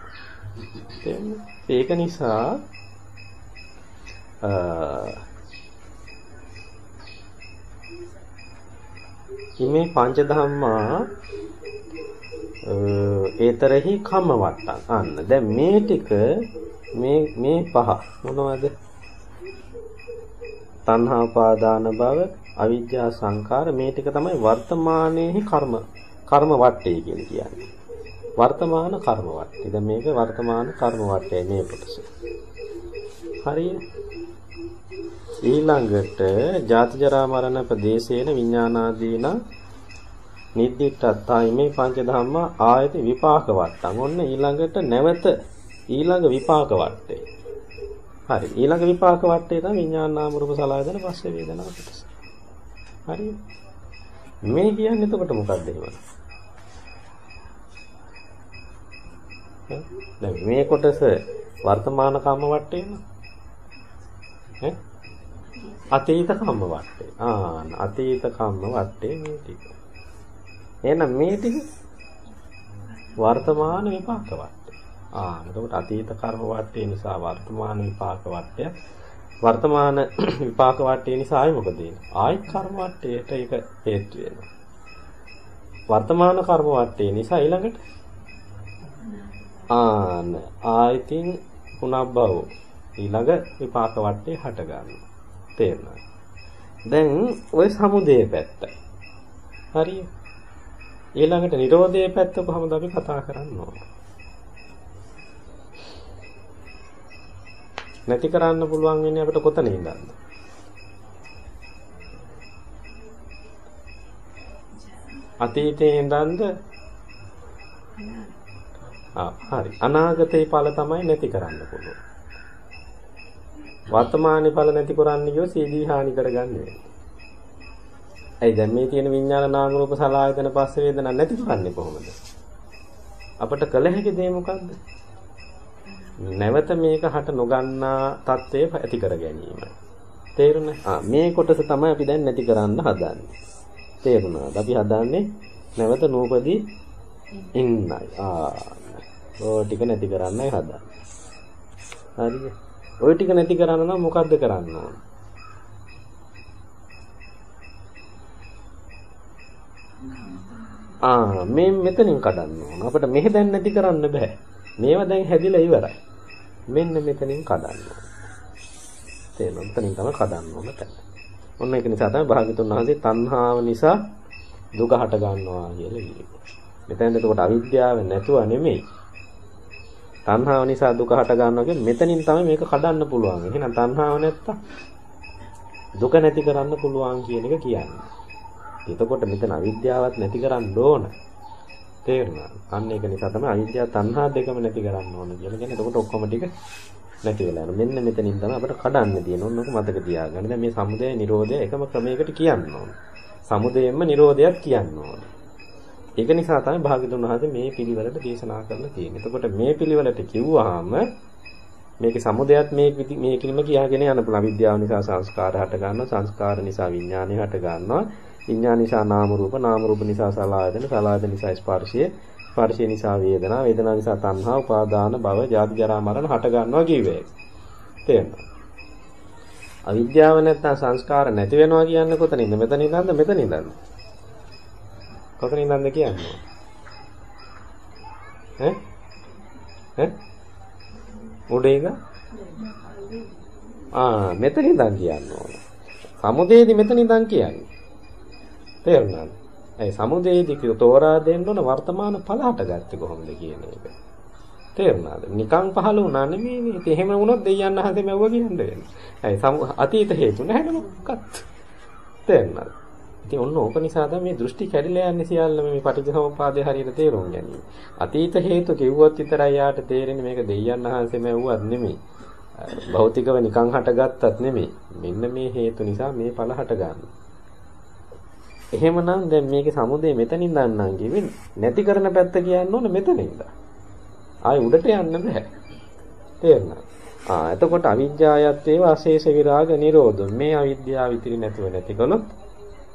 ඒක නිසා ඉමේ පංච ධම්මා ඒතරෙහි කම්ම වට්ටම්. අන්න. දැන් මේ ටික මේ මේ පහ මොනවද? තණ්හා උපාදාන භව, අවිජ්ජා සංකාර මේ ටික තමයි වර්තමානයේහි කර්ම කර්ම වට්ටේ කියලා කියන්නේ. වර්තමාන කර්ම වට්ටය. දැන් මේක වර්තමාන කර්ම වට්ටය මේ කොටස. හරිය. ඊළඟට ජාති ජරා මරණ ප්‍රදේශේන විඥානාදීන නිද්දිට්ඨායි මේ පංච ධම්ම ආයත විපාක වට්ටම්. ඔන්න ඊළඟට නැවත ඊළඟ විපාක වට්ටේ. හරි. ඊළඟ විපාක වට්ටේ තමයි විඥාන නාම රූප සලආයතන පස්සේ වේදනා කොටස. හරි. මේ කියන්නේ එතකොට මොකක්ද එහෙම? දැන් මේ කොටස වර්තමාන කම්ම වට්ටේන. ඈ? අතීත කම්ම වට්ටේ. ආ අතීත කම්ම වට්ටේ මේ ටික. එහෙනම් මේ ටික වර්තමාන විපාක වට්ටේ. ආ එතකොට අතීත කර්ම වට්ටේ නිසා වර්තමාන විපාක වට්ටය. වර්තමාන විපාක වට්ටේ නිසා ආයි මොකද වෙන්නේ? ආයි කර්ම වට්ටේට ඒක හේතු වෙනවා. වර්තමාන කර්ම වට්ටේ නිසා ඊළඟට ආන ආයතින් පුනබ්බව ඊළඟ විපාක වට්ටේ හට ගන්නවා. තේරෙනවද? දැන් ওই සමුදේ පැත්ත. හරිය. ඊළඟට Nirodhe පැත්ත කොහොමද අපි කතා කරන්න ඕන? නැති කරන්න පුළුවන් වෙන්නේ අපිට කොතන ඉඳන්ද? අතීතයේ ඉඳන්ද ආ හරි අනාගතේ ඵල තමයි නැති කරන්න පුළුවන්. වර්තමානයේ ඵල නැති කරන්න ගියෝ සීදී හානි කරගන්නේ. ඇයි දැන් මේ තියෙන විඥාන නාම රූප සලආයතන පස්ස වේදනා නැති කරන්නේ කොහොමද? අපට කළ හැකි දේ මොකද්ද? නැවත මේක හට නොගන්නා தත්ත්වය ඇති කර ගැනීම. තේරුණා? ආ මේ කොටස තමයි අපි දැන් නැති කරන්න හදන්නේ. තේරුණාද? අපි හදන්නේ නැවත නූපදී ඉන්නයි. ආ ඔය ටික නැති කරන්නයි හදන්නේ. හරිද? ওই ටික නැති කරන්න නම් මොකද්ද කරන්න ඕන? ආ මේ මෙතනින් කඩන්න ඕන. අපිට මෙහෙ දැන් නැති කරන්න බෑ. මේවා දැන් හැදිලා ඉවරයි. මෙන්න මෙතනින් කඩන්න ඕන. තේරෙනවද? මෙතනින් තමයි කඩන්න ඕන තැන. ඔන්න ඒක නිසා තමයි භාග්‍යතුන් වහන්සේ තණ්හාව නිසා දුක හට ගන්නවා කියලා කිව්වේ. මෙතෙන්ද එතකොට අවිද්‍යාව නැතුව නෙමෙයි. තණ්හාව නිසා දුක හට ගන්නවා කියන්නේ මෙතනින් තමයි මේක කඩන්න පුළුවන්. එහෙනම් තණ්හාව නැත්තම් දුක නැති කරන්න පුළුවන් කියන එක කියන්නේ. එතකොට මෙතන අවිද්‍යාවත් නැති කරන්න ඕන. තේරුණා. අන්න ඒක නිසා තමයි අවිද්‍යාව තණ්හා දෙකම නැති කරන්න ඕන කියලා කියන්නේ. එතකොට ඔක්කොම ටික නැති වෙලා යනවා. මෙන්න මෙතනින් තමයි අපිට කඩන්න තියෙන. ඕනක මතක තියාගන්න. දැන් මේ සමුදය නිරෝධය එකම ක්‍රමයකට කියන්න ඕන. සමුදයෙන්ම නිරෝධයත් කියන්න ඕන. ඒක නිසා තමයි භාග්‍යතුන් වහන්සේ මේ පිළිවෙලට දේශනා කරලා තියෙන්නේ. එතකොට මේ පිළිවෙලට කිව්වහම මේකේ සමුදයත් මේ මේ කිලිම කියාගෙන යන පුළුවන්. විද්‍යාව නිසා සංස්කාර හට ගන්නවා. සංස්කාර නිසා විඥානය හට ගන්නවා. විඥාන නිසා නාම රූප, නාම රූප නිසා සලආයතන, සලආයතන නිසා ස්පර්ශය, ස්පර්ශය නිසා වේදනා, වේදනා නිසා තණ්හා, උපාදාන, භව, ජාති ජරා මරණ හට ගන්නවා කිව්වේ. තේරෙනවද? අවිද්‍යාව නැත්තම් සංස්කාර නැති වෙනවා කියන්නේ කොතනින්ද? මෙතනින් ඉඳන්ද මෙතනින් ඉඳන්ද? කොතනින් ඉඳන්ද කියන්නේ? ඈ? ඈ? උඩේක? ආ මෙතනින් ඉඳන් කියන්න ඕන. සමුදේදී මෙතනින් ඉඳන් කියන්නේ. තේරුණාද? ඒ සමුදේදී කිය තෝරා දෙන්න ඕන වර්තමාන ඵල හටගත්තේ කොහොමද කියන එක. තේරුණාද? නිකං පහළ වුණා නෙමෙයිනේ. ඉතින් එහෙම වුණොත් දෙයයන් අහසේ මැව්ව කියන්නේ. ඒ අතීත හේතු නැහැ මොකක්ද? තේරුණාද? ඉතින් ඔන්න ඕක නිසා තමයි මේ දෘෂ්ටි කැඩිලා යන්නේ සියල්ලම මේ පටිච්චසමුප්පාදේ හරියට තේරුම් ගැනීම. අතීත හේතු කිව්වොත් විතරයි යාට තේරෙන්නේ මේක දෙයයන් අහසේ මැව්වත් නෙමෙයි. භෞතිකව නිකං හටගත්තත් නෙමෙයි. මෙන්න මේ හේතු නිසා මේ ඵල හට ගන්නවා. එහෙමනම් දැන් මේකේ සමුදේ මෙතනින් දන්නම් කිව්වේ නැති කරන පැත්ත කියන්න ඕන මෙතනින්ද. ආයි උඩට යන්න බෑ. තේරුණා? ආ එතකොට අවිජ්ජායත් ඒව අශේෂ විරාග නිරෝධ. මේ අවිද්‍යාව ඉතිරි නැතුව නැති කළොත්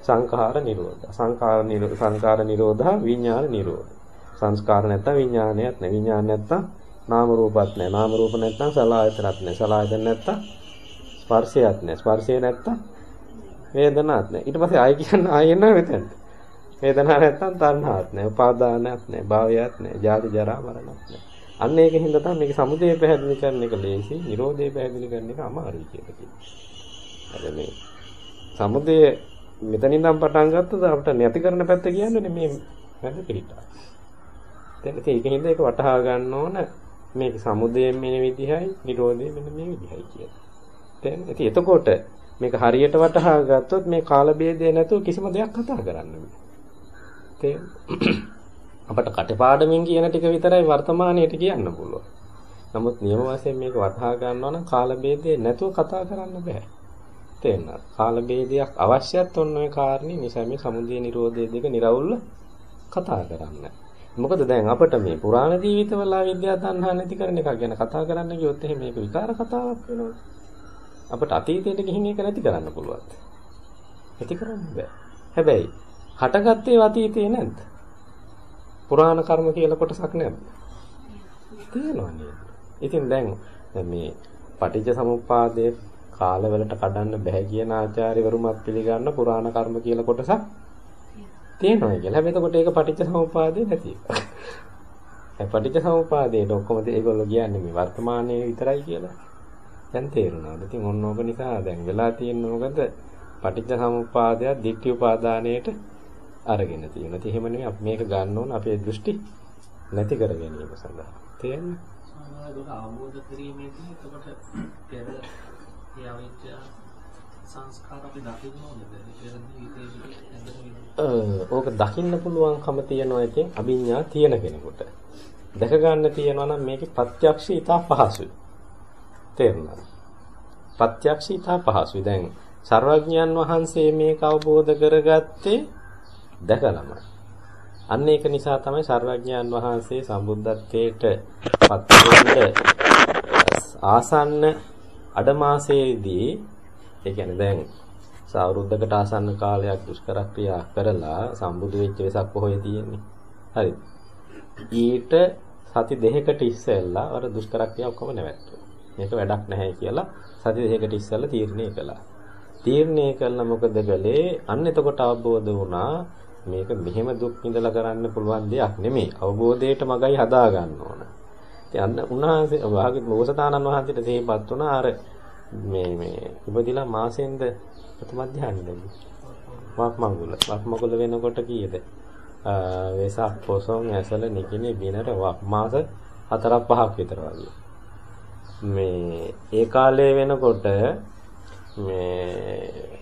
සංඛාර නිරෝධ. සංඛාර නිරෝධ සංඛාර නිරෝධා විඥාන නිරෝධ. සංස්කාර නැත්තම් විඥානයක් නැහැ. විඥාන නැත්තම් නාම රූපත් නැහැ. නාම රූප නැත්තම් සලආයතනත් නැහැ. සලආයතන නැත්තම් ස්පර්ශයක් නැහැ. ස්පර්ශය නැත්තම් වේදනාවක් නැහැ. ඊට පස්සේ ආය කියන්න ආය එන්න මෙතනට. වේදනාවක් නැත්තම් තණ්හාවක් නැහැ. උපාදානයක් නැහැ. භාවයක් නැහැ. ජාති ජරා මරණක් නැහැ. අන්න ඒක හින්දා තමයි මේක සමුදය පැහැදිලි කරන එක ලේසි, නිරෝධය පැහැදිලි කරන එක අමාරුයි කියලා කියන්නේ. අර මේ සමුදය මෙතනින් නම් පටන් ගත්තද අපිට නැති කරන පැත්ත කියන්නේ මේ මැද පිටා. දැන් ඉතින් ඒකින්ද ඒක වටහා ගන්න ඕන මේක සමුදයෙන් මෙන විදිහයි නිරෝධයෙන් මෙන්න මේ විදිහයි කියලා. දැන් ඉතින් එතකොට මේක හරියට වටහා ගත්තොත් මේ කාල ભેදය නැතුව කිසිම දෙයක් කතා කරන්න බෑ. අපට කටපාඩමින් කියන ටික විතරයි වර්තමානයේට කියන්න පුළුවන්. නමුත් නියම වශයෙන් මේක වටහා ගන්නවා නම් කාල ભેදය නැතුව කතා කරන්න බෑ. ඇත්තේ නැහැ. කාල ભેදයක් අවශ්‍යත් ඔන්න ඔය කාරණේ නිසා මේ සමුදය නිරෝධය දෙක निराවුල්ව කතා කරන්න. මොකද දැන් අපිට මේ පුරාණ ජීවිතවල විද්‍යා තණ්හා නැති කරන එක ගැන කතා කරන්න ගියොත් එහෙම මේක විකාර කතාවක් වෙනවා. අපිට අතීතයට ගිහින් ඒක නැති කරන්න පුළුවන්. නැති කරන්න බෑ. හැබැයි හටගත්තේ අතීතේ නැද්ද? පුරාණ කර්ම කියලා කොටසක් නැද්ද? තියෙනවා නේද? ඉතින් දැන් මේ පටිච්ච සමුප්පාදයේ කාලවලට කඩන්න බෑ කියන ආචාර්යවරුමත් පිළිගන්න පුරාණ කර්ම කියලා කොටසක් තියෙනවා කියලා. හැබැයි එතකොට ඒක පටිච්ච සමුප්පාදේ නැති එක. ඒ පටිච්ච සමුප්පාදේට ඔක්කොම ඒගොල්ලෝ කියන්නේ මේ වර්තමානයේ විතරයි කියලා. දැන් තේරුණාද? ඉතින් ඔන්න ඕක නිසා දැන් වෙලා තියෙන්නේ මොකද? පටිච්ච සමුප්පාදය දික්ටි උපාදානයේට අරගෙන තියෙනවා. ඉතින් එහෙම නෙමෙයි අපි මේක ගන්න ඕන අපේ දෘෂ්ටි නැති කර ගැනීම සඳහා. තේරෙනවද? ඒක අවබෝධ කිරීමේදී එතකොට පෙර ඒ අවිද්‍යාව සංස්කාර අපි දකින්න ඕනද? ඕක දකින්න පුළුවන්කම තියනවා ඉතින් අභිඥා තියෙන කෙනෙකුට. දැක ගන්න තියනවා නම් මේකේ ප්‍රත්‍යක්ෂ ඉතා පහසුයි. තේරුණාද? ප්‍රත්‍යක්ෂ ඉතා පහසුයි. දැන් සර්වඥයන් වහන්සේ මේක අවබෝධ කරගත්තේ දැකලමයි. අන්න ඒක නිසා තමයි සර්වඥයන් වහන්සේ සම්බුද්ධත්වයට පත් ආසන්න අඩමාසයේදී ඒ කියන්නේ දැන් සවුරුද්දකට ආසන්න කාලයක් දුෂ්කර ක්‍රියා කරලා සම්බුදු වෙච්ච වෙසක් පොහොය තියෙන්නේ. හරි. ඊට සති දෙකකට ඉස්සෙල්ලා අර දුෂ්කර ක්‍රියා ඔක්කොම නැවැත්තුවා. මේක වැඩක් නැහැ කියලා සති දෙකකට ඉස්සෙල්ලා තීරණය කළා. තීරණය කළා මොකද කළේ? අන්න එතකොට අවබෝධ වුණා මේක මෙහෙම දුක් විඳලා කරන්න පුළුවන් දෙයක් නෙමෙයි. අවබෝධයට මගයි හදා ගන්න ඕන. ඉතින් අන්න උන්වහන්සේ වාගේ මොසතානන් වහන්සේට තේපත් වුණා. අර මේ මේ ඉපදිලා මාසෙන්ද ප්‍රථම ධානයේද වක්මගුල. වක්මගුල වෙනකොට කීයද? වෙසක් පොසොන් ඇසල නිකිනේ බිනර වක් මාස හතරක් පහක් විතර වගේ. මේ ඒ කාලේ වෙනකොට මේ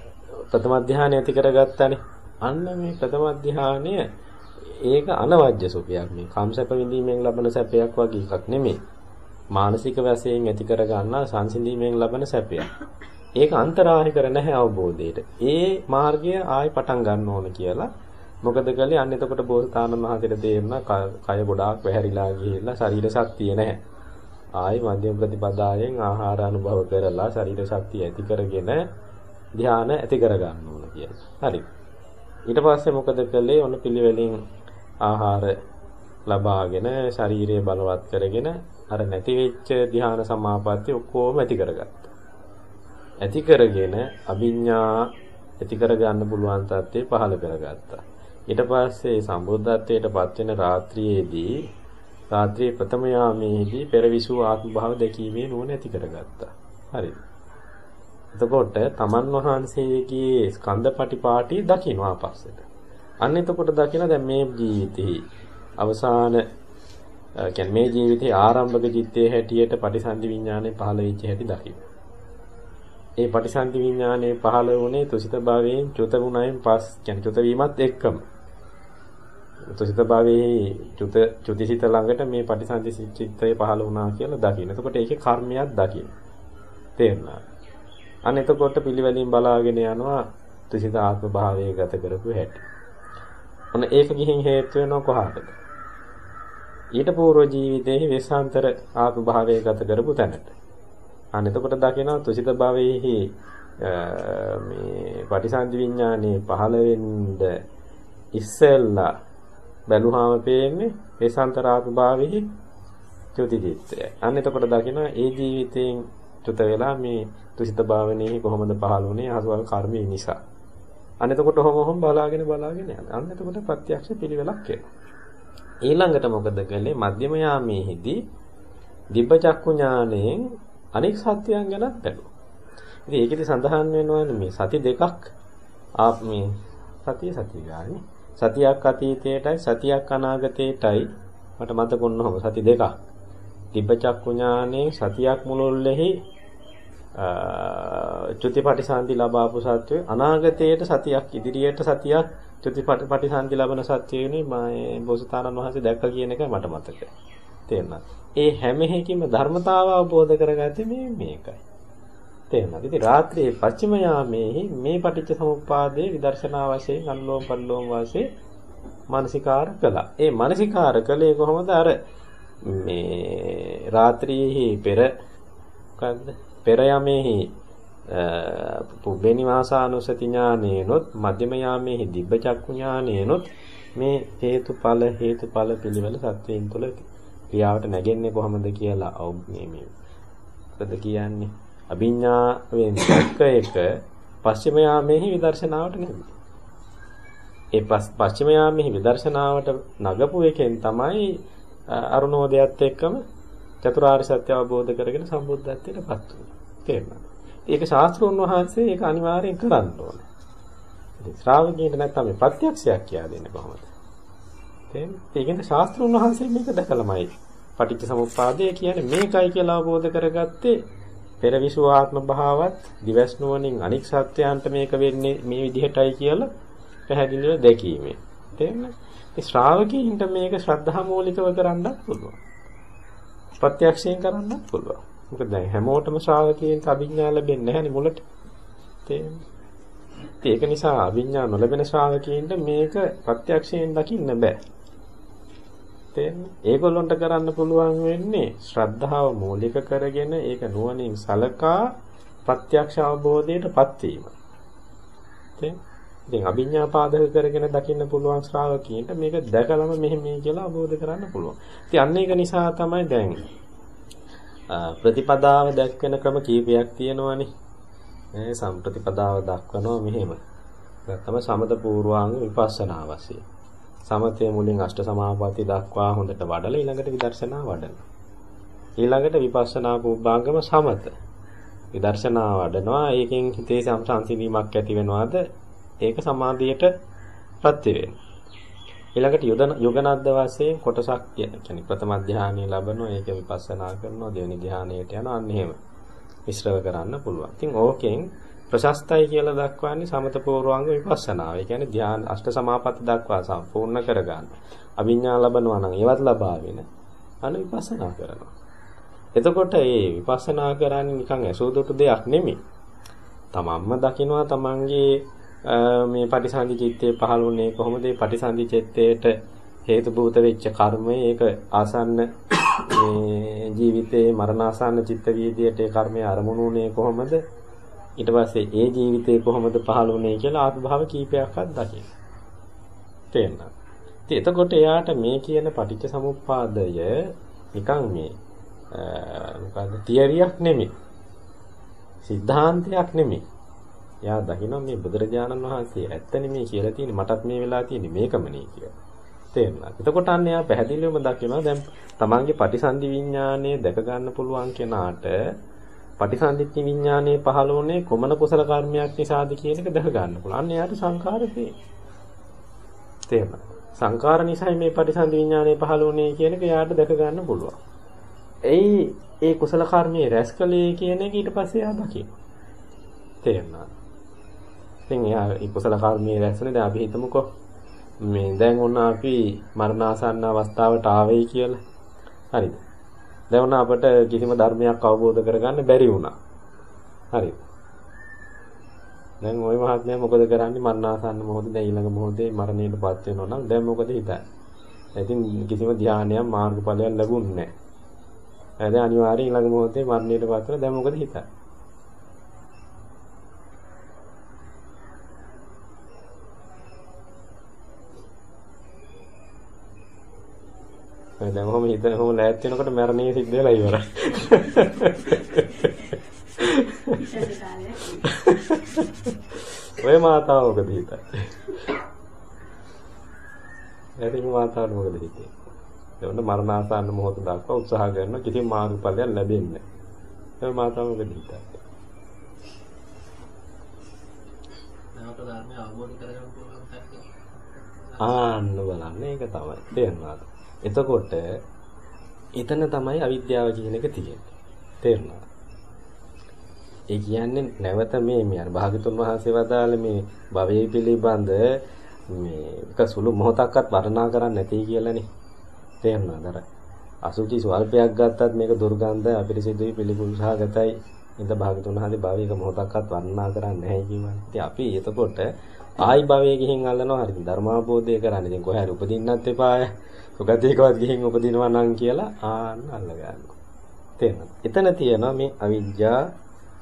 ප්‍රථම ධානය ඇති කරගත්තානේ. අන්න මේ ප්‍රථම ධානය ඒක අනවජ්‍ය සුඛයක් මේ කම්සප විඳීමෙන් ලබන සැපයක් වගේ එකක් නෙමෙයි මානසික වශයෙන් ඇති කර ගන්නා සංසිඳීමෙන් ලබන සැපයක්. ඒක අන්තරාය කර නැහැ අවබෝධයට. ඒ මාර්ගය ආයි පටන් ගන්න ඕන කියලා. මොකද කළේ අන්න එතකොට බෝසතාණන් වහන්සේට තේරුණා කය ගොඩාක් වැහැරිලා ගිහිල්ලා ශරීර ශක්තිය නැහැ. ආයි මධ්‍යම ප්‍රතිපදායෙන් ආහාර අනුභව කරලා ශරීර ශක්තිය ඇති කරගෙන ධානය ඇති කර ගන්න ඕන කියලා. හරි. ඊට පස්සේ මොකද කළේ? ඔන්න පිළිවෙලින් ආහාර ලබාගෙන ශරීරය බලවත් කරගෙන අර නැති වෙච්ච ධ්‍යාන සමාපatti ඔක්කොම ඇති කරගත්තා. ඇති කරගෙන අභිඥා ඇති කරගන්න පුළුවන් තත්ත්වේ පහළ කරගත්තා. ඊට පස්සේ සම්බුද්ධත්වයට පත් වෙන රාත්‍රියේදී රාත්‍රියේ ප්‍රථම යාමේදී පෙරවිසු ආත්ම භාව දැකීමේ නුවණ ඇති කරගත්තා. හරිද? එතකොට තමන් වහන්සේගේ ස්කන්ධපටිපාටි දකින්නවා පස්සට. අන්න එතකොට දකින දැන් මේ ජීවිතේ අවසාන කියන්නේ මේ ජීවිතේ ආරම්භක චිත්තයේ හැටියට පටිසන්ධි විඥානය පහළ වෙච්ච හැටි දකින්න. ඒ පටිසන්ධි විඥානය පහළ වුණේ තුසිත භාවයෙන් චුත ගුණයෙන් පස් කියන්නේ චුත වීමත් එක්කම. තුසිත භාවයේ චුත චුතිසිත ළඟට මේ පටිසන්ධි චිත්තය පහළ වුණා කියලා දකින්න. එතකොට ඒකේ කර්මයක් දකින්න. තේරුණා. අන්න එතකොට පිළිවෙලින් බලාගෙන යනවා තුසිත ආත්ම භාවයේ ගත කරපු හැටි. ඔන්න ඒක ගිහින් හේතු වෙනව කොහාටද? ඊට పూర్ව ජීවිතයේ විසාන්තර ආත්ම භාවයේ ගත කරපු තැනට. අන්න එතකොට දකිනවා තුසිත භවයේහි මේ පටිසන්ධි විඥානේ පහළ වෙන්න ඉස්සෙල්ලා බැලුවාම පේන්නේ විසාන්තර ආත්ම භාවයේ චුති චිත්තය. අන්න එතකොට දකිනවා ඒ ජීවිතයෙන් චුත වෙලා මේ තුසිත භාවනයේ කොහොමද පහළ වුනේ අසවල් කර්මයේ නිසා. අන්න එතකොට ඔහොම ඔහොම බලාගෙන බලාගෙන යනවා. අන්න එතකොට ප්‍රත්‍යක්ෂ පිළිවෙලක් එනවා. ඊළඟට මොකද කළේ මධ්‍යම යාමේහිදී දිබ්බ චක්කු ඥාණයෙන් අනෙක් සත්‍යයන් ගැනත් බැලුවා. ඉතින් ඒකෙදි සඳහන් වෙනවානේ මේ සති දෙකක් ආ මේ සතිය සතිය ගානේ සතියක් අතීතයටයි සතියක් අනාගතයටයි මට මතක වුණොම සති දෙකක්. දිබ්බ චක්කු ඥානේ සතියක් මුළුල්ලෙහි චුතිපටිසන්ධි ලබාපු සත්වය අනාගතයේට සතියක් ඉදිරියට සතියක් චුතිපටිසන්ධි ලබන සත්වයනේ මම බෝසතාණන් වහන්සේ දැක්ක කියන එක මට මතකයි. තේරුණා. ඒ හැම එකකින්ම ධර්මතාව අවබෝධ කරගත්තේ මේ මේකයි. තේරුණාද? ඉතින් රාත්‍රියේ පස්චිම යාමේහි මේ පටිච්ච සමුප්පාදයේ විදර්ශනා වශයෙන් අනුලෝම පරිලෝම වශයෙන් මානසිකාර කළා. ඒ මානසිකාර කළේ කොහොමද? අර මේ රාත්‍රියේහි පෙර මොකද්ද? පෙර යමේහි පුබ්බේනිවාසානුසති ඥානේනොත් මධ්‍යම යාමේහි දිබ්බ චක්කු ඥානේනොත් මේ හේතුඵල හේතුඵල පිළිවෙල සත්වයන් තුළ ක්‍රියාවට නැගෙන්නේ කොහොමද කියලා මේ මේ මොකද කියන්නේ අභිඥාවෙන් දැක්ක එක පස්චිම යාමේහි විදර්ශනාවට නෙමෙයි. ඒ පස්චිම යාමේහි විදර්ශනාවට නගපු එකෙන් තමයි අරුණෝදයත් එක්කම චතුරාර්ය සත්‍ය අවබෝධ කරගෙන සම්බුද්ධත්වයට පත් වුණා. තේරුණාද? ඒක ශාස්ත්‍රෝන් වහන්සේ ඒක අනිවාර්යෙන් කරන්න ඕනේ. ඉතින් ශ්‍රාවකයන්ට නැත්තම් මේ ප්‍රත්‍යක්ෂයක් කියා දෙන්නේ කොහොමද? තේරෙනවද? ඒකෙන්ද ශාස්ත්‍රෝන් වහන්සේ මේක දැකලාමයි පටිච්ච සමුප්පාදය කියන්නේ මේකයි කියලා අවබෝධ කරගත්තේ පෙරවිසු ආත්ම භාවත් දිවස් නුවණින් අනික් සත්‍යයන්ට මේක වෙන්නේ මේ විදිහටයි කියලා පැහැදිලිව දැකීමේ. තේරෙනවද? ඒ ශ්‍රාවකීන්ට මේක ශ්‍රද්ධා මූලිකව කරන්නත් පුළුවන්. ප්‍රත්‍යක්ෂයෙන් කරන්නත් පුළුවන්. මොකද දැන් හැමෝටම ශ්‍රාවකීන්ට අභිඥා ලැබෙන්නේ නැහැනේ මුලට. තේරෙනවද? ඒක නිසා අභිඥා නොලැබෙන ශ්‍රාවකීන්ට මේක ප්‍රත්‍යක්ෂයෙන් දකින්න බෑ. තේරෙනවද? ඒගොල්ලොන්ට කරන්න පුළුවන් වෙන්නේ ශ්‍රද්ධාව මූලික කරගෙන ඒක නුවණින් සලකා ප්‍රත්‍යක්ෂ අවබෝධයටපත් වීම. තේරෙනවද? ඉතින් අභිඥා පාදක කරගෙන දකින්න පුළුවන් ශ්‍රාවකීන්ට මේක දැකලම මෙහෙම මේ කියලා අවබෝධ කරන්න පුළුවන්. ඉතින් අන්න ඒක නිසා තමයි දැන් ප්‍රතිපදාව දැක්වෙන ක්‍රම කීපයක් තියෙනවනේ. මේ සම්ප්‍රතිපදාව දක්වනවා මෙහෙම. තමයි සමත පූර්වාංග විපස්සනා වශයෙන්. සමතය මුලින් අෂ්ට සමාපatti දක්වා හොඳට වඩලා ඊළඟට විදර්ශනා වඩනවා. ඊළඟට විපස්සනා පූර්වාංගම සමත. විදර්ශනා වඩනවා. ඒකෙන් හිතේ සංසංසිනීමක් ඇති වෙනවාද? ඒක සමාධියට ප්‍රත්‍ය වෙනවා. ඊළඟට යොගනද්ද වශයෙන් කොටසක් කියන්නේ ප්‍රථම ධානය ලැබෙනවා ඒක විපස්සනා කරනවා දෙවෙනි ධානයට යනවා අන්න එහෙම මිශ්‍රව කරන්න පුළුවන්. ඉතින් ඕකෙන් ප්‍රශස්තයි කියලා දක්වන්නේ සමත පූර්වාංග විපස්සනාව. ඒ කියන්නේ ධ්‍යාන අෂ්ට සමාපatti දක්වා සම්පූර්ණ කරගන්න. අභිඥා ලබනවා නම් ඒවත් ලබාගෙන අන විපස්සනා කරනවා. එතකොට මේ විපස්සනා කරන්නේ නිකන් ඇසෝදොට දෙයක් නෙමෙයි. තමන්ම දකිනවා තමන්ගේ මේ පටිසන්ධි චිත්තේ පහළ වුණේ කොහොමද? මේ පටිසන්ධි චිත්තේට හේතු භූත වෙච්ච කර්මය ඒක ආසන්න මේ ජීවිතේ මරණාසන්න චිත්ත වීදියට ඒ කර්මය අරමුණු වුණේ කොහොමද? ඊට පස්සේ ඒ ජීවිතේ කොහොමද පහළ වුණේ කියලා ආත්මභාව කීපයක්වත් දකින්න. තේරෙනවද? ඉතින් එතකොට එයාට මේ කියන පටිච්ච සමුප්පාදය නිකන් මේ මොකද්ද තියරියක් නෙමෙයි. සිද්ධාන්තයක් නෙමෙයි. එයා දකිනවා මේ බුදුරජාණන් වහන්සේ ඇත්ත නෙමෙයි කියලා තියෙන්නේ මටත් මේ වෙලා තියෙන්නේ මේකම නේ කියලා. තේරුණාද? එතකොට අන්න එයා පැහැදිලිවම දකිනවා දැන් තමන්ගේ පටිසන්ධි විඥානය දැක ගන්න පුළුවන් කෙනාට පටිසන්ධිත්‍ය විඥානයේ පහළ වුණේ කොමන කුසල කර්මයක් නිසාද කියන එක දැක ගන්න පුළුවන්. අන්න එයාට සංඛාර තේරෙනවා. සංඛාර නිසායි මේ පටිසන්ධි විඥානයේ පහළ වුණේ කියන එක එයාට දැක ගන්න පුළුවන්. එයි ඒ කුසල කර්මයේ රැස්කලේ කියන එක ඊට පස්සේ එයා දකිනවා. තේරෙනවා. ඉතින් එයා ඒ කුසල කර්මයේ රැස්නේ දැන් අපි හිතමුකෝ මේ දැන් ඔන්න අපි මරණාසන්න අවස්ථාවට ආවෙයි කියලා. හරිද? දැන් ඔන්න අපට කිසිම ධර්මයක් අවබෝධ කරගන්න බැරි වුණා. හරිද? දැන් ওই මහත්මයා මොකද කරන්නේ මරණාසන්න මොහොතේ දැන් ඊළඟ මොහොතේ මරණයටපත් වෙනවා නම් දැන් මොකද හිතන්නේ? ඉතින් කිසිම ධානයක් මාර්ගඵලයක් ලැබුණේ නැහැ. දැන් අනිවාර්යෙන් ඊළඟ මොහොතේ මරණයටපත් වෙනවා දැන් මොකද හිතන්නේ? දැන් කොහොම හිතන කොහොම ලෑත් වෙනකොට මරණය සිද්ධ වෙලා ඉවරයි. ඔය මාතාව මොකද හිතන්නේ? එදින මාතාවට මොකද හිතේ? එවන මරණාසන්න මොහොත දක්වා උත්සාහ කරන කිසිම මාර්ගඵලයක් ලැබෙන්නේ නැහැ. ඒ මාතාව මොකද හිතන්නේ? නැවත ධර්මය අවබෝධ කරගන්න පුළුවන් තත්ත්වය. ආන්න බලන්න ඒක තමයි තේරෙනවද? එතකොට එතන තමයි අවිද්‍යාව කියන එක තියෙන්නේ. තේරුණා? ඒ කියන්නේ නැවත මේ මේ අර භාගතුන් වහන්සේ වදාළ මේ භවයේ පිළිබඳ මේ එක සුළු මොහොතක්වත් වර්ණනා කරන්නේ නැtei කියලානේ. තේරුණාද? අර අසුචි ස්වල්පයක් ගත්තත් මේක දුර්ගන්ධ අපිරිසිදුයි පිළිකුල් සහගතයි. ඉත භාගතුන් වහන්සේ භවයක මොහොතක්වත් වර්ණනා කරන්නේ නැහැ කියවනේ. ඉතින් අපි එතකොට ආයි භවයේ ගිහින් අල්ලනවා හරි ධර්මාබෝධය කරන්න. ඉතින් කොහේ හරි උපදින්නත් එපාය. සුගතියකවත් ගිහින් උපදිනවා නම් කියලා ආන්න අල්ල ගන්නවා. තේරෙනවද? එතන තියෙනවා මේ අවිජ්ජා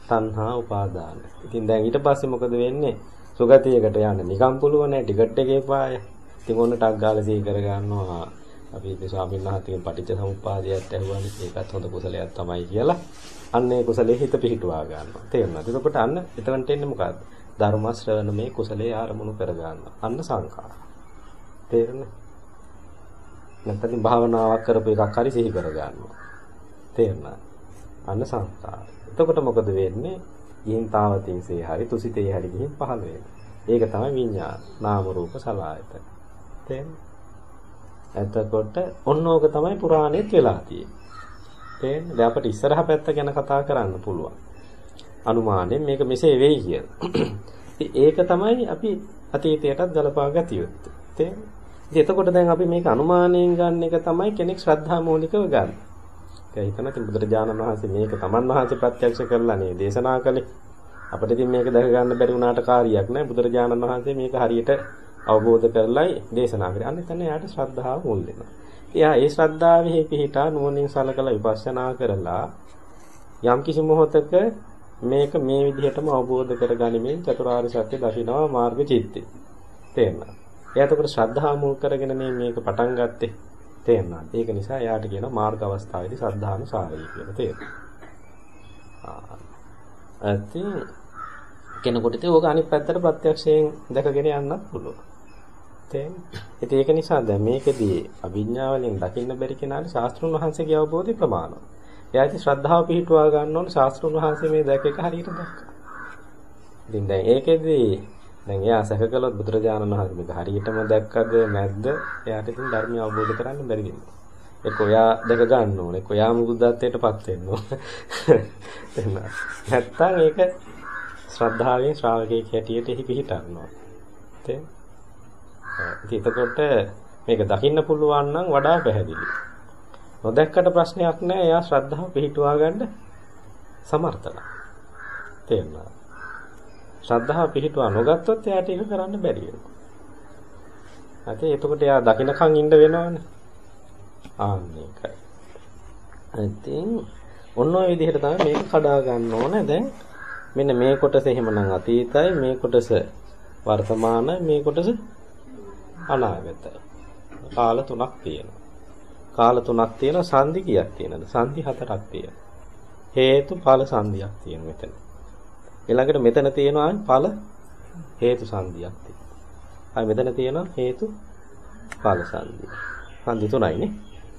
තණ්හා උපාදාන. ඉතින් දැන් ඊට පස්සේ මොකද වෙන්නේ? සුගතියකට යන්න නිකම් පුළුවන් නෑ ටිකට් එකේ පාය. ඉතින් ඔන්න ටක් ගාලා සී කර ගන්නවා. අපි ඉතින් ස්වාමීන් වහන්සේගෙන් පටිච්ච සමුප්පාදයට ඇහුවානේ ඒකත් හොඳ කුසලයක් තමයි කියලා. අන්න ඒ කුසලයේ හිත පිහිටුවා ගන්නවා. තේරුණාද? එතකොට අන්න එතනට එන්නේ මොකද්ද? ධර්ම ශ්‍රවණමේ කුසලයේ ආරමුණු කර ගන්නවා. අන්න සංඛාර. තේරෙන්නේ? නැත්නම් භාවනාවක් කරපු එකක් හරි සිහි කර ගන්නවා. තේරුණා? අන්න සංඛාර. එතකොට මොකද වෙන්නේ? ගිහින් තාවතින්සේ හරි තුසිතේ හරි ගිහින් පහළ වෙනවා. ඒක තමයි විඤ්ඤාණ. නාම රූප සලආයතන. තේරෙන්නේ? එතකොට ඔන්න ඕක තමයි පුරාණෙත් වෙලා තියෙන්නේ. තේරෙන්නේ? දැන් අපිට ඉස්සරහ පැත්ත ගැන කතා කරන්න පුළුවන්. අනුමානෙන් මේක මෙසේ වෙයි කියලා. ඒක තමයි අපි අතීතයටත් ගලපා ගත යුත්තේ. තේරෙන්නේ? ඉතින් එතකොට දැන් අපි මේක අනුමානයෙන් ගන්න එක තමයි කෙනෙක් ශ්‍රද්ධා මූලිකව ගන්න. ඒ හිතන ඉතින් බුදුරජාණන් වහන්සේ මේක තමන් වහන්සේ ප්‍රත්‍යක්ෂ කරලා නේ දේශනා කළේ. අපිට ඉතින් මේක දැක ගන්න බැරි වුණාට කාර්යයක් නෑ. බුදුරජාණන් වහන්සේ මේක හරියට අවබෝධ කරලයි දේශනා කරේ. අන්න එතන එයාට ශ්‍රද්ධාව මුල් වෙනවා. එයා ඒ ශ්‍රද්ධාවෙහි පිහිටා නුවණින් සලකලා විපස්සනා කරලා යම් කිසි මොහොතක මේක මේ විදිහටම අවබෝධ කරගනිමින් චතුරාර්ය සත්‍ය දකිනවා මාර්ග චිත්තේ. තේරෙනවද? එයා එතකොට ශ්‍රද්ධාව මුල් කරගෙන මේක පටන් ගත්තේ. තේරෙනවද? ඒක නිසා එයාට කියන මාර්ග අවස්ථාවේදී ශ්‍රද්ධානුසාරී කියලා තේරෙනවා. අතින් කෙනෙකුට ඉතින් ඕක අනිත් පැත්තට ප්‍රත්‍යක්ෂයෙන් දැකගෙන යන්නත් පුළුවන්. තේරෙනවද? ඒක නිසා දැන් මේකදී අභිඥාවලින් දකින්න බැරි කෙනාට ශාස්ත්‍රුන් වහන්සේගේ අවබෝධය ප්‍රමාණවත්. එයා ඉතින් ශ්‍රද්ධාව පිහිටුවා ගන්න ඕන ශාස්ත්‍රුන් වහන්සේ මේ දැක එක හරියට දැක්කා. ඉතින් දැන් ඒකෙදී දැන් එයා සැක කළොත් බුදුරජාණන් වහන්සේ මේක හරියටම දැක්කද නැද්ද? එයාට ඉතින් ධර්මය අවබෝධ කරගන්න බැරි වෙනවා. එක්ක ඔයා දැක ගන්න ඕනේ. එක්ක ඔයාම බුද්ධත්වයටපත් වෙන්න ඕනේ. නැත්තම් ඒක ශ්‍රද්ධාවෙන් ශ්‍රාවකයෙක් හැටියට එහි පිහිටන්නවා. තේ එතකොට මේක දකින්න පුළුවන් නම් වඩා පැහැදිලි. නොදැක්කට ප්‍රශ්නයක් නැහැ. එයා ශ්‍රද්ධාව පිහිටුවා ගන්න සමර්ථයි. තේරුණා. ශ්‍රද්ධාව පිහිටුවා නොගත්තොත් එයාට ඒක කරන්න බැරි වෙනවා. හරි එතකොට එයා දකින්නකන් ඉන්න වෙනවනේ. ආන්න ඒකයි. ඉතින් ඔන්න ඔය විදිහට තමයි මේක කඩා ගන්න ඕනේ. දැන් මෙන්න මේ කොටස එහෙමනම් අතීතයි මේ කොටස වර්තමාන මේ කොටස අනාගතයි. කාල තුනක් තියෙනවා. කාල තුනක් තියෙනවා සංදි කීයක් තියෙනවද? සංදි හතරක් තියෙනවා. හේතු ඵල සංදියක් තියෙනවා මෙතන. ඊළඟට මෙතන තියෙනවා ඵල හේතු සංදියක් තියෙනවා. ආයි මෙතන තියෙනවා හේතු ඵල සංදිය. සංදි තුනයිනේ.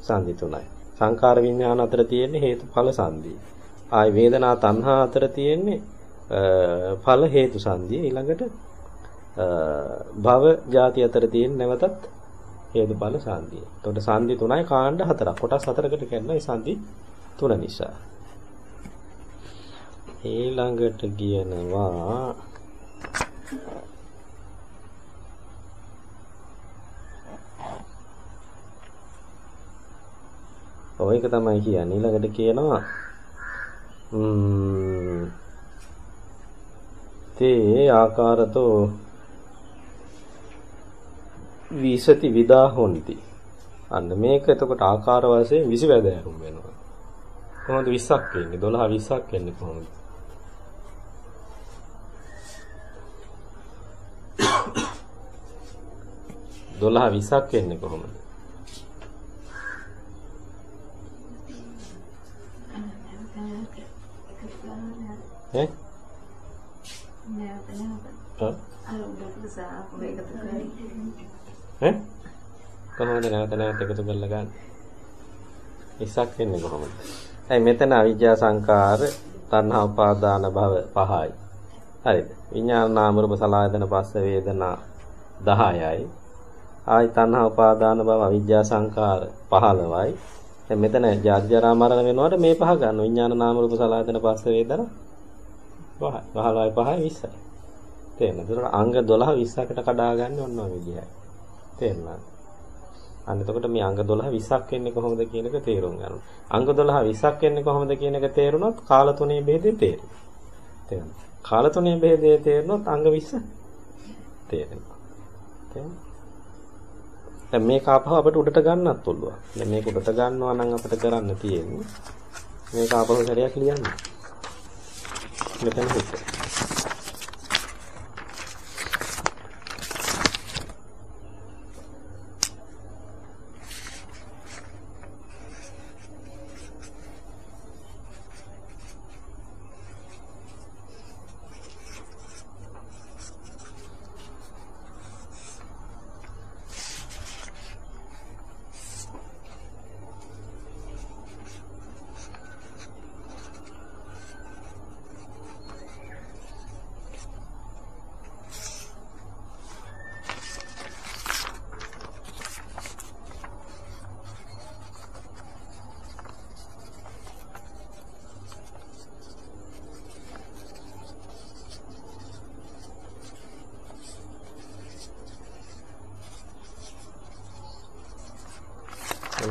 සංදි තුනයි. සංකාර විඥාන අතර තියෙන්නේ හේතු ඵල සංදිය. ආයි වේදනා තණ්හා අතර තියෙන්නේ ඵල හේතු සංදිය. ඊළඟට භව ಜಾති අතර තියෙන නැවතත් හේතුඵල සංදිය. එතකොට සංදි තුනයි කාණ්ඩ හතරක්. කොටස් හතරකට කැඩලා ඒ සංදි තුන නිසා. ඊළඟට කියනවා ඔය එක තමයි කියන්නේ. ඊළඟට කියනවා ම්ම් තේ ආකාරතෝ විසති විදා හොಂತಿ අන්න මේක එතකොට ආකාර වශයෙන් 20 වැද ඇරුම් වෙනවා. කොහොමද 20ක් වෙන්නේ? 12 20ක් වෙන්නේ කොහොමද? 12 20ක් වෙන්නේ කොහොමද? ඈ? ඈ? කොහොමද නැවත නැවත එකතු කරලා ගන්න? 20ක් වෙන්නේ කොහොමද? ඇයි මෙතන අවිජ්ජා සංකාර තණ්හා උපාදාන භව පහයි. හරිද? විඥාන නාම රූප සලආයතන පස්ස වේදනා 10යි. ආයි තණ්හා උපාදාන භව අවිජ්ජා සංකාර 15යි. දැන් මෙතන ජාති ජරා මරණ වෙනකොට මේ පහ ගන්න විඥාන නාම රූප සලආයතන පස්ස වේදනා 5යි. 15යි 5යි 20යි. තේරෙනවද? ඒතකොට අංග 12 20කට කඩාගන්නේ ඔන්න ඔය විදිහයි. තේරෙනවද? අන්න එතකොට මේ අංග 12 20ක් වෙන්නේ කොහොමද කියන එක තේරුම් ගන්න. අංග 12 20ක් වෙන්නේ කොහොමද කියන එක තේරුණොත් කාල තුනේ ભેදේ තේරෙනවා. තේරෙනවද? කාල තුනේ ભેදේ තේරුණොත් අංග 20 තේරෙනවා. තේරෙනවද? දැන් මේක ආපහු අපිට උඩට ගන්නත් පුළුවන්. දැන් මේක උඩට ගන්නවා නම් අපිට කරන්න තියෙන්නේ මේක ආපහු සැරයක් ලියන්න. මෙතන හිට.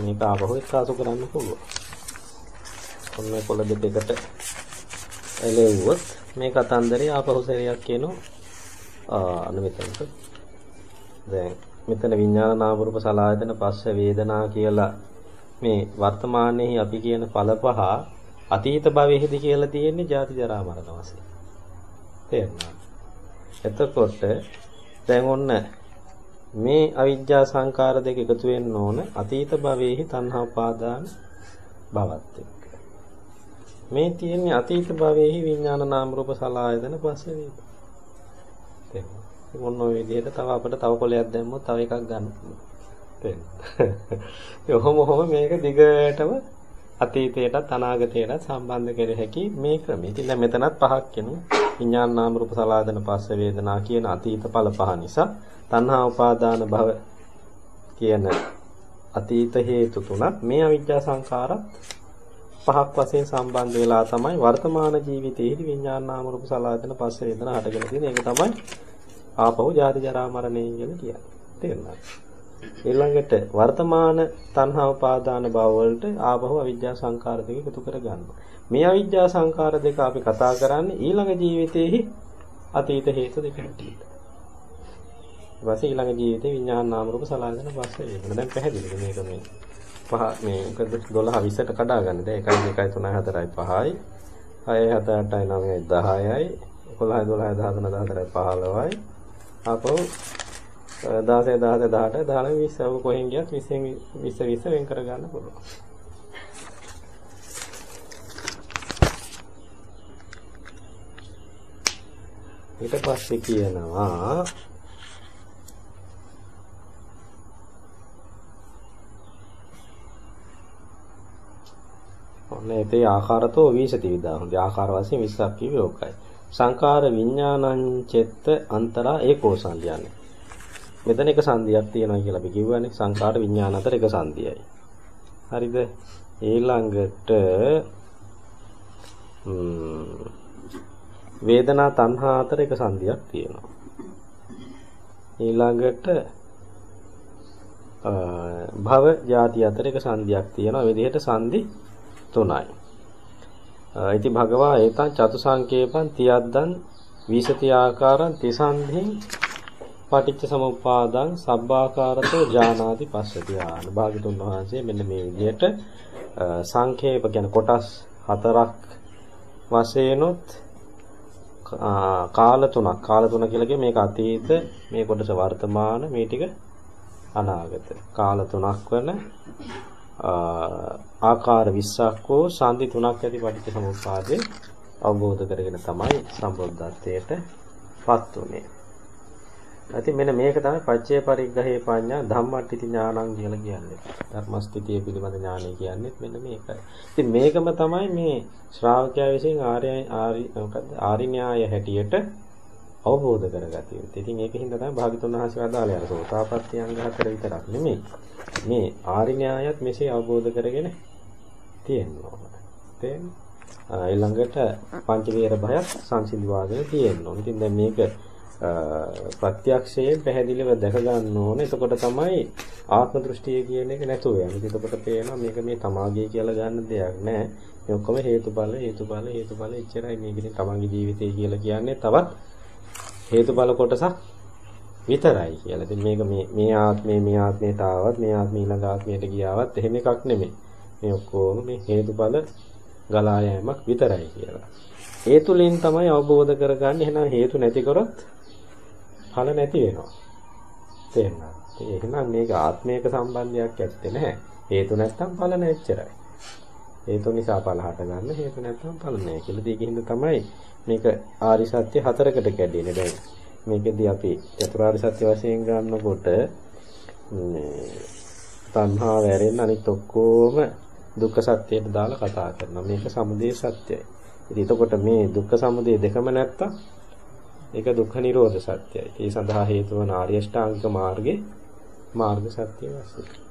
මේක ආපහු එක්කාසු කරන්න පුළුවන්. ඔන්න මේ පොළ දෙකකට එලෙව්වොත් මේ කතන්දරේ ආපහු සැරයක් කියනවා අන්න මෙතනට. දැන් මෙතන විඥාන නාම රූප සලආයතන පස්ස වේදනා කියලා මේ වර්තමානයේ අපි කියන ඵල පහ අතීත භවයේදී කියලා තියෙන්නේ ජාති ජරා මරණ වශයෙන්. තේරුණාද? එතකොට දැන් ඔන්න මේ අවිජ්ජා සංකාර දෙක එකතු වෙන්න ඕන අතීත භවයේහි තණ්හා උපාදාන භවත් එක්ක. මේ තියෙන්නේ අතීත භවයේහි විඥාන නාම රූප සලආයතන පස්සේ වේද. තේරුණා. මොන ඔය විදිහට තව අපිට තව කොලයක් දැම්මොත් තව එකක් ගන්න පුළුවන්. තේරුණා. ඔහොම ඔහොම මේක දිගටම අතීතයටත් අනාගතයටත් සම්බන්ධ කර හැකි මේ ක්‍රමය. ඉතින් දැන් මෙතනත් පහක් කියනවා. විඥාන නාම රූප සලආයතන පස්ස වේදනා කියන අතීත ඵල පහ නිසා තණ්හා උපාදාන භව කියන අතීත හේතු තුනත් මේ අවිජ්ජා සංඛාරත් පහක් වශයෙන් සම්බන්ධ වෙලා තමයි වර්තමාන ජීවිතයේදී විඥාන නාම රූප සලආයතන පස්ස වේදනා හටගෙන තියෙන. ඒක තමයි ආපහු ජාති ජරා මරණය කියලා කියන්නේ. තේරුණාද? ඊළඟට වර්තමාන තණ්හා උපාදාන භව වලට ආපහු අවිජ්ජා සංඛාර දෙක එකතු කර ගන්නවා. මේ අවිජ්ජා සංඛාර දෙක අපි කතා කරන්නේ ඊළඟ ජීවිතයේහි අතීත හේතු දෙක හැටියට. ඊපස්සේ ඊළඟ ජීවිතේ විඥාන නාම රූප සලආයතන පස්සේ වෙනවා. දැන් පැහැදිලිද මේක මේ පහ මේ 12 20ට කඩා ගන්න. දැන් 1 2 3 4යි 5යි 6 7 8යි 9යි 10යි 11 12 13 14යි 15යි ආපහු 16 17 18 19 20 ඔක කොහෙන් ගියත් 20 20 20 වෙන් කර ගන්න පුළුවන්. ඊට පස්සේ කියනවා ඔන්න ඒතේ ආකාරතෝ විසති විදා. හොඳ ආකාර වශයෙන් 20ක් කිව්වේ ඕකයි. සංකාර විඥානං චෙත්ත අන්තරා ඒකෝ සංඥානේ. මෙතන එක සංදියක් තියෙනවා කියලා අපි කිව්වනේ. සංකාර විඥාන අතර එක සංදියයි. හරිද? ඊළඟට වේදනා තණ්හා අතර එක සංදියක් තියෙනවා. ඊළඟට භව ಜಾති අතර එක සංදියක් තියෙනවා. මේ විදිහට සංදි තුනයි. ඉති භගවා ඒතං චතුසංකේපං තියද්දන් විසති ආකාරං තිසන්ධින් පටිච්ච සමුප්පාදං සබ්බාකාරතෝ ජානාති පස්සති ආන භාගතුන් වහන්සේ මෙන්න මේ විදිහට සංකේප කියන කොටස් හතරක් වශයෙන්ොත් කාල තුනක්. කාල තුන කියලා කිය මේක අතීත මේ කොටස වර්තමාන මේ ටික අනාගත. කාල තුනක් වන ආකාර 20ක් වූ සාන්ති තුනක් ඇති පටිච්ච සමුප්පාදේ අවබෝධ කරගෙන තමයි සම්බුද්ධත්වයට පත් උනේ. ඉතින් මෙන්න මේක තමයි පච්චේ පරිග්‍රහේ පඤ්ඤා ධම්මට්ඨිති ඥානං කියලා කියන්නේ. ධර්මස්ථිතිය පිළිබඳ ඥානය කියන්නේ මෙන්න මේකයි. ඉතින් මේකම තමයි මේ ශ්‍රාවකයා විසින් ආර්ය ආරි මොකද්ද ආරි න්‍යාය හැටියට අවබෝධ කරගatiya යුතුයි. ඉතින් ඒකින්ද තමයි භාග්‍යතුන් වහන්සේ අදාළේ අර සෝතාපට්ටි අංග හතර විතරක් නෙමෙයි. මේ ආරි න්‍යායත් මෙසේ අවබෝධ කරගෙන තියෙනවා. තේරෙනවද? ඊළඟට පංච වේර භයත් සංසිඳවාගෙන තියෙනවා. ඉතින් දැන් මේක ප්‍රත්‍යක්ෂයෙන් පැහැදිලිව දැක ගන්න ඕනේ. එතකොට තමයි ආත්ම දෘෂ්ටිය කියන එක නැතුව යන්නේ. එතකොට පේනවා මේක මේ තමාගේ කියලා ගන්න දෙයක් නෑ. මේ ඔක්කොම හේතුඵල හේතුඵල හේතුඵල එච්චරයි මේකෙන් තමන්ගේ ජීවිතය කියලා කියන්නේ තවත් හේතුඵල කොටසක් විතරයි කියලා. ඉතින් මේක මේ මේ ආත්මේ මේ ආත්මේට ආවත් මේ ආත්මේ ඊළඟ ආත්මයට ගියාවත් එහෙම එකක් නෙමෙයි. මේ ඔක්කොම මේ හේතුඵල ගලා යෑමක් විතරයි කියලා. ඒ තුලින් තමයි අවබෝධ කරගන්නේ එහෙනම් හේතු නැති කරොත් ඵල නැති වෙනවා. තේරුණාද? එහෙනම් මේක ආත්මයක සම්බන්ධයක් ඇත්තේ නැහැ. හේතු නැත්තම් ඵල නැච්චරයි. හේතු නිසා ඵල හට ගන්න හේතු නැත්තම් ඵල නැහැ කියලා. ඒකින්ද තමයි මේක ආරි සත්‍ය හතරකට කැඩෙන්නේ. දැන් මේකෙදී අපි චතුරාර්ය සත්‍ය වශයෙන් ගන්නකොට මේ තණ්හාව ඇරෙන්න අනිත් ඔක්කොම දුක්ඛ සත්‍යයට දාලා කතා කරනවා. මේක සමුදය සත්‍යයි. ඉතින් එතකොට මේ දුක්ඛ සමුදය දෙකම නැත්තම් ඒක දුක්ඛ නිරෝධ සත්‍යයි. ඒ සඳහා හේතු වන ආර්ය ශ්‍රාංගික මාර්ගේ මාර්ග සත්‍ය වශයෙන්.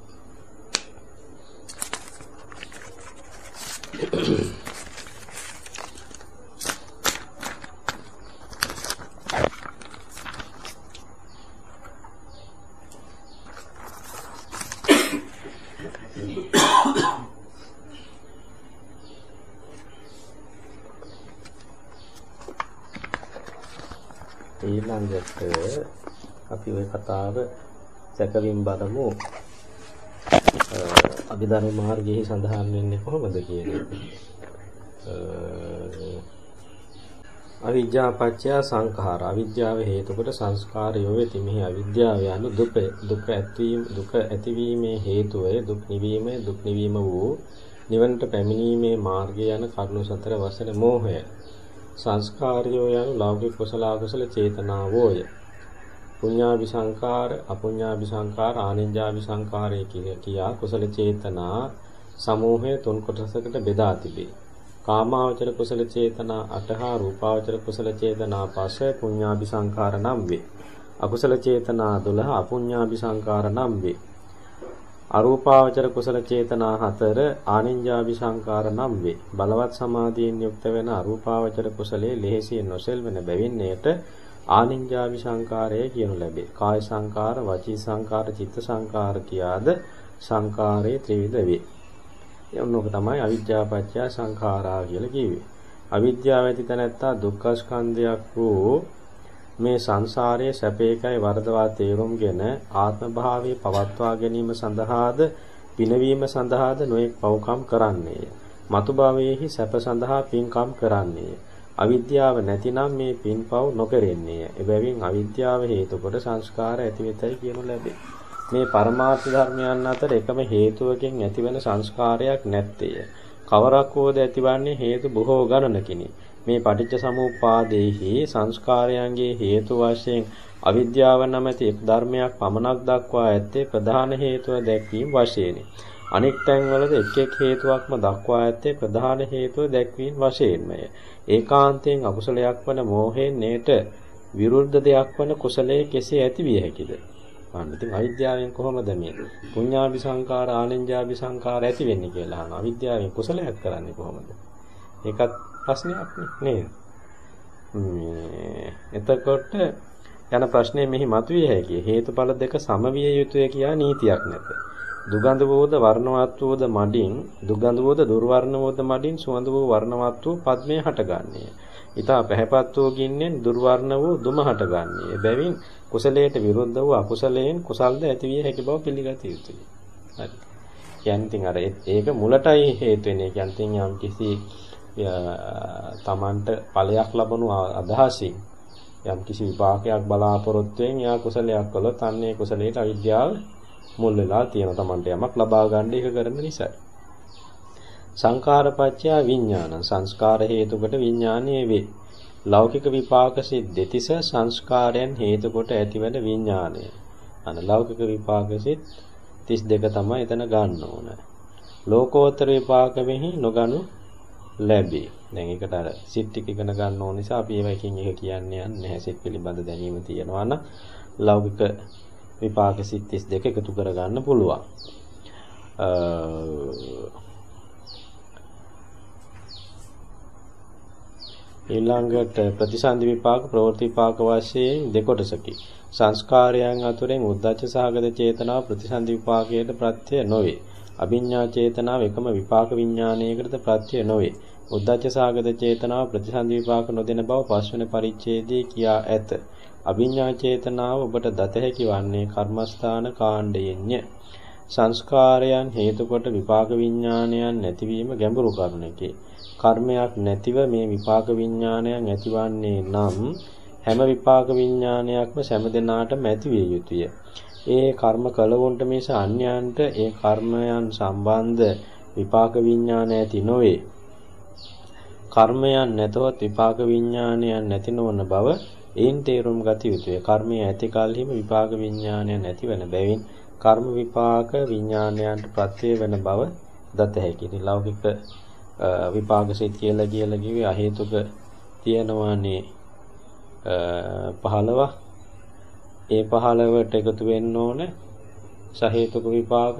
ඊළඟට අපි ওই කතාව සැකවින් බලමු අභිධර්ම මාර්ගයේ සඳහන් වෙන්නේ කොහොමද කියන එක. අවිද්‍යා පත්‍ය සංඛාර අවිද්‍යාව හේතු කොට සංස්කාරයෝ වෙති මෙහි අවිද්‍යාව යනු දුක දුක ඇතිවීම දුක ඇතිවීමේ හේතුවය දුක් නිවීමේ දුක් නිවීම වූ නිවනට පැමිණීමේ මාර්ගය යන කරුණු සතර වසන මෝහය සංස්කාරයෝ යනු ලෞකික කුසල අකුසල චේතනාවෝය. පුඤ්ඤාභි සංකාර, අපුඤ්ඤාභි සංකාර, ආනිඤ්ඤාභි සංකාරය කියා කුසල චේතනා සමූහය තුන් කොටසකට බෙදා තිබේ. කාමාවචර කුසල චේතනා 8 හා රූපාවචර කුසල චේතනා 5 පුඤ්ඤාභි සංකාර නම් වේ. අකුසල චේතනා 12 අපුඤ්ඤාභි සංකාර නම් වේ. අරූපාවචර කුසල චේතනා හතර ආනින්ජාවි සංකාර නම් වේ. බලවත් සමාධියෙන් යුක්ත වෙන අරූපාවචර කුසලයේ ලෙහෙසියෙන් නොසෙල්වෙන බැවින් එයට ආනින්ජාවි සංකාරය කියනු ලැබේ. කාය සංකාර, වචී සංකාර, චිත්ත සංකාර කියාද සංකාරයේ ත්‍රිවිධ වේ. එන්නෝක තමයි අවිද්‍යාපච්චය සංඛාරා කියලා කිව්වේ. අවිද්‍යාව ඇති තැනැත්තා දුක්ඛ ස්කන්ධයක් වූ මේ සංසාරයේ සැපේකයි වරදවා තේරුම්ගෙන ආත්ම භාවයේ පවත්වා ගැනීම සඳහාද පිනවීම සඳහාද නොඑක් පව්කම් කරන්නේය. මතු භවයේහි සැප සඳහා පින්කම් කරන්නේය. අවිද්‍යාව නැතිනම් මේ පින්පව් නොකරෙන්නේය. එබැවින් අවිද්‍යාව හේතු කොට සංස්කාර ඇතිවෙතයි කියනු ලැබේ. මේ පරමාර්ථ ධර්මයන් අතර එකම හේතුවකින් ඇතිවන සංස්කාරයක් නැත්තේය. කවරක් හෝද ඇතිවන්නේ හේතු බොහෝ ගණනකිනි. මේ පටිච්ච සමුප්පාදේහි සංස්කාරයන්ගේ හේතු වශයෙන් අවිද්‍යාව නැමැති එක් ධර්මයක් පමණක් දක්වා ඇත්තේ ප්‍රධාන හේතුව දැක්වීම වශයෙනි. අනෙක් තැන්වලද එක් එක් හේතුවක්ම දක්වා ඇත්තේ ප්‍රධාන හේතුව දැක්වීම වශයෙන්මය. ඒකාන්තයෙන් අකුසලයක් වන මෝහයෙන් නේට විරුද්ධ දෙයක් වන කුසලයේ කෙසේ ඇති විය හැකිද? අන්න ඉතින් අවිද්‍යාවෙන් කොහොමද මේ පුඤ්ඤාභි සංකාර ආනෙන්ජාභි සංකාර ඇති වෙන්නේ කියලා අහනවා. අවිද්‍යාවෙන් කුසලයක් කරන්නේ කොහොමද? ඒකත් ප්‍රශ්නයක් නේද? එතකොට යන ප්‍රශ්නේ මෙහි මතුවේ හැකියි. හේතුඵල දෙක සමවිය යුතුය කියා නීතියක් නැත. දුගඳ වූද වර්ණවත් වූද මඩින් දුගඳ වූද දුර්වර්ණ වූද මඩින් සුවඳ වූ වර්ණවත් වූ පද්මේ හටගන්නේ. ඊතා පැහැපත් වූ ගින්නෙන් දුර්වර්ණ වූ දුම හටගන්නේ. එබැවින් කුසලයට විරුද්ධ වූ අකුසලයෙන් කුසල්ද ඇතිවිය හැකි බව පිළිගත යුතුය. හරි. කියන්නේ අර ඒක මුලටයි හේතු වෙන්නේ. කියන්නේ යම් කිසි තමන්ට ඵලයක් ලබනු අදහසින් යම් කිසි විපාකයක් බලාපොරොත්තුෙන් යා කුසලයක් කළොත් අන්නේ කුසලයට අවිද්‍යාව මුල් වෙලා තියෙන තමන්ට යමක් ලබා ගන්න එක කරන නිසායි. සංකාරපච්චය විඥාන සංස්කාර හේතුකට විඥානයේ වේ. ලෞකික විපාක සිත් දෙතිස සංස්කාරයන් හේතු කොට ඇතිවන විඥානය. අන ලෞකික විපාක සිත් 32 තමයි එතන ගන්න ඕන. ලෝකෝත්තර විපාක මෙහි නොගනු ලැබේ. දැන් ඒකට අර සිත් ටික ඉගෙන ගන්න ඕන නිසා අපි ඒවා එකින් එක කියන්නේ නැහැ. සිත් පිළිබඳ දැනීම තියෙනවා නම් ලෞකික විපාක සිත් 32 එකතු කරගන්න පුළුවන්. ඊළඟට ප්‍රතිසන්දි විපාක ප්‍රවෘත්ති විපාක වශයෙන් දෙකොටසකි. සංස්කාරයන් අතුරෙන් උද්දච්ච සහගත චේතනාව ප්‍රතිසන්දි විපාකයට ප්‍රත්‍ය නොවේ. අභිඤ්ඤා චේතනාව එකම විපාක විඥානයකටද ප්‍රත්‍ය නොවේ. උද්දච්ච සහගත චේතනාව ප්‍රතිසන්දි විපාක නොදෙන බව පස්වෙනි පරිච්ඡේදයේ කියා ඇත. අභිඤ්ඤා චේතනාව ඔබට දත හැකි වන්නේ කර්මස්ථාන කාණ්ඩයෙන්ය. සංස්කාරයන් හේතු කොට විපාක විඥානයන් නැතිවීම ගැඹුරු කරුණකි. කර්මයක් නැතිව මේ විපාක විඥානයන් ඇතිවන්නේ නම් හැම විපාක විඥානයක්ම සෑම දිනාටම ඇති විය යුතුය. ඒ කර්ම කළවොන්ට මිස අන්‍යයන්ට ඒ කර්මයන් සම්බන්ධ විපාක විඥාන ඇති නොවේ. කර්මයන් නැතවත් විපාක විඥානයන් නැති නොවන බව එයින් තේරුම් ගත යුතුය. කර්මය ඇති කලහිම විපාක විඥානයන් නැතිවන බැවින් කර්ම විපාක විඥානයන්ට ප්‍රත්‍ය වෙන බව දත හැකියි. ලෞකික විපාක සිත් කියලා කියලා කිව්වේ අහේතුක තියෙනවානේ 15 ඒ 15ට එකතු වෙන්න ඕනේ සහේතුක විපාක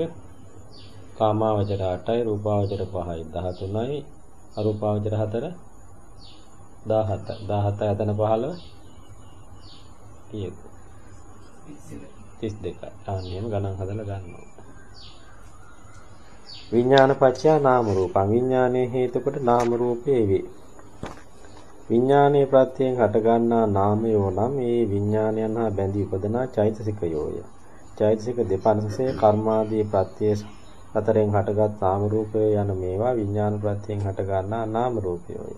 කාමාවචර 8යි රූපාවචර 5යි 13යි අරූපාවචර 4 17 17 ඇතන 15 කීයද 32යි ආන්නේම ගණන් හදලා ගන්නවා. විඥාන පත්‍යා නාම රූපං. විඥානයේ හේතු කොට නාම රූපේ වේ. විඥානයේ ප්‍රත්‍යයෙන් හටගන්නා නාමයෝ නම් ඒ විඥානයන් හා බැඳී උපදනා චෛතසිකයෝය. චෛතසික දෙපනසේ කර්මාදී ප්‍රත්‍ය අතරින් හටගත් නාම රූපය යන මේවා විඥාන ප්‍රත්‍යයෙන් හටගන්නා නාම රූපයෝය.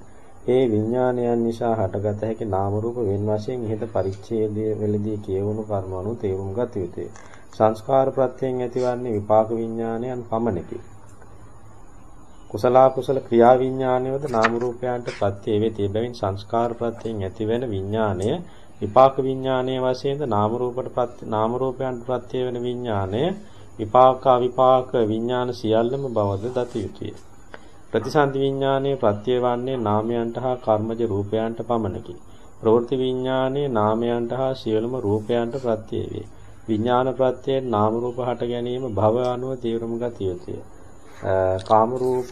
ඒ විඥානයන් නිසා හටගත හැකි නාම රූප වෙන වශයෙන් ඉහත පරිච්ඡේදයේ වෙලදී කියවුණු කර්මණු තේරුම් ගත යුතුය. සංස්කාර ප්‍රත්‍යයෙන් ඇතිවන්නේ විපාක විඥානයන් පමණකි. කුසල කුසල ක්‍රියා විඥානයවද නාම රූපයන්ට ප්‍රත්‍ය වේති. බැවින් සංස්කාර ප්‍රත්‍යයෙන් ඇතිවෙන විඥානය විපාක විඥානයේ වශයෙන්ද නාම රූපට ප්‍රත්‍ය නාම රූපයන්ට ප්‍රත්‍ය වෙන විඥානය විපාක විපාක විඥාන සියල්ලම බවද දත යුතුය. ප්‍රතිසන්දි විඥානයේ ප්‍රත්‍ය වන්නේ නාමයන්ට හා කර්මජ රූපයන්ට පමණකි. ප්‍රවෘත්ති විඥානයේ නාමයන්ට හා සියලුම රූපයන්ට ප්‍රත්‍ය වේ. විඥාන ප්‍රත්‍යයෙන් නාම රූප හට ගැනීම භව අනුව තීව්‍රම ගත යුතුය. කාම රූප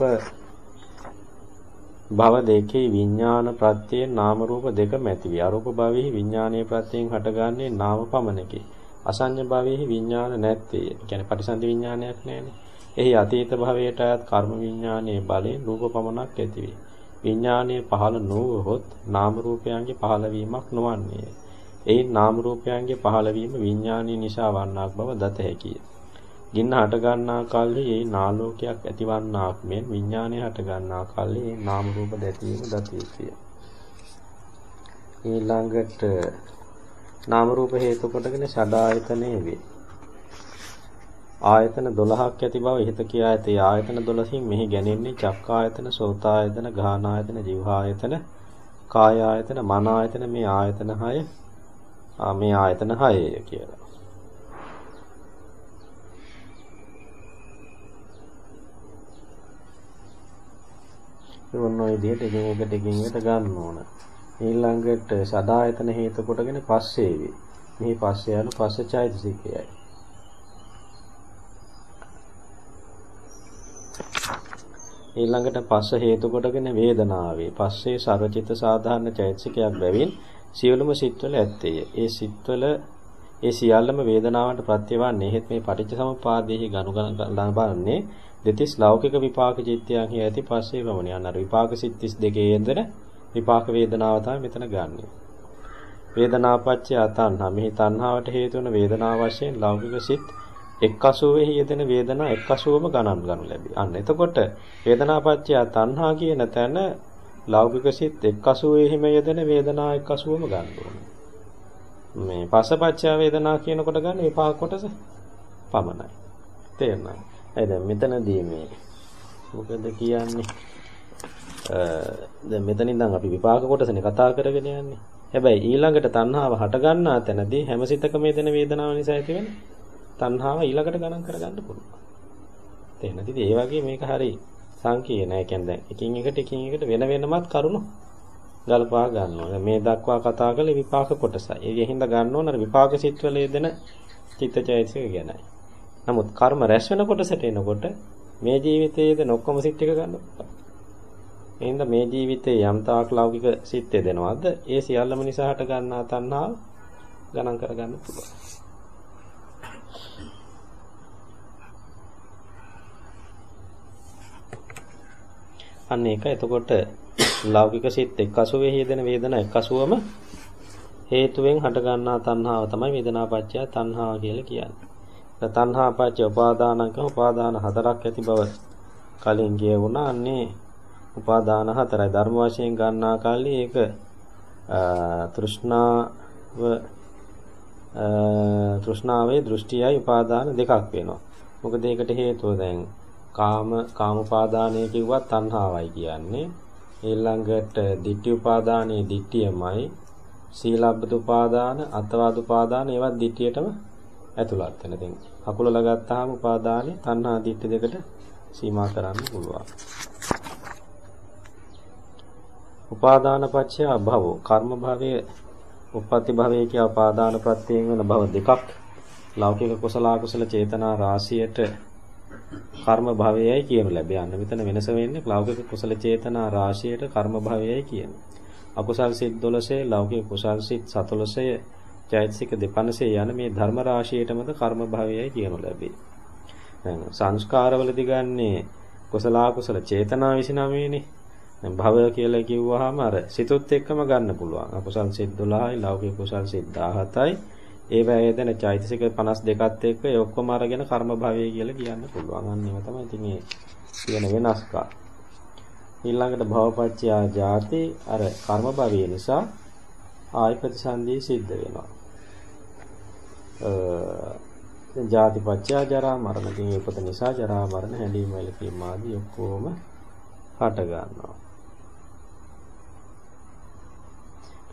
භව දෙකේ විඥාන ප්‍රත්‍යයෙන් නාම රූප දෙකම ඇති වේ. අරූප භවෙහි විඥානීය ප්‍රත්‍යයෙන් හටගන්නේ නාම පමණකි. අසඤ්ඤ භවෙහි විඥාන නැත්තේ. ඒ කියන්නේ පටිසන්ධි විඥානයක් නැහැනේ. එහි අතීත භවයට අයත් කර්ම විඥානයේ බලයෙන් රූප පමණක් ඇති වේ. විඥානයේ පහළ නොවහොත් නාම රූපයන්ගේ පහළවීමක් නොවන්නේ. එයින් නාම රූපයන්ගේ පහළවීම විඥානීය නිසා වන්නාක් බව දත හැකිය. ගින්න හට ගන්නා කල්හි ඒ නාලෝකයක් ඇතිවන්නාක් මෙන් විඥානය හට ගන්නා කල්හි ඒ නාම රූප දැකීම දත යුතුය. ඊළඟට නාම රූප හේතු කොටගෙන ෂඩායතනෙ වේ. ආයතන 12ක් ඇති බව ඉහත කියා ඇතේ ආයතන 12කින් මෙහි ගැනෙන්නේ චක්කායතන, සෝතායතන, ගාහනායතන, જીවහායතන, කායායතන, මනායතන මේ ආයතන 6 මේ ආයතන 6 කියලා. ඔන්න ඔය විදිහට එකින් එකට එකින් එකට ගන්න ඕන. ඊළඟට සදායතන හේතු කොටගෙන පස්සේ වේ. මේ පස්සේ යන පස්ස චෛතසිකයයි. ඊළඟට පස්ස හේතු කොටගෙන වේදනාවේ. පස්සේ සර්වචිත්ත සාධාරණ චෛතසිකයක් බැවින් සියලුම සිත්වල ඇත්තේය. ඒ සිත්වල ඒ සියල්ලම වේදනාවට ප්‍රත්‍යවන්නේ හේත් මේ පටිච්ච සමුප්පාදයේ ගනු ගණන් බලන්නේ දෙතිස් ලෞකික විපාක චිත්තයන් හි ඇති පස්සේ පමණ යන අර විපාක සිත් 32 යෙදෙන විපාක වේදනාව තමයි මෙතන ගන්නෙ. වේදනාපච්චය තණ්හා මෙහි තණ්හාවට හේතු වන වේදනාව වශයෙන් ලෞකික සිත් 180 එහි යෙදෙන වේදනා 180ම ගණන් ගනු ලැබේ. අන්න එතකොට වේදනාපච්චය තණ්හා කියන තැන ලෞකික සිත් 180 එහිම යෙදෙන වේදනා 180ම ගන්න ඕනේ. මේ පසපච්චය වේදනා කියනකොට ගන්න විපාක කොටස පමණයි. තේරෙනවද? ඒ දැන් මෙතනදී මේ මොකද කියන්නේ දැන් මෙතනින් ඉඳන් අපි විපාක කොටසනේ කතා කරගෙන යන්නේ. හැබැයි ඊළඟට තණ්හාව හට ගන්නා තැනදී හැම සිතකම දෙන වේදනාව නිසා ඇති වෙන තණ්හාව ඊළඟට ගණන් කරගන්න පුළුවන්. තේරෙනද? ඉතින් ඒ වගේ මේක හරි සංකීර්ණ. ඒ කියන්නේ දැන් එකින් එකට එකින් එකට වෙන වෙනමත් කරුණු ගල්පා ගන්නවා. මේ දක්වා කතා කළේ විපාක කොටසයි. ඒකෙන් හින්දා ගන්න ඕන අර විපාක සිත්වල යෙදෙන චිත්තචෛතසික ගැනයි. නමුත් කර්ම රැස් වෙන කොටසට එනකොට මේ ජීවිතයේ යෙදෙන ඔක්කොම සිත් ටික ගන්න පුළුවන්. එහෙනම් මේ ජීවිතයේ යම් තාක් ලෞකික සිත් යෙදෙනවද? ඒ සියල්ලම නිසා හට ගන්නා තණ්හාව ගණන් කරගන්න පුළුවන්. අන්න ඒක එතකොට ලෞකික සිත් එක්කසුවේ හේදෙන වේදනා එක්කසුවම හේතුවෙන් හටගන්නා තණ්හාව තමයි වේදනාපච්චය තණ්හාව කියලා කියන්නේ. තණ්හාපච්චය උපාදානක උපාදාන හතරක් ඇති බව කලින් කියවුණා. අන්නේ උපාදාන හතරයි ධර්ම වශයෙන් ගන්නා කල්ලි ඒක තෘෂ්ණාව තෘෂ්ණාවේ දෘෂ්ටියයි උපාදාන දෙකක් වෙනවා. මොකද ඒකට හේතුව දැන් කාම කාම උපාදානය කිව්වත් තණ්හාවයි කියන්නේ. ඊළඟට ditthi උපාදානයේ ditthියමයි. සීලබ්බත උපාදාන, අත්වාද උපාදාන ඒවත් ditthියටම ඇතුළත් වෙන. ඉතින් අකුලල ගත්තාම උපාදානේ තණ්හා ditthි දෙකට සීමා කරන්න පුළුවන්. උපාදාන පත්‍ය භව කර්ම භවයේ උපපති භවයේ කිය උපාදාන ප්‍රත්‍යයෙන් වෙන භව දෙකක් ලෞකික කුසල අකුසල චේතනා රාශියට කර්ම භවයයි කියනු ලැබෙන්නේ. මෙතන වෙනස වෙන්නේ ලෞකික කුසල චේතනා රාශියට කර්ම භවයයි කියන්නේ. අකුසල් සිත් 12 ලෞකික කුසල් සිත් 14 චෛතසික 250 යන මේ ධර්ම රාශියටමද කර්ම භවයයි කියනු ලැබේ. දැන් සංස්කාරවලදී ගන්නේ කුසල අකුසල චේතනා 29 නේ. දැන් භව කියලා කිව්වහම අර සිතුත් එක්කම ගන්න පුළුවන්. අකුසල් සිත් 12යි ලෞකික කුසල් සිත් 17යි ඒවා යෙදෙන චෛතසික 52ත් එක්ක ඒ ඔක්කොම අරගෙන කර්ම භවය කියලා කියන්න පුළුවන්. අන්න ඒව තමයි ඉතින් මේ කියන වෙනස්කම්. ඊළඟට භවපච්චයා ජාති අර කර්ම භවය නිසා ආයි ප්‍රතිසන්දී සිද්ධ වෙනවා. අ ජාතිපච්චයා ජරා මරණ ඉතින් ඒකත නිසා ජරා මරණ හැඬීම වැළකීම ආදී ඔක්කොම හට ගන්නවා.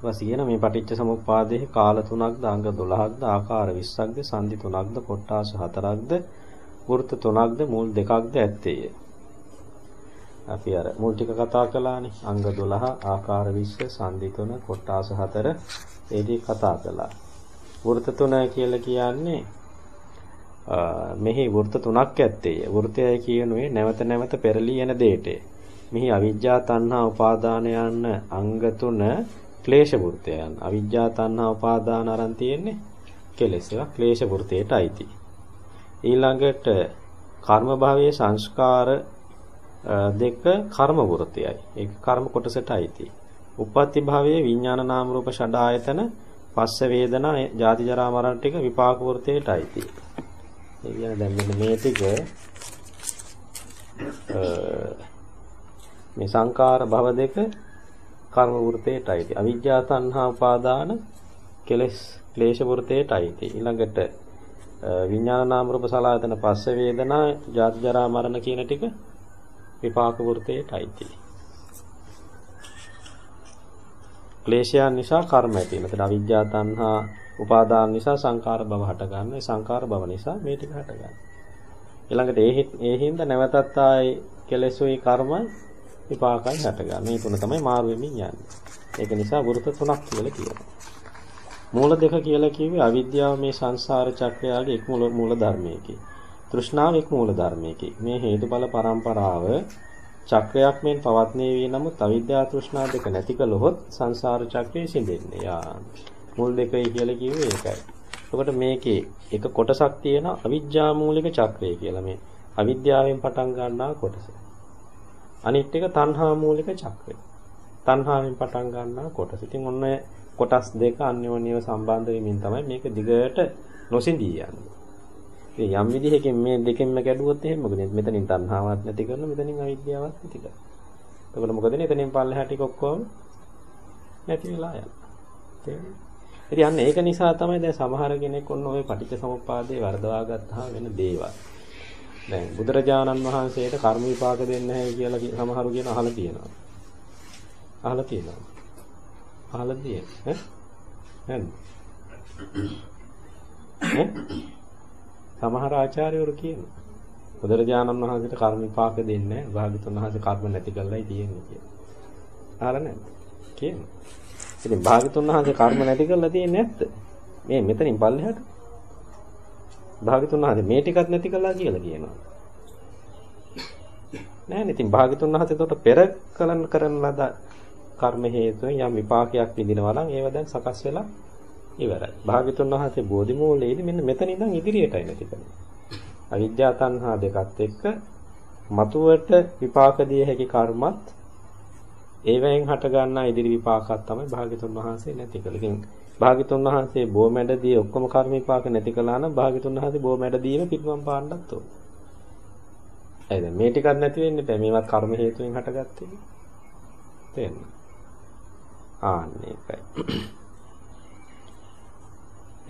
ඊපස්සේ කියන මේ පටිච්ච සමුප්පාදයේ කාල තුනක්ද අංග 12ක්ද ආකාර 20ක්ද සංදි තුනක්ද කොට්ටාස හතරක්ද වෘත්ත තුනක්ද මුල් දෙකක්ද ඇත්තේය. අපි අර මුල් ටික කතා කළානේ අංග 12 ආකාර 20 සංදි තුන කොට්ටාස හතර ඒ ටික කතා කළා. වෘත්ත තුන කියලා කියන්නේ මෙහි වෘත්ත තුනක් ඇත්තේය. වෘත්තයයි කියනුවේ නැවත නැවත පෙරලී එන දෙයට. මෙහි අවිජ්ජා තණ්හා උපාදාන යන අංග තුන ක්ලේශ වෘතයන් අවිජ්ජා තණ්හා උපාදාන අරන් තියෙන්නේ කෙලෙස් ඒවා ක්ලේශ වෘතයට අයිති. ඊළඟට කර්ම භාවයේ සංස්කාර දෙක කර්ම වෘතයයි ඒක කර්ම කොටසට අයිති. උපපත්ති භාවයේ විඥාන නාම රූප ෂඩ ආයතන පස්ස වේදනා ජාති ජරා මරණ ටික විපාක වෘතයට අයිති. ඒ කියන්නේ දැන් මෙන්න මේ ටික මේ සංකාර භව දෙක කර්ම වෘතේට අයිති. අවිජ්ජා තණ්හා උපාදාන කෙලස් ක්ලේශ වෘතේට අයිති. ඊළඟට විඥාන නාම රූප සලආයතන පස්ස වේදනා ජාති ජරා මරණ කියන ටික විපාක වෘතේට අයිති. ක්ලේශයන් නිසා කර්ම ඇති වෙනවා. එතන අවිජ්ජා තණ්හා උපාදාන නිසා සංකාර භව හට ගන්න. ඒ සංකාර භව නිසා මේ ටික හට ගන්න. ඊළඟට ඒ ඒ හින්දා නැවතත් ආයේ කෙලෙසුයි කර්මයි විපාකයි හට ගන්න. මේ තුන තමයි මාරු වෙමින් යන්නේ. ඒක නිසා වෘත තුනක් කියලා කියනවා. මූල දෙක කියලා කිව්වේ අවිද්‍යාව මේ සංසාර චක්‍රයාගේ එක් මූල මූල ධර්මයකි. තෘෂ්ණාව එක් මූල ධර්මයකි. මේ හේතුඵල පරම්පරාව චක්‍රයක් මෙන් පවත්නේ වී නමුත් අවිද්‍යාව තෘෂ්ණා දෙක නැති කළොත් සංසාර චක්‍රය සිඳෙන්නේ. යා මුල් දෙකයි කියලා කිව්වේ ඒකයි. එතකොට මේකේ එක කොටසක් තියෙන අවිද්‍යා මූලික චක්‍රය කියලා මේ අවිද්‍යාවෙන් පටන් ගන්නා කොටස. අනිත් එක තණ්හා මූලික චක්‍රය. තණ්හාවෙන් පටන් ගන්නා කොටස. ඉතින් ඔන්න කොටස් දෙක අන්‍යෝන්‍යව සම්බන්ධ වෙමින් තමයි මේක දිගට නොසිඳී යන්නේ. ඉතින් යම් විදිහකින් මේ දෙකෙන්ම කැඩුවොත් එහෙම මොකද මෙතනින් තණ්හාවක් නැති කරන මෙතනින් අවිද්‍යාවක් නැති කරන. එතකොට මොකද එතනින් පල්ලෙහා ටික ඔක්කොම නැති වෙලා යනවා. ඉතින් අන්න ඒක නිසා තමයි දැන් සමහර කෙනෙක් ඔන්න ඔය පටිච්ච සමුප්පාදේ වර්ධවා ගත්තා වෙන දේවල්. දැන් බුදුරජාණන් වහන්සේට කර්ම විපාක දෙන්නේ නැහැ කියලා සමහරු කියන අහලා තියෙනවා. අහලා තියෙනවා. අහලා තියෙන්නේ ඈ? ඈ? සමහර ආචාර්යවරු කියනවා. බුදුරජාණන් වහන්සේට කර්ම විපාක දෙන්නේ නැහැ. භාග්‍යතුන් වහන්සේ කර්ම නැති කරලායි තියෙන්නේ කියලා. අහලා නැද්ද? කියනවා. ඉතින් භාග්‍යතුන් වහන්සේ කර්ම නැති කරලා තියෙන්නේ නැත්ද? මේ මෙතනින් පල්ලෙහාට. භාග්‍යතුන් වහන්සේ මේ ටිකත් නැති කළා කියලා කියනවා. නෑනේ. ඉතින් භාග්‍යතුන් වහන්සේ එතකොට පෙර කලන කරන ලද කර්ම හේතුවෙන් යම් විපාකයක් විඳිනවා නම් ඒව දැන් සකස් වෙලා ඉවරයි. භාග්‍යතුන් වහන්සේ බෝධි මූලයේදී මෙන්න මෙතන ඉඳන් ඉදිරියටයි නැති කරන්නේ. අවිද්‍යා තණ්හා දෙකත් එක්ක මතුවට විපාක දිය හැකි කර්මත් ඒවෙන් හට ගන්නා ඉදිරි විපාකات තමයි භාග්‍යතුන් වහන්සේ නැති කළේ. ඉතින් භාග්‍යතුන් වහන්සේ බොමැඩදී ඔක්කොම කර්ම විපාක නැති කළා නම් භාග්‍යතුන් වහන්සේ බොමැඩදීම පිටුම් පාන්නත් ඕන. එයිද මේ ටිකක් නැති වෙන්නේ බෑ. මේවත් කර්ම හේතුවෙන් හටගත්තේ. තේරෙනවද? ආන්න ඒකයි.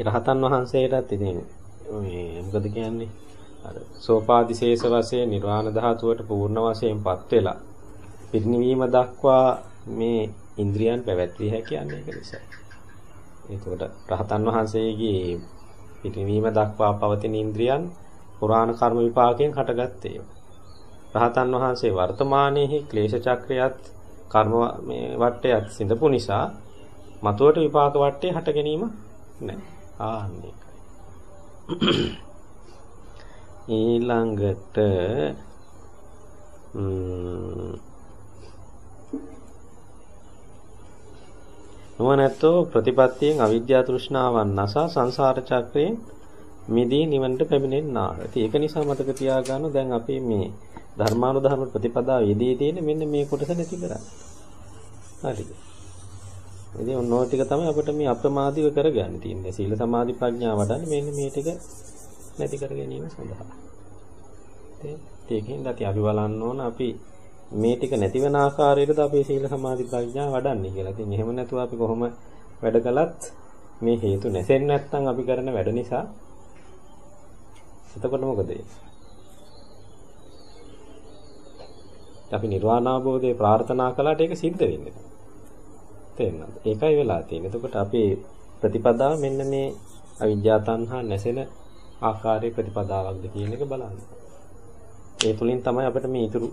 රහතන් වහන්සේටත් ඉතින් මේ මොකද කියන්නේ? අර සෝපාදිශේෂ වශයෙන් නිර්වාණ ධාතුවට පූර්ණ වශයෙන්පත් වෙලා පිරිනිවීම දක්වා මේ ඉන්ද්‍රියන් පැවැත්විය හැකි යන්නේ ඒක නිසා. එතකොට රහතන් වහන්සේගේ පිරිනිවීම දක්වා පවතින ඉන්ද්‍රියන් පුරාණ කර්ම විපාකයෙන් හටගත්තේ. රහතන් වහන්සේ වර්තමානයේ ක්ලේශ චක්‍රයත් කර්ම මේ වටයත් සිඳපු නිසා මතුවට විපාක වටේ හට ගැනීම නැහැ. ආන්න ඒකයි. ඊළඟට නුවණැත්තෝ ප්‍රතිපත්තියෙන් අවිද්‍යා තෘෂ්ණාවන් නසා සංසාර චක්‍රයෙන් මිදී නිවනට පැමිණෙන්නාහ. ඉතින් ඒක නිසා මතක තියාගන්න දැන් අපි මේ ධර්මානුධර්ම ප්‍රතිපදාව යෙදී තියෙන මෙන්න මේ කොටස නැති කරන්නේ. හරිද? ඉතින් ඔන්න ඔය ටික තමයි අපිට මේ අප්‍රමාදීව කරගන්න තියෙන්නේ. සීල සමාධි ප්‍රඥා වඩන්නේ මෙන්න මේ ටික නැති කර ගැනීම සඳහා. ඒකෙන් දැටි අපි බලන්න ඕන අපි මේ ටික නැති වෙන ආකාරයකට අපි සීල සමාධි ප්‍රඥා වඩන්නේ කියලා. ඉතින් එහෙම නැතුව අපි කොහොම වැඩ කළත් මේ හේතු නැසෙන්නේ නැත්නම් අපි කරන වැඩ නිසා එතකොට මොකද වෙන්නේ? අපි නිර්වාණ අවබෝධය ප්‍රාර්ථනා කළාට ඒක සිද්ධ වෙන්නේ නැහැ. තේරෙනවද? ඒකයි වෙලා තියෙන්නේ. එතකොට අපේ ප්‍රතිපදාව මෙන්න මේ අවිද්‍යා තණ්හා නැසෙන ආකාරයේ ප්‍රතිපදාවක්ද කියන එක බලන්න. ඒ තුලින් තමයි අපිට මේ ඊතුරු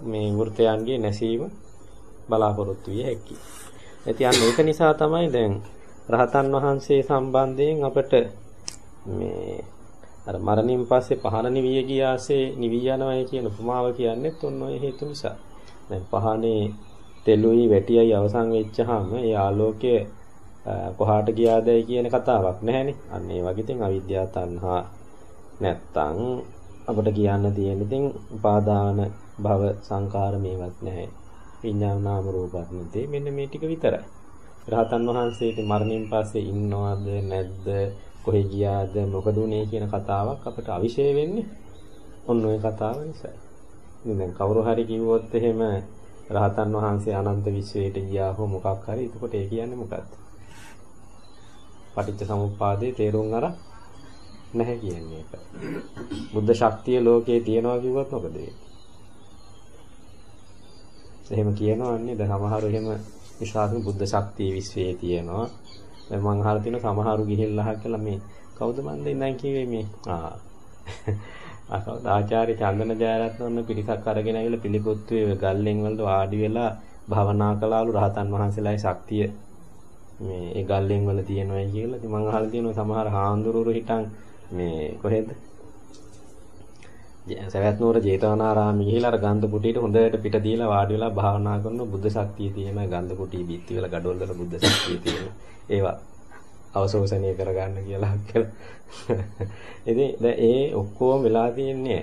මේ වෘතයන්ගේ නැසීම බලාපොරොත්තු විය හැකියි. ඉතින් ඒක නිසා තමයි දැන් රහතන් වහන්සේ සම්බන්ධයෙන් අපිට මේ අර මරණින් පස්සේ පහන නිවිය ගියාසේ නිවි යනවායි කියන උපමාව කියන්නේත් ඔන්න ඔය හේතු නිසා. දැන් පහනේ තෙලුයි වැටියයි අවසන් වෙච්චාම ඒ ආලෝකය කොහාට ගියාදයි කියන කතාවක් නැහැනේ. අන්න ඒ වගේ ඉතින් අවිද්‍යාව තණ්හා නැත්තම් අපිට කියන්න තියෙන ඉතින් උපාදාන භව සංකාර මේවත් නැහැ. විඥාන නාම රූපත් නැතේ මෙන්න මේ ටික විතරයි. රහතන් වහන්සේට මරණින් පස්සේ ඉන්නවද නැද්ද කොහෙ ගියාද මොකද උනේ කියන කතාවක් අපිට අවිශේෂ වෙන්නේ ඔන්න ඔය කතාව නිසා. ඉතින් දැන් කවුරු හරි කිව්වොත් එහෙම රහතන් වහන්සේ අනන්ත විශ්වයට ගියා හෝ මොකක් හරි එතකොට ඒ කියන්නේ මොකද්ද? පටිච්ච සමුප්පාදේ තේරුම් අර නැහැ කියන්නේ ඒක. බුද්ධ ශක්තිය ලෝකේ තියනවා කිව්වොත් මොකද වෙන්නේ? එහෙම කියනවන්නේ දැන් සමහරව එහෙම විශ්වාස බුද්ධ ශක්තිය විශ්වයේ තියෙනවා. දැන් මං අහලා තියෙන සමහරු ගිහිල්ලා කියලා මේ කවුද මන් දෙන්නන් කිව්වේ මේ ආ අකවද ආචාර්ය චන්දන ජයරත්න වන්න පිරිසක් අරගෙන ඇවිල්ලා පිළිපොත්තුවේ ගල්ලෙන් වලට වාඩි වෙලා භවනා කළාලු රහතන් වහන්සේලාගේ ශක්තිය මේ ඒ ගල්ලෙන් වල තියෙනවයි කියලා. ඉතින් මං අහලා තියෙනවා සමහර හාමුදුරුවෝ හිටන් මේ කොහෙද? සවැත් නුවර ජේතවනාරාමයේ ගිහිලා අර ගන්ධ කුටියට හොඳට පිට දීලා වාඩි වෙලා භාවනා කරන බුද්ධ ශක්තිය තියෙන ගන්ධ කුටිය බිත්ති වල gadol වල බුද්ධ ශක්තිය තියෙන ඒවා අවශෝෂණය කරගන්න කියලා කියලා. ඉතින් දැන් ඒ ඔක්කොම වෙලා තියෙන්නේ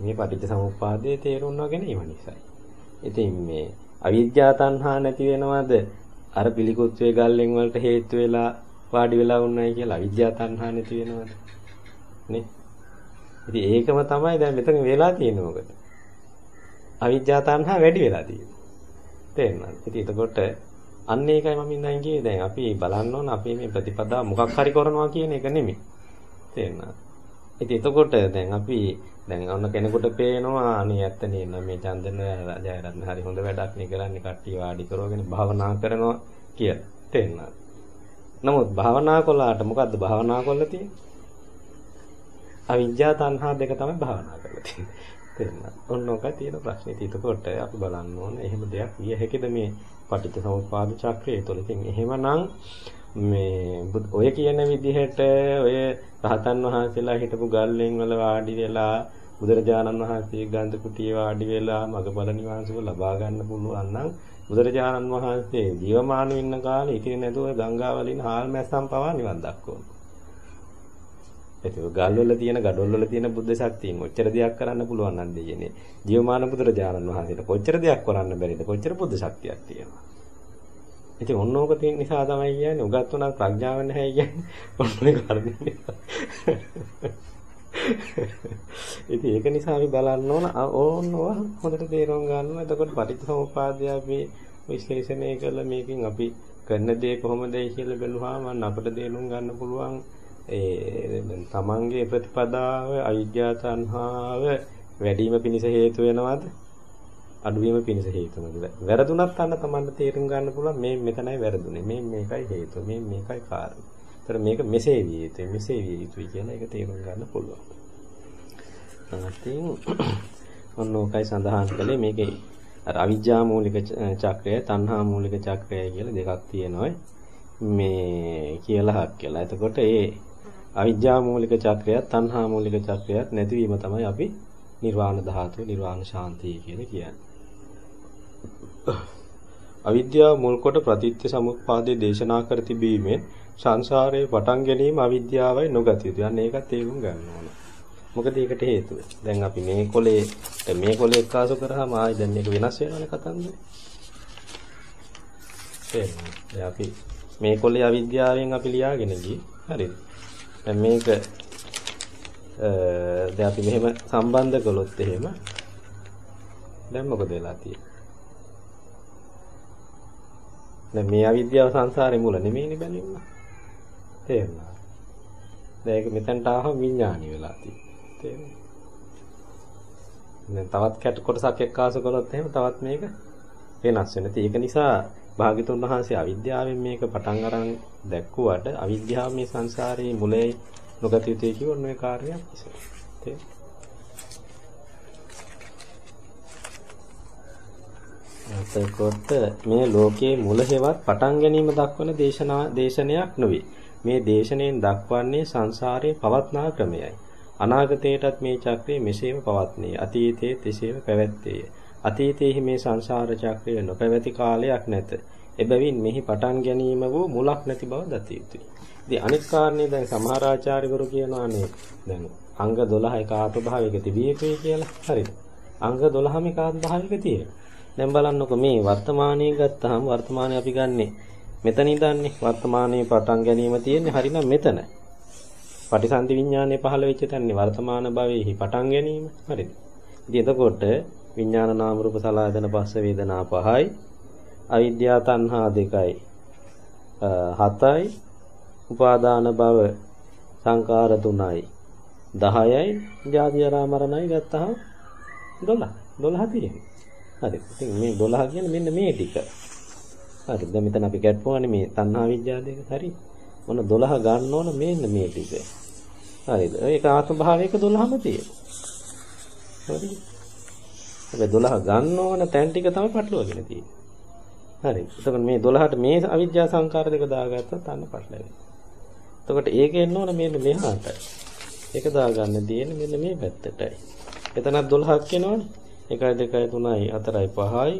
මේ පටිච්ච සමුප්පාදයේ තේරුම් නොගැනීම නිසා. ඉතින් මේ අවිද්‍යා තණ්හා නැති වෙනවද? අර පිළිකුත්වේ ගල්ලෙන් වලට හේතු වෙලා වාඩි වෙලා උන්නයි කියලා අවිද්‍යා තණ්හා නැති වෙනවද? නේ? ඉතින් ඒකම තමයි දැන් මෙතන වෙලා තියෙන්නේ මොකද? අවිද්‍යා තණ්හා වැඩි වෙලා තියෙන්නේ. තේරෙනවද? ඉතින් එතකොට අන්න ඒකයි මම ඉඳන් කියේ දැන් අපි බලන්න ඕන අපි මේ ප්‍රතිපදාව මොකක් හරි කරනවා කියන එක නෙමෙයි. තේරෙනවද? ඉතින් එතකොට දැන් අපි දැන් ඔන්න කෙනෙකුට පේනවා අනේ ඇත්ත නේද මේ චන්දන ජයරත්න හරි හොඳ වැඩක් නේ කරන්නේ කට්ටිය වාඩි කරවගෙන භාවනා කරනවා කියලා. තේරෙනවද? නමුත් භාවනා කළාට මොකද්ද භාවනා කළා තියෙන්නේ? අවිජ්ජා තණ්හා දෙක තමයි භාවනා කරලා තියෙන්නේ. තේරෙනවද? ඔන්න ඔකයි තියෙන ප්‍රශ්නේ. ඒකකොට අපි බලන්න ඕනේ එහෙම දෙයක් විය හැකිද මේ පටිච්චසමුප්පාද චක්‍රය තුළ. ඉතින් එහෙමනම් මේ ඔය කියන විදිහට ඔය රහතන් වහන්සේලා හිටපු ගල්ලෙන් වල වාඩි වෙලා බුදුරජාණන් වහන්සේ ගන්ධ කුටියේ වාඩි වෙලා මගපල නිවන් සුව ලබා ගන්න පුළුවන් නම් බුදුරජාණන් වහන්සේ ජීවමානව ඉන්න කාලේ ඉතිරි නැතුව ගංගාවලින් හාල් මැස්සන් පවා නිවන් දක්වනවා. ඒක ගල්වල තියෙන gadolවල තියෙන බුද්ධ ශක්තියෙන් ඔච්චර දෙයක් කරන්න පුළුවන් නම් දෙයනේ. ජීවමාන බුදුරජාණන් වහන්සේට කොච්චර දෙයක් කරන්න බැරිද? කොච්චර බුද්ධ ශක්තියක් තියෙනවා. ඉතින් ඔන්න ඕක තියෙන නිසා තමයි කියන්නේ උගත් උනා ප්‍රඥාව නැහැ කියන්නේ. ඔන්න ඒක හරිනේ. ඉතින් ඒක නිසා අපි බලන්න ඕන ඕනව හොඳට තේරුම් ගන්න. එතකොට පටිච්චසමුප්පාදය අපි විශ්ලේෂණය කළා මේකෙන් අපි කරන දේ කොහොමද කියලා බැලුවාම අපිට තේරුම් ගන්න පුළුවන් ඒ තමන්ගේ ප්‍රතිපදාව අවිද්‍යා තණ්හාව වැඩිම පිණිස හේතු වෙනවද? අඩුවීම පිණිස හේතුනද? වැරදුනත් අන්න තමන්ට තේරුම් ගන්න පුළුවන් මේ මෙතනයි වැරදුනේ. මේ මේකයි හේතුව. මේ මේකයි කාරණා. ඒතර මේක මෙසේ විය යුතුයි. මෙසේ විය යුතුයි කියලා ඒක තේරුම් ගන්න පුළුවන්. ඉතින් ඔන්න ඕකයි සඳහන් කළේ මේකේ අර අවිජ්ජා මූලික චක්‍රය, තණ්හා මූලික චක්‍රය කියලා දෙකක් තියෙනවා. මේ කියලා හක් කියලා. එතකොට ඒ අවිජ්ජා මූලික චක්‍රයත් තණ්හා මූලික චක්‍රයත් නැතිවීම තමයි අපි නිර්වාණ ධාතුව, නිර්වාණ ශාන්තිය කියලා කියන්නේ. අවිද්‍යාව මුල් කොට ප්‍රතිත්‍ය සමුප්පාදයේ දේශනා කර තිබීමෙන් සංසාරයේ පටන් ගැනීම අවිද්‍යාවයි නොගත යුතුය. අන්න ඒක තේරුම් ගන්න ඕන. මොකද ඒකට හේතුව. දැන් අපි මේ කොලේ මේ කොලේ එක්කාසු කරාම ආයි දැන් මේක වෙනස් වෙනවනේ කතන්දරේ. තේරෙනවද? දැන් අපි මේ කොලේ අවිද්‍යාවෙන් අපි ලියාගෙන ගියේ. හරිද? දැන් මේක දැන් අපි මෙහෙම සම්බන්ධ කළොත් එහෙම දැන් මොකද වෙලා තියෙන්නේ? දැන් මේ අවිද්‍යාව සංසාරේ මුල නෙමෙයිනේ බැලුම. තේරුණා. දැන් ඒක මෙතනට ආවම විඥානි වෙලා තියෙන්නේ. තේරුණා. දැන් තවත් කැට කොටසක් එක්කාසු කළොත් එහෙම තවත් මේක වෙනස් වෙනවා. ඒක නිසා භාග්‍යතුන් වහන්සේ අවිද්‍යාවෙන් මේක පටන් අරන් දැක්කුවට අවිද්‍යාව මේ සංසාරේ මුලේ නොගත යුතුයි කියවන මේ කාර්යයක් නිසා. තේරුණා. එතකොට මේ ලෝකයේ මුල හේවත් පටන් ගැනීම දක්වන දේශනා දේශනයක් නොවේ. මේ දේශනෙන් දක්වන්නේ සංසාරයේ පවත්නා ක්‍රමයයි. අනාගතයටත් මේ චක්‍රය මෙසේම පවත්නේ. අතීතයේ එසේම පැවැත්තේය. අතීතයේ මේ සංසාර චක්‍රය නොපැවති කාලයක් නැත. එබැවින් මෙහි පටන් ගැනීම වූ මුලක් නැති බව දත යුතුය. ඉතින් අනිත් කාරණේ දැන් සමහර ආචාර්යවරු කියනවානේ දැන් අංග 12 එක ආත්ම භාවයක තිබිය යුතුයි කියලා. හරිද? අංග 12ම එක ආත්ම භාවයක තියෙනවා. දැන් බලන්නකො මේ වර්තමානයේ ගත්තාම වර්තමානයේ අපි ගන්නෙ මෙතන ඉඳන්නේ වර්තමානයේ පටන් ගැනීම තියෙන්නේ හරිනම් මෙතන. පටිසන්ධි විඥානයේ පහළ වෙච්ච තැනනේ වර්තමාන භවයේහි පටන් ගැනීම. හරිද? ඉතින් එතකොට විඥාන නාම රූප සලආයතන පස්ස වේදනා පහයි අවිද්‍යා තණ්හා දෙකයි හතයි උපාදාන භව සංකාර තුනයි 10යි ජාති ජරා මරණයි ගත්තහම 12 12 තියෙනවා හරි. ඉතින් මේ 12 කියන්නේ මෙන්න මේ ටික. හරි. දැන් මෙතන අපි ගැටපුවානේ මේ තණ්හා විද්‍යාව දෙක. හරි. මොන 12 ගන්න ඕන මෙන්න මේ ටික. හරිද? ඒක ආත්ම භාවයක 12ම තියෙනවා. හරි. හැබැයි 12 ගන්න ඕන තැන් ටික තමයි පටලවාගෙන තියෙන්නේ. හරි. එතකොට මේ 12ට මේ අවිද්‍යා සංකාර දෙක දාගත්තොත් අන්න පටලැවෙනවා. එතකොට ඒක එන්න ඕන මෙන්න මෙහාට. ඒක දාගන්න තියෙන්නේ මෙන්න මේ පැත්තටයි. එතනත් 12ක් එනවනේ. 1 2 3යි 4යි 5යි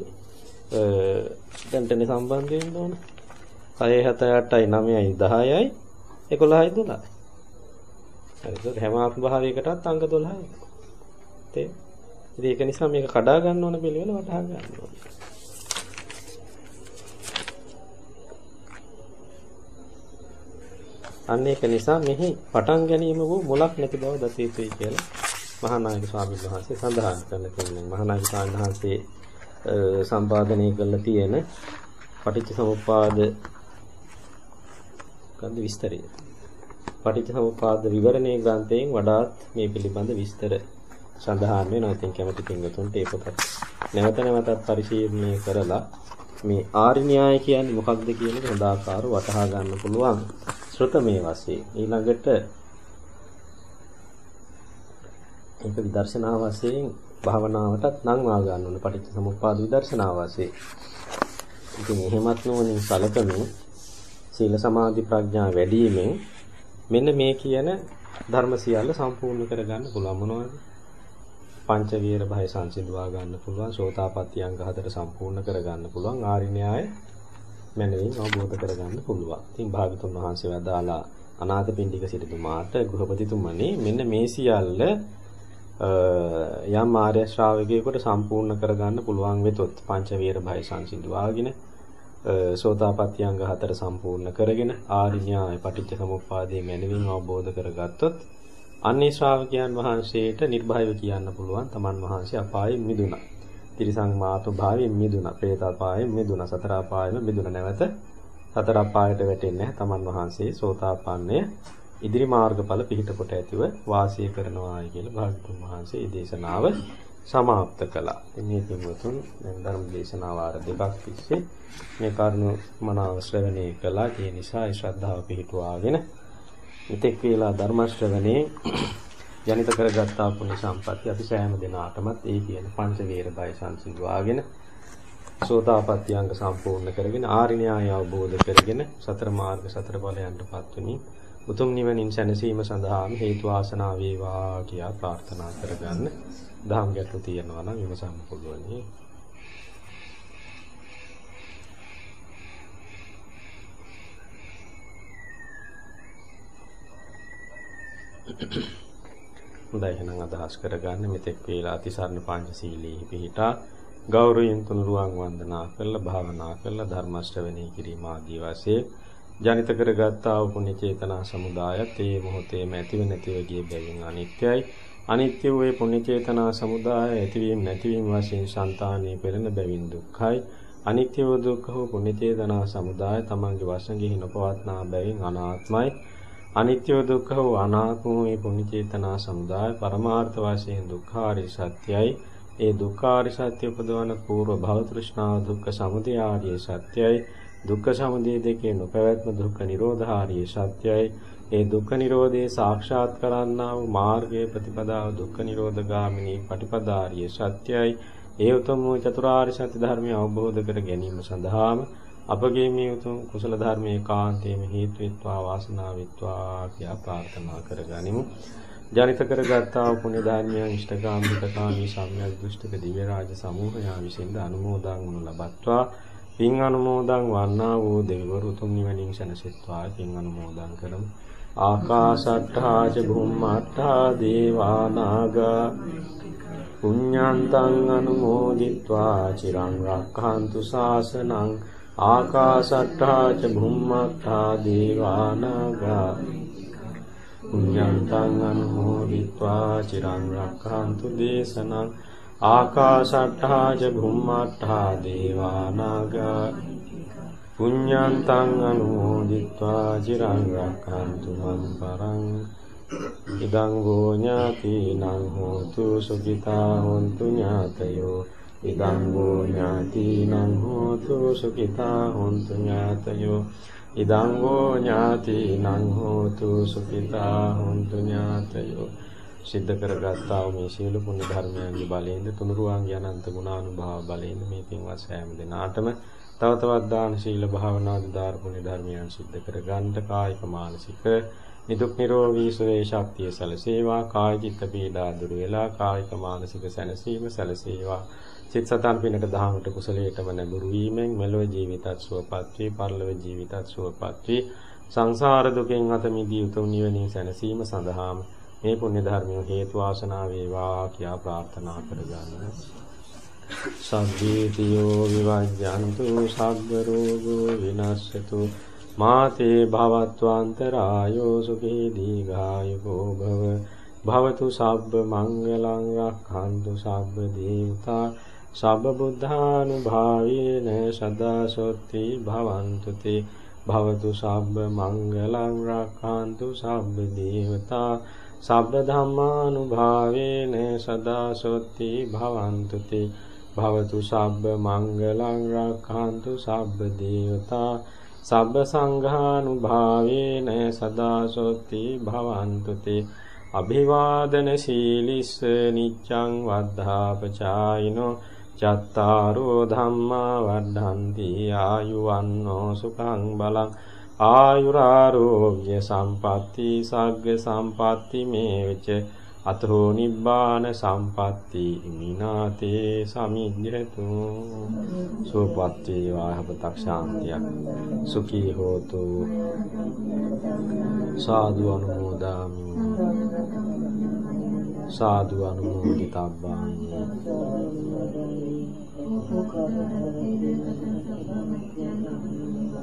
දැන්ටනේ සම්බන්ධ වෙන්න ඕන 6 7 8යි 9යි 10යි 11යි 12යි හරි ඒක හැම ආත්ම භාවයකටත් අංක 12යි තේ ඉතින් ඒක නිසා මේක කඩා ගන්න ඕන පිළිවෙල වටහා ගන්න ඕන අන්න ඒක නිසා මෙහි පටන් ගැනීම වූ මුලක් නැති බව දත යුතුයි කියලා මහානායක ස්වාමීන් වහන්සේ සඳහන් කරලා තියෙනවා. මහානායක ස්වාමීන් වහන්සේ සම්පාදනය කරලා තියෙන පටිච්චසමුප්පාද ගන්ධ විස්තරය. පටිච්චසමුප්පාද විවරණේ ග්‍රන්ථයෙන් වඩාත් මේ පිළිබඳ විස්තර සඳහන් වෙනවා. ඉතින් කැමති පින්වතුන්ට ඒ පොත නැවත නැවතත් පරිශීලනය කරලා මේ ආර්ය න්‍යාය කියන්නේ මොකක්ද කියන එක හොඳ ආකාරව වටහා ගන්න පුළුවන්. ශ්‍රතමේ වශයෙන් ඊළඟට ඒක විදර්ශනා වශයෙන් භාවනාවටත් නංවා ගන්න ඕනේ. පටිච්ච සමුප්පාද විදර්ශනා වශයෙන්. ඉතින් එහෙමත් නොවනින් සලකමින් සීල සමාධි ප්‍රඥා වැඩිවීමෙන් මෙන්න මේ කියන ධර්ම සියල්ල සම්පූර්ණ කරගන්න පුළුවන්. මොනවද? පංච වීර භය සංසිඳවා ගන්න පුළුවන්, සෝතාපට්ටි අංග හතර සම්පූර්ණ කරගන්න පුළුවන්, ආර්ය න්‍යාය මනමින් අවබෝධ කරගන්න පුළුවන්. ඉතින් භාගතුන් වහන්සේ වදාලා අනාථපිණ්ඩික සිටුමාට ගෘහපතිතුමනි මෙන්න මේ සියල්ල යම් ආර්ය ශ්‍රාවකයෙකුට සම්පූර්ණ කරගන්න පුළුවන් වෙතොත් පංච වීර භය සංසිඳවාගෙන සෝතාපට්ටි අංග හතර සම්පූර්ණ කරගෙන ආර්ය න්‍යාය පටිච්ච සමුප්පාදයේ මනමින් අවබෝධ කරගත්තොත් අන්නේ ශ්‍රාවකයන් වහන්සේට නිර්භයව කියන්න පුළුවන් තමන් වහන්සේ අපායෙන් මිදුණා. තිරිසං මාතු භාවයෙන් මිදුණා. പ്രേත අපායෙන් මිදුණා. සතර අපායෙම මිදුණා. නැවත සතර අපායට වැටෙන්නේ නැහැ. තමන් වහන්සේ සෝතාපන්නය ඉදිරි මාර්ගඵල පිහිට කොට ඇතිව වාසය කරනවායි කියලා භාගතුන් වහන්සේ මේ දේශනාව සමාප්ත කළා. ඉතින් මේ පින්වතුන් දැන් ධර්ම දේශනා වාර දෙකක් තිස්සේ මේ කරුණු මනාව ශ්‍රවණය කළා. ඒ නිසා ඒ ශ්‍රද්ධාව පිහිටුවාගෙන මෙතෙක් වේලා ධර්ම ශ්‍රවණේ ජනිත කරගත්තා පුණ්‍ය සම්පatti අපි සෑම දිනාටමත් ඒ කියන පංච වේර බය සංසිඳවාගෙන සෝතාපට්ටි අංග සම්පූර්ණ කරගෙන ආර්ය න්‍යාය අවබෝධ කරගෙන සතර මාර්ග සතර ඵලයන්ටපත් වෙමින් උතුම් නිවනින් සැනසීම සඳහාම හේතු වාසනා වේවා කියා ප්‍රාර්ථනා කරගන්න. දහම් ගැටලු තියෙනවා නම් විමසන්න පුළුවන්. හොඳයි එහෙනම් අදහස් කරගන්න. මෙතෙක් වේලා තිසරණ පංචශීලී පිහිටා ගෞරවයෙන් තුනුරුවන් වන්දනා කරලා භාවනා කරලා ධර්ම ශ්‍රවණය කිරීම ආදී වශයෙන් ජනිත කරගත්තා වූ පුණ්‍ය චේතනා සමුදායත් ඒ මොහොතේම ඇතිව නැතිව ගිය බැවින් අනිත්‍යයි. අනිත්‍ය වූ ඒ පුණ්‍ය චේතනා සමුදාය ඇතිවීම නැතිවීම වශයෙන් సంతානයේ පෙළෙන බැවින් දුක්ඛයි. අනිත්‍ය වූ දුක්ඛ වූ පුණ්‍ය චේතනා සමුදාය තමන්ගේ වශයෙන් ගිහි නොපවත්නා බැවින් අනාත්මයි. අනිත්‍ය දුක්ඛ වූ අනාත්ම වූ මේ පුණ්‍ය චේතනා සමුදාය පරමාර්ථ වශයෙන් දුක්ඛාරි සත්‍යයි. ඒ දුක්ඛාරි සත්‍ය උපදවන పూర్ව භව තෘෂ්ණාව දුක්ඛ සමුදය ආර්ය සත්‍යයි. දුක්ඛ සමුදය දෙකේ නොපැවැත්ම දුක්ඛ නිරෝධාරිය සත්‍යයි. ඒ දුක්ඛ නිරෝධේ සාක්ෂාත් කරන්නා වූ මාර්ගයේ ප්‍රතිපදාව දුක්ඛ නිරෝධගාමිනී පටිපදාරිය සත්‍යයි. ඒ උතුම් වූ චතුරාර්ය සත්‍ය ධර්මය අවබෝධ කර ගැනීම සඳහාම අපගේ මේ උතුම් කුසල ධර්මයේ කාන්තේම හේතු වෙත්වා වාසනාව වෙත්වා කියා ප්‍රාර්ථනා කරගනිමු. ජනිත කරගත්තා වූ පුණ්‍ය ධර්මයන් ඉෂ්ඨකාමිකකාමී සම්‍යක් දෘෂ්ටික දිව්‍ය රාජ සමූහයා විසින්ද අනුමෝදන් වනු ලබත්වා පින් අනුමෝදන් වන්නා වූ දෙවිවරු උතුම් නිවනින් සැනසෙත්වා පින් අනුමෝදන් කරමු. ආකාශට්ඨා ච භුම්මට්ඨා දේවා නාග පුඤ්ඤන්තං අනුමෝදිත්වා චිරං රක්ඛන්තු ශාසනං ආකාසට්ඨා ච භුම්මට්ඨා දේවානාගා පුඤ්ඤන්තං අනුමෝදිत्वा චිරං රක්ඛන්තු දේශනං ආකාසට්ඨා ච භුම්මට්ඨා දේවානාගා පුඤ්ඤන්තං අනුමෝදිत्वा චිරං රක්ඛන්තු මං පරං ඉදං ගෝ ඥාතිනං හෝතු සුඛිතා හොන්තු ඥාතයෝ ඉදං වූ ඥාතිනං හෝතු සුඛිතා හොන්තු ඥාතයෝ. ඉදං වූ ඥාතිනං හෝතු සුඛිතා හොන්තු ඥාතයෝ. සිද්ධ කරගත්තා වූ මේ සියලු පුණ්‍ය ධර්මයන්ගේ බලයෙන්ද තුනුරුවන්ගේ අනන්ත ගුණානුභාව බලයෙන්ද මේ පින්වත් සෑම දිනාටම තව තවත් දාන සීල භාවනා දාර පුණ්‍ය ධර්මයන් සිද්ධ කර ගන්නට කායික මානසික නිදුක් නිරෝගී සුවේ ශක්තිය සැලසේවා. කාය චිත්ත පීඩා දුර වේලා කායික මානසික සැනසීම සැලසේවා. සිත සතන් පිනට දහමට කුසලයටම නැඹුරු වීමෙන් මෙලොව ජීවිතත් සුවපත් වේ පරලොව ජීවිතත් සුවපත් වේ සංසාර දුකෙන් අත මිදී උතුම් නිවනින් සැනසීම සඳහාම මේ පුණ්‍ය ධර්මය හේතු වාසනා වේවා කියා ප්‍රාර්ථනා කරගන්න. සබ්බීතියෝ විවජ්ජන්තු සබ්බ රෝගෝ විනස්සතු මාතේ භවත්වාන්තරායෝ සුඛී දීඝායුකෝ භව භවතු සබ්බ මංගලං රක්ඛන්තු සබ්බ දේවතා සබ්බ බුද්ධානුභාවේන සදා සොත්ති භවන්තු තේ භවතු සබ්බ මංගලං රක්ඛන්තු සබ්බ දේවතා. සබ්බ ධම්මානුභාවේන සදා සොත්ති භවන්තු තේ භවතු සබ්බ මංගලං රක්ඛන්තු සබ්බ දේවතා. සබ්බ සංඝානුභාවේන සදා සොත්ති භවන්තු තේ අභිවාදන සීලිස්ස නිච්ඡං වද්ධාපචායිනෝ. චත්තාරෝ ධම්මා වඩ්ඩන්ති ආයුවන්නෝ සුඛං බලං ආයුරාරෝග්‍ය සම්පatti සග්ග සම්පatti මේච අතෝ නිබ්බාන සම්පatti මිනාතේ සමිද්දතු සෝපත් වේවා හපතක් ශාන්තියක්. සුඛී හෝතු. සාදු අනුමෝදාමි. සාදු අනුමෝදිතබ්බං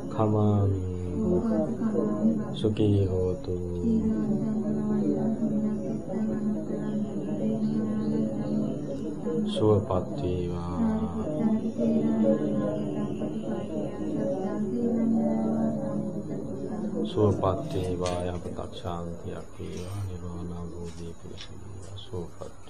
කමාමි. සුඛී හෝතු. සුවපත් වේවා. සුවපත් වේවා. යහපත් ශාන්තියක් වේවා. නිරෝධ අවබෝධය පිණිස සුවපත්